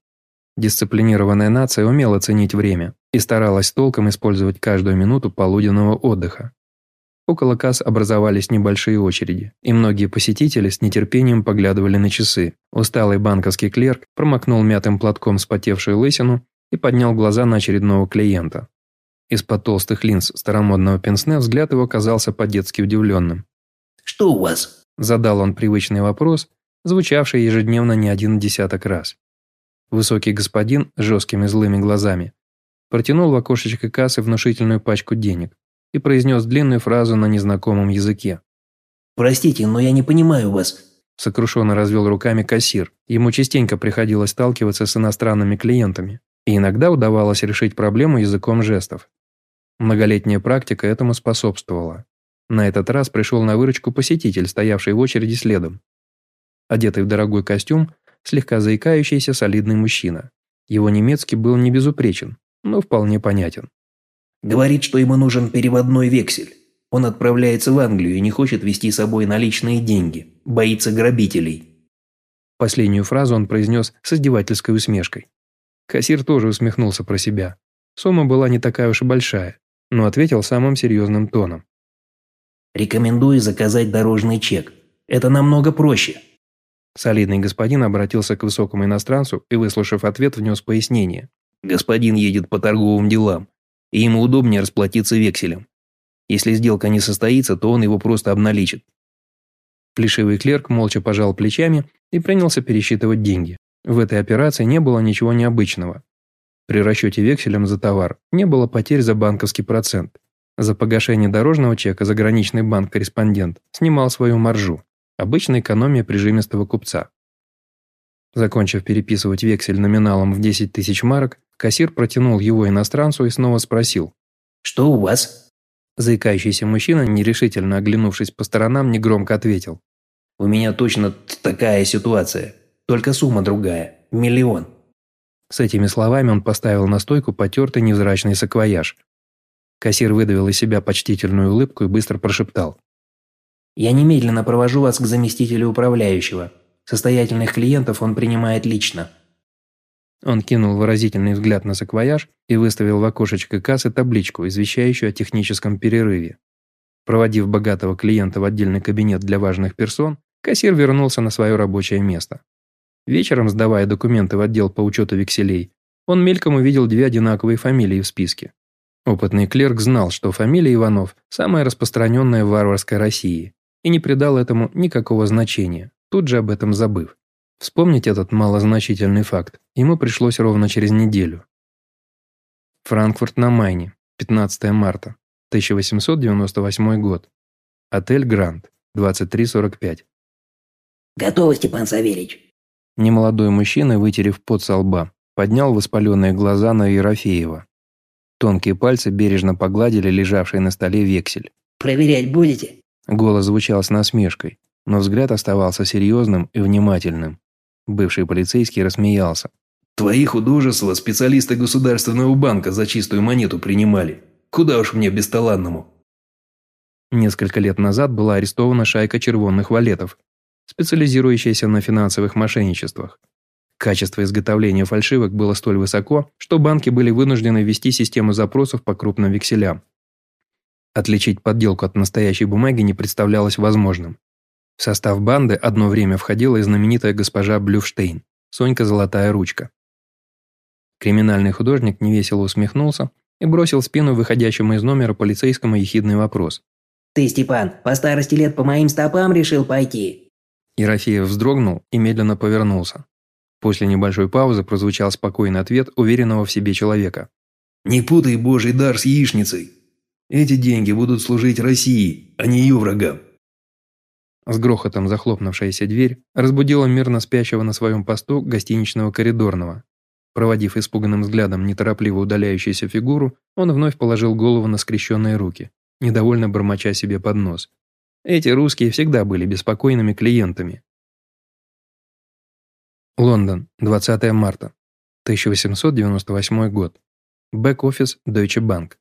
Дисциплинированная нация умела ценить время и старалась толком использовать каждую минуту полуденного отдыха. Около касс образовались небольшие очереди, и многие посетители с нетерпением поглядывали на часы. Усталый банковский клерк промокнул мятым платком спотевшую лысину и поднял глаза на очередного клиента. Из-под толстых линз старомодного пенсне взгляд его казался по-детски удивленным. «Что у вас?» – задал он привычный вопрос, звучавший ежедневно не один десяток раз. Высокий господин с жесткими злыми глазами протянул в окошечко кассы внушительную пачку денег и произнес длинную фразу на незнакомом языке. «Простите, но я не понимаю вас». Сокрушенно развел руками кассир. Ему частенько приходилось сталкиваться с иностранными клиентами, и иногда удавалось решить проблему языком жестов. Многолетняя практика этому способствовала. На этот раз пришел на выручку посетитель, стоявший в очереди следом. Одетый в дорогой костюм, слегка заикающийся солидный мужчина. Его немецкий был не безупречен, но вполне понятен. Говорит, что ему нужен переводной вексель. Он отправляется в Англию и не хочет вести с собой наличные деньги. Боится грабителей. Последнюю фразу он произнес с издевательской усмешкой. Кассир тоже усмехнулся про себя. Сумма была не такая уж и большая, но ответил самым серьезным тоном. «Рекомендую заказать дорожный чек. Это намного проще». Солидный господин обратился к высокому иностранцу и, выслушав ответ, внес пояснение. «Господин едет по торговым делам, и ему удобнее расплатиться векселем. Если сделка не состоится, то он его просто обналичит». Плешивый клерк молча пожал плечами и принялся пересчитывать деньги. В этой операции не было ничего необычного. При расчете векселем за товар не было потерь за банковский процент. За погашение дорожного чека заграничный банк-корреспондент снимал свою маржу. Обычная экономия прижимистого купца. Закончив переписывать вексель номиналом в 10 тысяч марок, кассир протянул его иностранцу и снова спросил. «Что у вас?» Заикающийся мужчина, нерешительно оглянувшись по сторонам, негромко ответил. «У меня точно такая ситуация, только сумма другая. Миллион». С этими словами он поставил на стойку потертый невзрачный саквояж. Кассир выдавил из себя почтительную улыбку и быстро прошептал. «Я немедленно провожу вас к заместителю управляющего. Состоятельных клиентов он принимает лично». Он кинул выразительный взгляд на саквояж и выставил в окошечко кассы табличку, извещающую о техническом перерыве. Проводив богатого клиента в отдельный кабинет для важных персон, кассир вернулся на свое рабочее место. Вечером, сдавая документы в отдел по учету векселей, он мельком увидел две одинаковые фамилии в списке. Опытный клерк знал, что фамилия Иванов – самая распространенная в варварской России, и не придал этому никакого значения, тут же об этом забыв. Вспомнить этот малозначительный факт ему пришлось ровно через неделю. Франкфурт на Майне, 15 марта, 1898 год. Отель Гранд, 2345. «Готово, Степан Савельич». Немолодой мужчина, вытерев пот со лба, поднял воспаленные глаза на Ерофеева. Тонкие пальцы бережно погладили лежавший на столе вексель. «Проверять будете?» Голос звучал с насмешкой, но взгляд оставался серьезным и внимательным. Бывший полицейский рассмеялся. «Твои художества специалисты Государственного банка за чистую монету принимали. Куда уж мне бесталанному?» Несколько лет назад была арестована шайка червонных валетов, специализирующаяся на финансовых мошенничествах. Качество изготовления фальшивок было столь высоко, что банки были вынуждены ввести систему запросов по крупным векселям. Отличить подделку от настоящей бумаги не представлялось возможным. В состав банды одно время входила и знаменитая госпожа Блюфштейн, Сонька Золотая Ручка. Криминальный художник невесело усмехнулся и бросил спину выходящему из номера полицейскому ехидный вопрос. «Ты, Степан, по старости лет по моим стопам решил пойти?» Ерофеев вздрогнул и медленно повернулся. После небольшой паузы прозвучал спокойный ответ уверенного в себе человека. «Не путай божий дар с яичницей. Эти деньги будут служить России, а не ее врагам». С грохотом захлопнувшаяся дверь разбудила мирно спящего на своем посту гостиничного коридорного. Проводив испуганным взглядом неторопливо удаляющуюся фигуру, он вновь положил голову на скрещенные руки, недовольно бормоча себе под нос. Эти русские всегда были беспокойными клиентами, Лондон, 20 марта, 1898 год. Бэк-офис Deutsche Bank.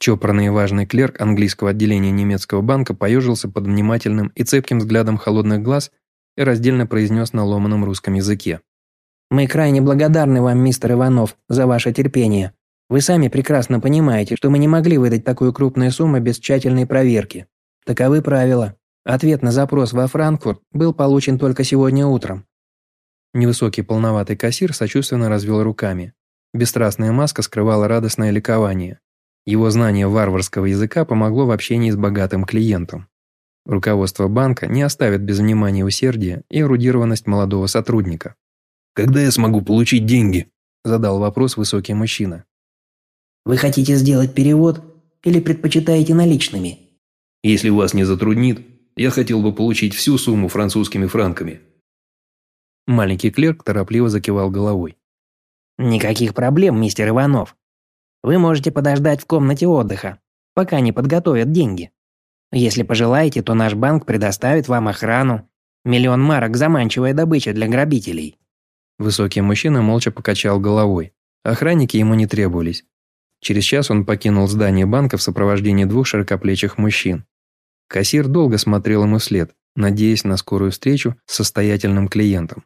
Чопорный и важный клерк английского отделения немецкого банка поежился под внимательным и цепким взглядом холодных глаз и раздельно произнес на ломаном русском языке. «Мы крайне благодарны вам, мистер Иванов, за ваше терпение. Вы сами прекрасно понимаете, что мы не могли выдать такую крупную сумму без тщательной проверки. Таковы правила. Ответ на запрос во Франкфурт был получен только сегодня утром. Невысокий полноватый кассир сочувственно развел руками. Бесстрастная маска скрывала радостное ликование. Его знание варварского языка помогло в общении с богатым клиентом. Руководство банка не оставит без внимания усердия и эрудированность молодого сотрудника. «Когда я смогу получить деньги?» – задал вопрос высокий мужчина. «Вы хотите сделать перевод или предпочитаете наличными?» «Если вас не затруднит, я хотел бы получить всю сумму французскими франками». Маленький клерк торопливо закивал головой. «Никаких проблем, мистер Иванов. Вы можете подождать в комнате отдыха, пока не подготовят деньги. Если пожелаете, то наш банк предоставит вам охрану. Миллион марок – заманчивая добыча для грабителей». Высокий мужчина молча покачал головой. Охранники ему не требовались. Через час он покинул здание банка в сопровождении двух широкоплечих мужчин. Кассир долго смотрел ему вслед, надеясь на скорую встречу с состоятельным клиентом.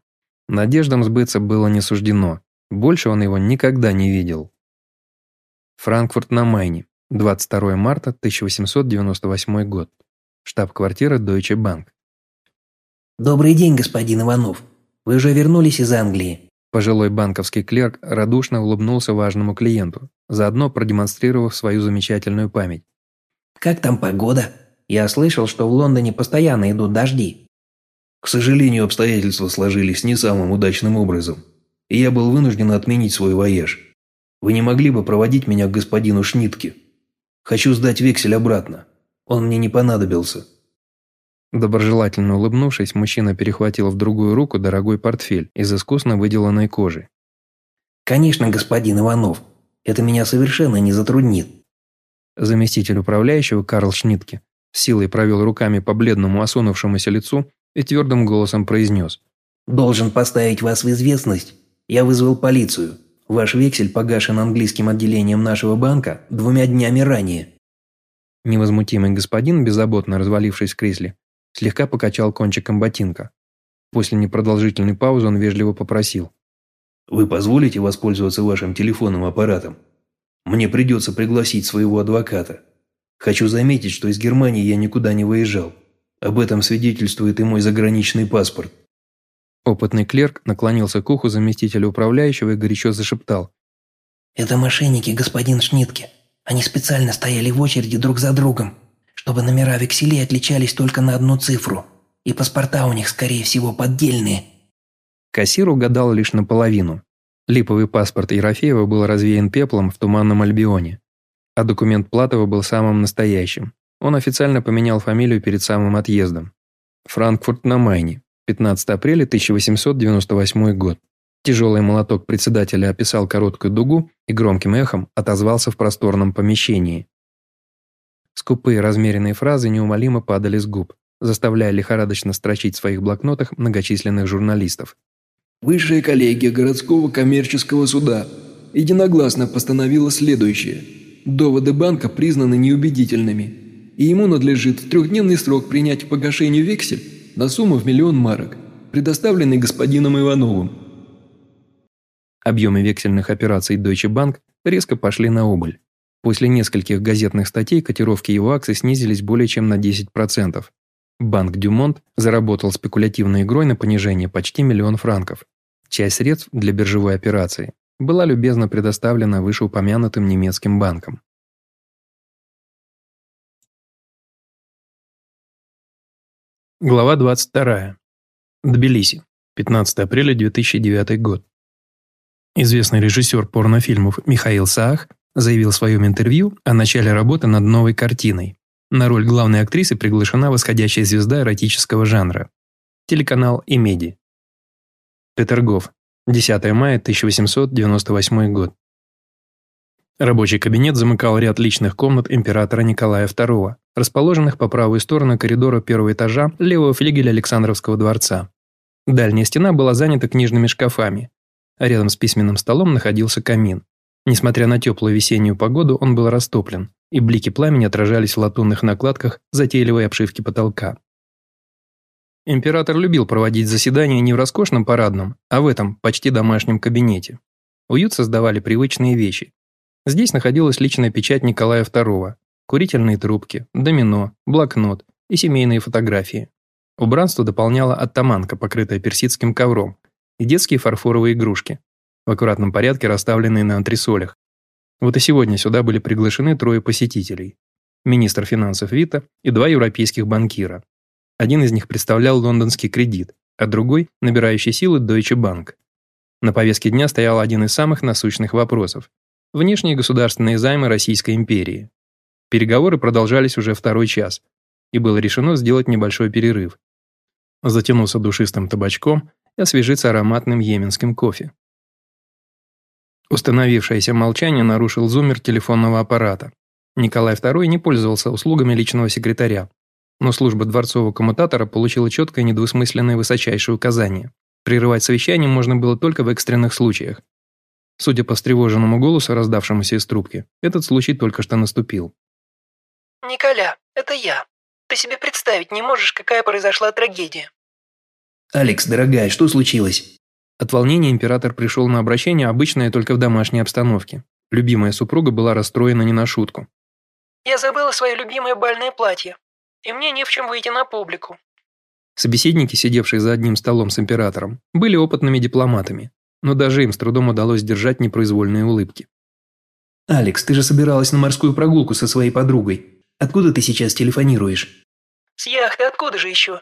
Надеждам сбыться было не суждено. Больше он его никогда не видел. Франкфурт на Майне, 22 марта 1898 год. Штаб-квартира Deutsche Bank. «Добрый день, господин Иванов. Вы уже вернулись из Англии?» Пожилой банковский клерк радушно улыбнулся важному клиенту, заодно продемонстрировав свою замечательную память. «Как там погода? Я слышал, что в Лондоне постоянно идут дожди». К сожалению, обстоятельства сложились не самым удачным образом, и я был вынужден отменить свой вояж. Вы не могли бы проводить меня к господину Шнитке? Хочу сдать вексель обратно. Он мне не понадобился». Доброжелательно улыбнувшись, мужчина перехватил в другую руку дорогой портфель из искусно выделанной кожи. «Конечно, господин Иванов. Это меня совершенно не затруднит». Заместитель управляющего Карл Шнитке силой провел руками по бледному осунувшемуся лицу и твердым голосом произнес. «Должен поставить вас в известность. Я вызвал полицию. Ваш вексель погашен английским отделением нашего банка двумя днями ранее». Невозмутимый господин, беззаботно развалившись в кресле, слегка покачал кончиком ботинка. После непродолжительной паузы он вежливо попросил. «Вы позволите воспользоваться вашим телефонным аппаратом? Мне придется пригласить своего адвоката. Хочу заметить, что из Германии я никуда не выезжал. Об этом свидетельствует и мой заграничный паспорт». Опытный клерк наклонился к уху заместителя управляющего и горячо зашептал. «Это мошенники, господин Шнитке. Они специально стояли в очереди друг за другом чтобы номера векселей отличались только на одну цифру, и паспорта у них, скорее всего, поддельные». Кассир угадал лишь наполовину. Липовый паспорт Ерофеева был развеян пеплом в Туманном Альбионе, а документ Платова был самым настоящим. Он официально поменял фамилию перед самым отъездом. Франкфурт на Майне, 15 апреля 1898 год. Тяжелый молоток председателя описал короткую дугу и громким эхом отозвался в просторном помещении. Скупые размеренные фразы неумолимо падали с губ, заставляя лихорадочно строчить в своих блокнотах многочисленных журналистов. Высшая коллегия городского коммерческого суда единогласно постановила следующее. Доводы банка признаны неубедительными, и ему надлежит в трехдневный срок принять к погашению вексель на сумму в миллион марок, предоставленный господином Ивановым. Объемы вексельных операций Deutsche Bank резко пошли на убыль. После нескольких газетных статей котировки его акций снизились более чем на 10%. Банк Дюмонт заработал спекулятивной игрой на понижение почти миллион франков. Часть средств для биржевой операции была любезно предоставлена вышеупомянутым немецким банком. Глава 22. Тбилиси. 15 апреля 2009 год. Известный режиссер порнофильмов Михаил Саах заявил в своем интервью о начале работы над новой картиной. На роль главной актрисы приглашена восходящая звезда эротического жанра. Телеканал Имеди. Петергоф. 10 мая 1898 год. Рабочий кабинет замыкал ряд личных комнат императора Николая II, расположенных по правую сторону коридора первого этажа левого флигеля Александровского дворца. Дальняя стена была занята книжными шкафами, а рядом с письменным столом находился камин. Несмотря на теплую весеннюю погоду, он был растоплен, и блики пламени отражались в латунных накладках затейливой обшивки потолка. Император любил проводить заседания не в роскошном парадном, а в этом, почти домашнем кабинете. Уют создавали привычные вещи. Здесь находилась личная печать Николая II, курительные трубки, домино, блокнот и семейные фотографии. Убранство дополняла оттаманка, покрытая персидским ковром, и детские фарфоровые игрушки, в аккуратном порядке расставленные на антресолях. Вот и сегодня сюда были приглашены трое посетителей. Министр финансов Вита и два европейских банкира. Один из них представлял лондонский кредит, а другой – набирающий силы Deutsche Bank. На повестке дня стоял один из самых насущных вопросов – внешние государственные займы Российской империи. Переговоры продолжались уже второй час, и было решено сделать небольшой перерыв. Затянулся душистым табачком и освежиться ароматным йеменским кофе. Установившееся молчание нарушил зуммер телефонного аппарата. Николай II не пользовался услугами личного секретаря, но служба дворцового коммутатора получила четкое недвусмысленное высочайшее указание. Прерывать совещание можно было только в экстренных случаях. Судя по встревоженному голосу, раздавшемуся из трубки, этот случай только что наступил. «Николя, это я. Ты себе представить не можешь, какая произошла трагедия». «Алекс, дорогая, что случилось?» От волнения император пришел на обращение, обычное только в домашней обстановке. Любимая супруга была расстроена не на шутку. «Я забыла свое любимое бальное платье, и мне не в чем выйти на публику». Собеседники, сидевшие за одним столом с императором, были опытными дипломатами, но даже им с трудом удалось держать непроизвольные улыбки. «Алекс, ты же собиралась на морскую прогулку со своей подругой. Откуда ты сейчас телефонируешь?» «С яхты, откуда же еще?»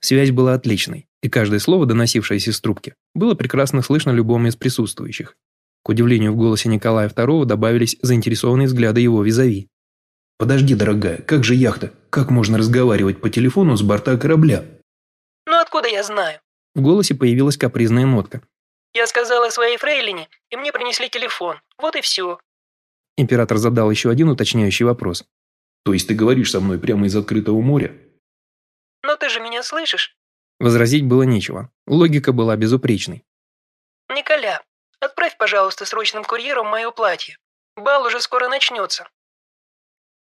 Связь была отличной и каждое слово, доносившееся из трубки, было прекрасно слышно любому из присутствующих. К удивлению в голосе Николая II добавились заинтересованные взгляды его визави. Подожди, дорогая, как же яхта? Как можно разговаривать по телефону с борта корабля? Ну откуда я знаю? В голосе появилась капризная нотка. Я сказала своей фрейлине, и мне принесли телефон. Вот и все. Император задал еще один уточняющий вопрос. То есть ты говоришь со мной прямо из открытого моря? Но ты же меня слышишь? Возразить было нечего. Логика была безупречной. Николя, отправь, пожалуйста, срочным курьером мое платье. Бал уже скоро начнется.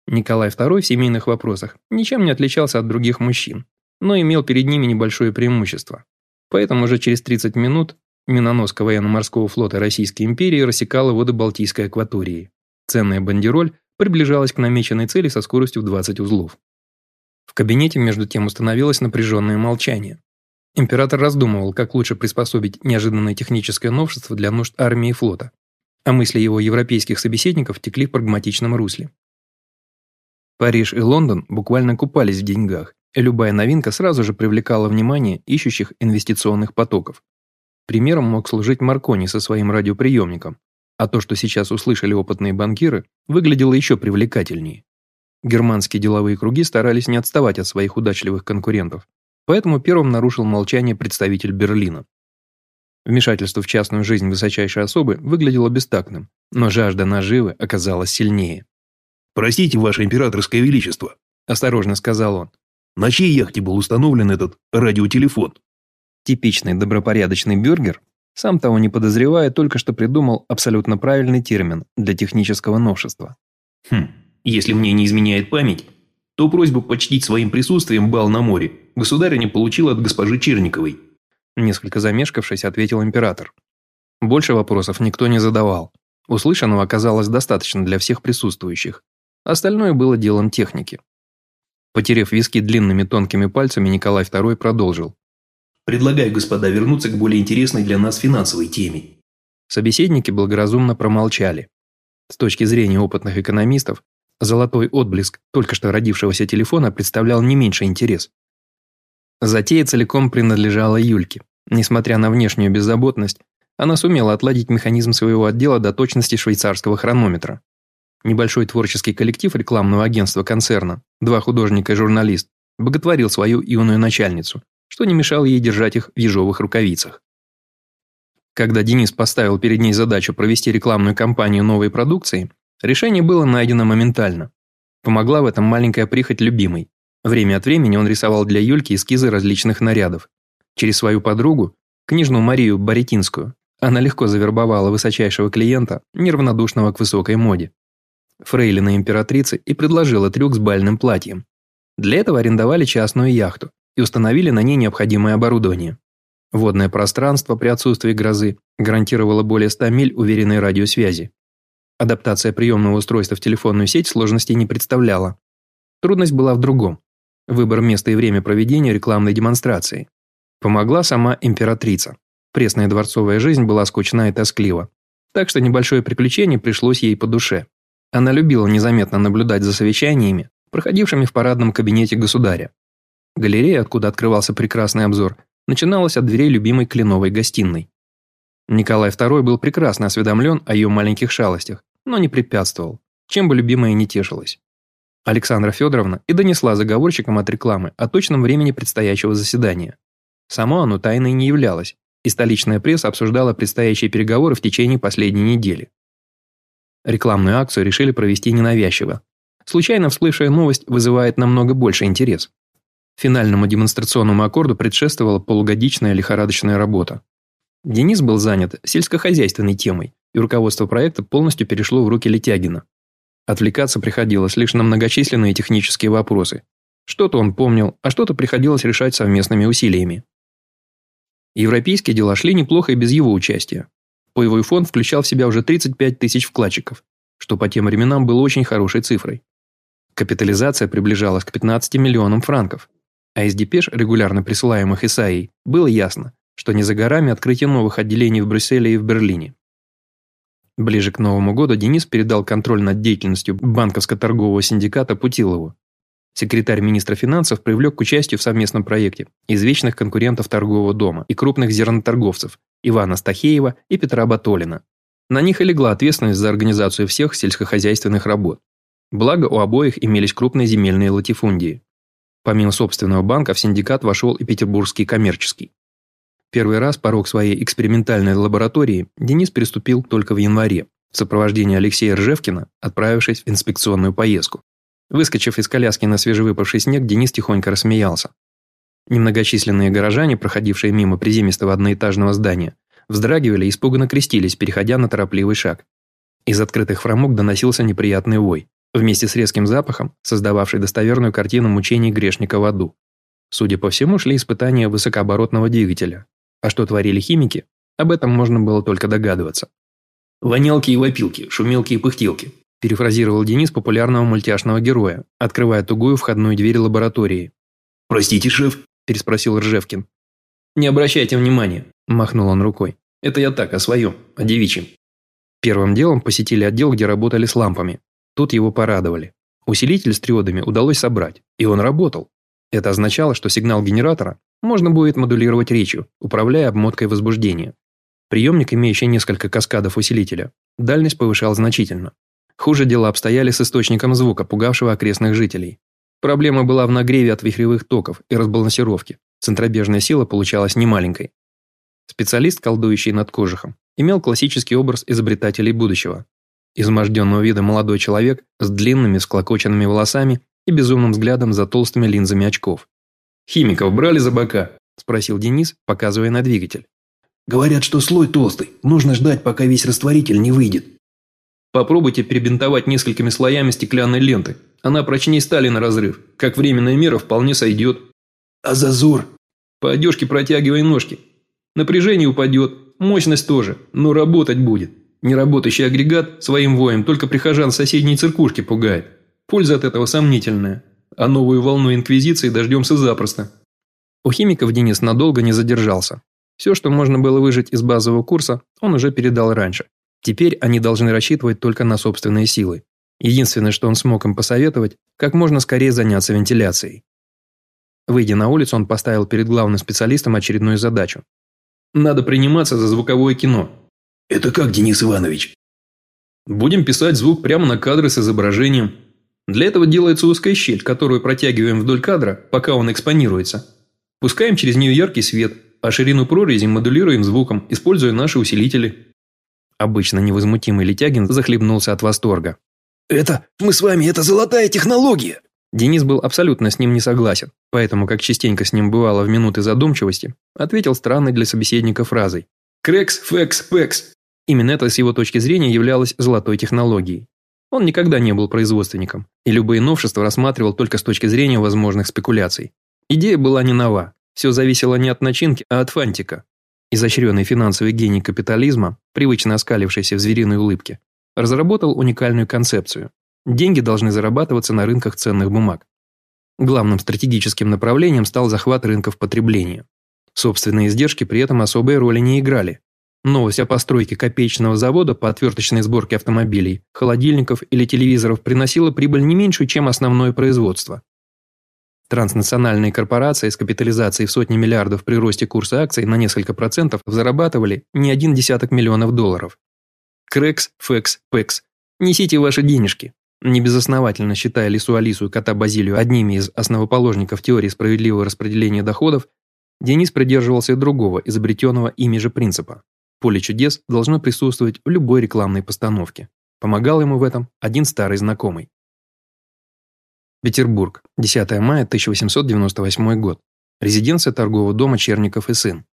Николай II в семейных вопросах ничем не отличался от других мужчин, но имел перед ними небольшое преимущество. Поэтому уже через 30 минут миноноска военно-морского флота Российской империи рассекала воды Балтийской акватории. Ценная бандероль приближалась к намеченной цели со скоростью в 20 узлов. В кабинете между тем установилось напряженное молчание. Император раздумывал, как лучше приспособить неожиданное техническое новшество для нужд армии и флота, а мысли его европейских собеседников текли в прагматичном русле. Париж и Лондон буквально купались в деньгах, и любая новинка сразу же привлекала внимание ищущих инвестиционных потоков. Примером мог служить Маркони со своим радиоприемником, а то, что сейчас услышали опытные банкиры, выглядело еще привлекательнее. Германские деловые круги старались не отставать от своих удачливых конкурентов, поэтому первым нарушил молчание представитель Берлина. Вмешательство в частную жизнь высочайшей особы выглядело бестактным, но жажда наживы оказалась сильнее. «Простите, ваше императорское величество», – осторожно сказал он. «На чьей яхте был установлен этот радиотелефон?» Типичный добропорядочный бюргер, сам того не подозревая, только что придумал абсолютно правильный термин для технического новшества. «Хм, если мне не изменяет память, то просьбу почтить своим присутствием бал на море государыня получила от госпожи Черниковой». Несколько замешкавшись, ответил император. Больше вопросов никто не задавал. Услышанного оказалось достаточно для всех присутствующих. Остальное было делом техники. Потерев виски длинными тонкими пальцами, Николай II продолжил. «Предлагаю, господа, вернуться к более интересной для нас финансовой теме». Собеседники благоразумно промолчали. С точки зрения опытных экономистов, золотой отблеск только что родившегося телефона представлял не меньший интерес. Затея целиком принадлежала Юльке. Несмотря на внешнюю беззаботность, она сумела отладить механизм своего отдела до точности швейцарского хронометра. Небольшой творческий коллектив рекламного агентства концерна, два художника и журналист, боготворил свою юную начальницу, что не мешало ей держать их в ежовых рукавицах. Когда Денис поставил перед ней задачу провести рекламную кампанию новой продукции, решение было найдено моментально. Помогла в этом маленькая прихоть любимой. Время от времени он рисовал для Юльки эскизы различных нарядов. Через свою подругу, книжную Марию Боретинскую, она легко завербовала высочайшего клиента, неравнодушного к высокой моде фрейлина императрицы и предложила трюк с бальным платьем. Для этого арендовали частную яхту и установили на ней необходимое оборудование. Водное пространство при отсутствии грозы гарантировало более 100 миль уверенной радиосвязи. Адаптация приемного устройства в телефонную сеть сложностей не представляла. Трудность была в другом. Выбор места и время проведения рекламной демонстрации. Помогла сама императрица. Пресная дворцовая жизнь была скучна и тосклива. Так что небольшое приключение пришлось ей по душе. Она любила незаметно наблюдать за совещаниями, проходившими в парадном кабинете государя. Галерея, откуда открывался прекрасный обзор, начиналась от дверей любимой кленовой гостиной. Николай II был прекрасно осведомлен о ее маленьких шалостях, но не препятствовал, чем бы любимая не тешилась. Александра Федоровна и донесла заговорщикам от рекламы о точном времени предстоящего заседания. Само оно тайной не являлось, и столичная пресса обсуждала предстоящие переговоры в течение последней недели. Рекламную акцию решили провести ненавязчиво. Случайно всплывшая новость вызывает намного больше интерес. Финальному демонстрационному аккорду предшествовала полугодичная лихорадочная работа. Денис был занят сельскохозяйственной темой, и руководство проекта полностью перешло в руки Летягина. Отвлекаться приходилось лишь на многочисленные технические вопросы. Что-то он помнил, а что-то приходилось решать совместными усилиями. Европейские дела шли неплохо и без его участия. Боевой фонд включал в себя уже 35 тысяч вкладчиков, что по тем временам было очень хорошей цифрой. Капитализация приближалась к 15 миллионам франков, а из депеш, регулярно присылаемых Исаией, было ясно, что не за горами открытие новых отделений в Брюсселе и в Берлине. Ближе к Новому году Денис передал контроль над деятельностью банковско-торгового синдиката Путилову. Секретарь министра финансов привлек к участию в совместном проекте извечных конкурентов торгового дома и крупных зерноторговцев Ивана Стахеева и Петра Батолина. На них и легла ответственность за организацию всех сельскохозяйственных работ. Благо, у обоих имелись крупные земельные латифундии. Помимо собственного банка в синдикат вошел и петербургский коммерческий. Первый раз порог своей экспериментальной лаборатории Денис приступил только в январе, в сопровождении Алексея Ржевкина, отправившись в инспекционную поездку. Выскочив из коляски на свежевыпавший снег, Денис тихонько рассмеялся. Немногочисленные горожане, проходившие мимо приземистого одноэтажного здания, вздрагивали и испуганно крестились, переходя на торопливый шаг. Из открытых фрамуг доносился неприятный вой вместе с резким запахом, создававший достоверную картину мучений грешника в аду. Судя по всему, шли испытания высокооборотного двигателя. А что творили химики, об этом можно было только догадываться. «Вонялки и вопилки, шумелки и пыхтелки», перефразировал Денис популярного мультяшного героя, открывая тугую входную дверь лаборатории. «Простите, шеф?» – переспросил Ржевкин. «Не обращайте внимания», – махнул он рукой. «Это я так, о своем, о девичьем». Первым делом посетили отдел, где работали с лампами, Тут его порадовали. Усилитель с триодами удалось собрать, и он работал. Это означало, что сигнал генератора можно будет модулировать речью, управляя обмоткой возбуждения. Приемник, имеющий несколько каскадов усилителя, дальность повышал значительно. Хуже дела обстояли с источником звука, пугавшего окрестных жителей. Проблема была в нагреве от вихревых токов и разбалансировке. Центробежная сила получалась немаленькой. Специалист, колдующий над кожухом, имел классический образ изобретателей будущего. Изможденного вида молодой человек с длинными склокоченными волосами и безумным взглядом за толстыми линзами очков. «Химиков брали за бока?» – спросил Денис, показывая на двигатель. «Говорят, что слой толстый. Нужно ждать, пока весь растворитель не выйдет». «Попробуйте перебинтовать несколькими слоями стеклянной ленты. Она прочнее стали на разрыв. Как временная мера вполне сойдет». «А зазор?» «По одежке протягивай ножки. Напряжение упадет, мощность тоже, но работать будет». Неработающий агрегат своим воем только прихожан соседней церквушки пугает. Польза от этого сомнительная. А новую волну инквизиции дождемся запросто. У химиков Денис надолго не задержался. Все, что можно было выжить из базового курса, он уже передал раньше. Теперь они должны рассчитывать только на собственные силы. Единственное, что он смог им посоветовать, как можно скорее заняться вентиляцией. Выйдя на улицу, он поставил перед главным специалистом очередную задачу. «Надо приниматься за звуковое кино. «Это как, Денис Иванович?» «Будем писать звук прямо на кадры с изображением. Для этого делается узкая щель, которую протягиваем вдоль кадра, пока он экспонируется. Пускаем через нее яркий свет, а ширину прорези модулируем звуком, используя наши усилители». Обычно невозмутимый Летягин захлебнулся от восторга. «Это, мы с вами, это золотая технология!» Денис был абсолютно с ним не согласен, поэтому, как частенько с ним бывало в минуты задумчивости, ответил странной для собеседника фразой. «Крекс, фекс, пекс!» Именно это с его точки зрения являлось золотой технологией. Он никогда не был производственником, и любые новшества рассматривал только с точки зрения возможных спекуляций. Идея была не нова, все зависело не от начинки, а от фантика. Изощренный финансовый гений капитализма, привычно оскалившийся в звериной улыбке, разработал уникальную концепцию. Деньги должны зарабатываться на рынках ценных бумаг. Главным стратегическим направлением стал захват рынков потребления. Собственные издержки при этом особой роли не играли, Новость о постройке копеечного завода по отверточной сборке автомобилей, холодильников или телевизоров приносила прибыль не меньшую, чем основное производство. Транснациональные корпорации с капитализацией в сотни миллиардов при росте курса акций на несколько процентов зарабатывали не один десяток миллионов долларов. Крекс, Фекс, Пекс. Несите ваши денежки. Небезосновательно считая Лису Алису и кота Базилию одними из основоположников теории справедливого распределения доходов, Денис придерживался другого, изобретенного ими же принципа. Поле чудес должно присутствовать в любой рекламной постановке. Помогал ему в этом один старый знакомый. Петербург, 10 мая 1898 год. Резиденция торгового дома Черников и сын.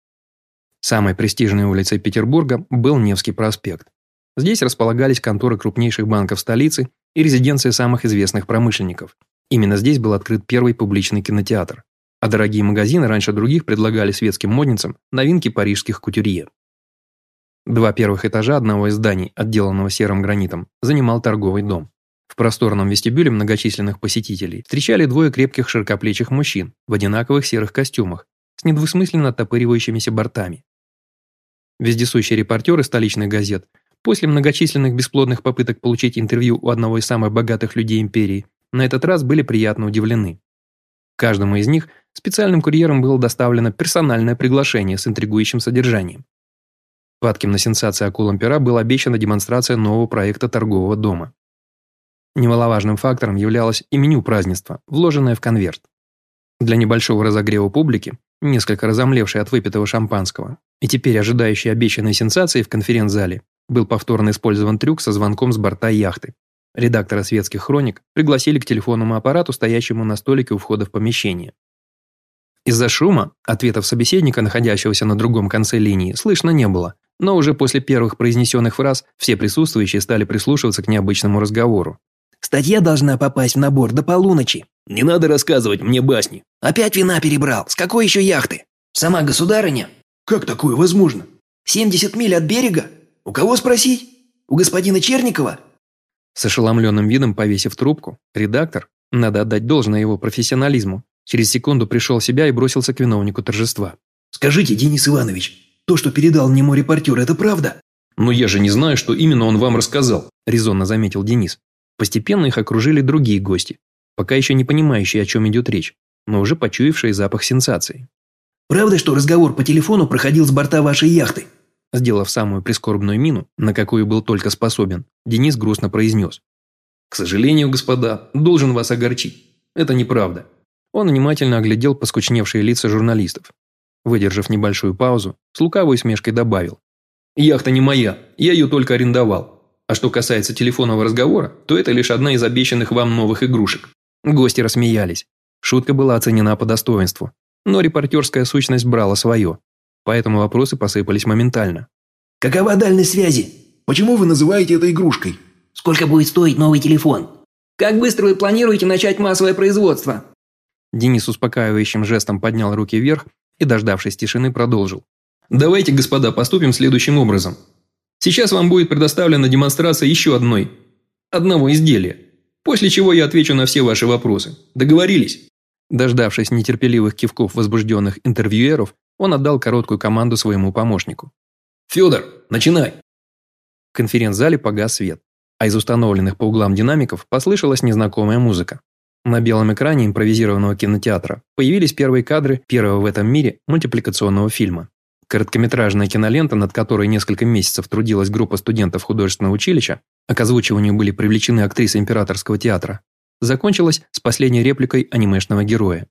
Самой престижной улицей Петербурга был Невский проспект. Здесь располагались конторы крупнейших банков столицы и резиденции самых известных промышленников. Именно здесь был открыт первый публичный кинотеатр. А дорогие магазины раньше других предлагали светским модницам новинки парижских кутюрье. Два первых этажа одного из зданий, отделанного серым гранитом, занимал торговый дом. В просторном вестибюле многочисленных посетителей встречали двое крепких широкоплечих мужчин в одинаковых серых костюмах с недвусмысленно оттопыривающимися бортами. Вездесущие репортеры столичных газет после многочисленных бесплодных попыток получить интервью у одного из самых богатых людей империи на этот раз были приятно удивлены. Каждому из них специальным курьером было доставлено персональное приглашение с интригующим содержанием. Падким на сенсации акулам пера была обещана демонстрация нового проекта торгового дома. Немаловажным фактором являлось и меню празднества, вложенное в конверт. Для небольшого разогрева публики, несколько разомлевшей от выпитого шампанского, и теперь ожидающей обещанной сенсации в конференц-зале, был повторно использован трюк со звонком с борта яхты. Редактора светских хроник пригласили к телефонному аппарату, стоящему на столике у входа в помещение. Из-за шума ответов собеседника, находящегося на другом конце линии, слышно не было, но уже после первых произнесенных фраз все присутствующие стали прислушиваться к необычному разговору. «Статья должна попасть в набор до полуночи». «Не надо рассказывать мне басни». «Опять вина перебрал. С какой еще яхты? Сама государыня?» «Как такое возможно?» «70 миль от берега? У кого спросить? У господина Черникова?» С ошеломленным видом повесив трубку, редактор, надо отдать должное его профессионализму, через секунду пришел в себя и бросился к виновнику торжества. «Скажите, Денис Иванович, то, что передал мне мой репортер, это правда?» «Но я же не знаю, что именно он вам рассказал», – резонно заметил Денис. Постепенно их окружили другие гости, пока еще не понимающие, о чем идет речь, но уже почуявшие запах сенсации. «Правда, что разговор по телефону проходил с борта вашей яхты?» Сделав самую прискорбную мину, на какую был только способен, Денис грустно произнес. «К сожалению, господа, должен вас огорчить. Это неправда». Он внимательно оглядел поскучневшие лица журналистов. Выдержав небольшую паузу, с лукавой усмешкой добавил. «Яхта не моя, я ее только арендовал. А что касается телефонного разговора, то это лишь одна из обещанных вам новых игрушек». Гости рассмеялись. Шутка была оценена по достоинству. Но репортерская сущность брала свое. Поэтому вопросы посыпались моментально. «Какова дальность связи? Почему вы называете это игрушкой? Сколько будет стоить новый телефон?» «Как быстро вы планируете начать массовое производство?» Денис успокаивающим жестом поднял руки вверх и, дождавшись тишины, продолжил. «Давайте, господа, поступим следующим образом. Сейчас вам будет предоставлена демонстрация еще одной, одного изделия, после чего я отвечу на все ваши вопросы. Договорились?» Дождавшись нетерпеливых кивков возбужденных интервьюеров, он отдал короткую команду своему помощнику. «Федор, начинай!» В конференц-зале погас свет, а из установленных по углам динамиков послышалась незнакомая музыка. На белом экране импровизированного кинотеатра появились первые кадры первого в этом мире мультипликационного фильма. Короткометражная кинолента, над которой несколько месяцев трудилась группа студентов художественного училища, а к озвучиванию были привлечены актрисы Императорского театра, закончилась с последней репликой анимешного героя.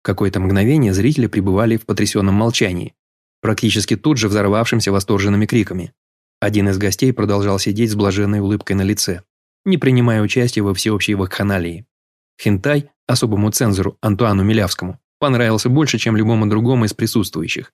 Какое-то мгновение зрители пребывали в потрясенном молчании, практически тут же взорвавшимся восторженными криками. Один из гостей продолжал сидеть с блаженной улыбкой на лице, не принимая участия во всеобщей вакханалии. Хентай особому цензору Антуану Милявскому понравился больше, чем любому другому из присутствующих,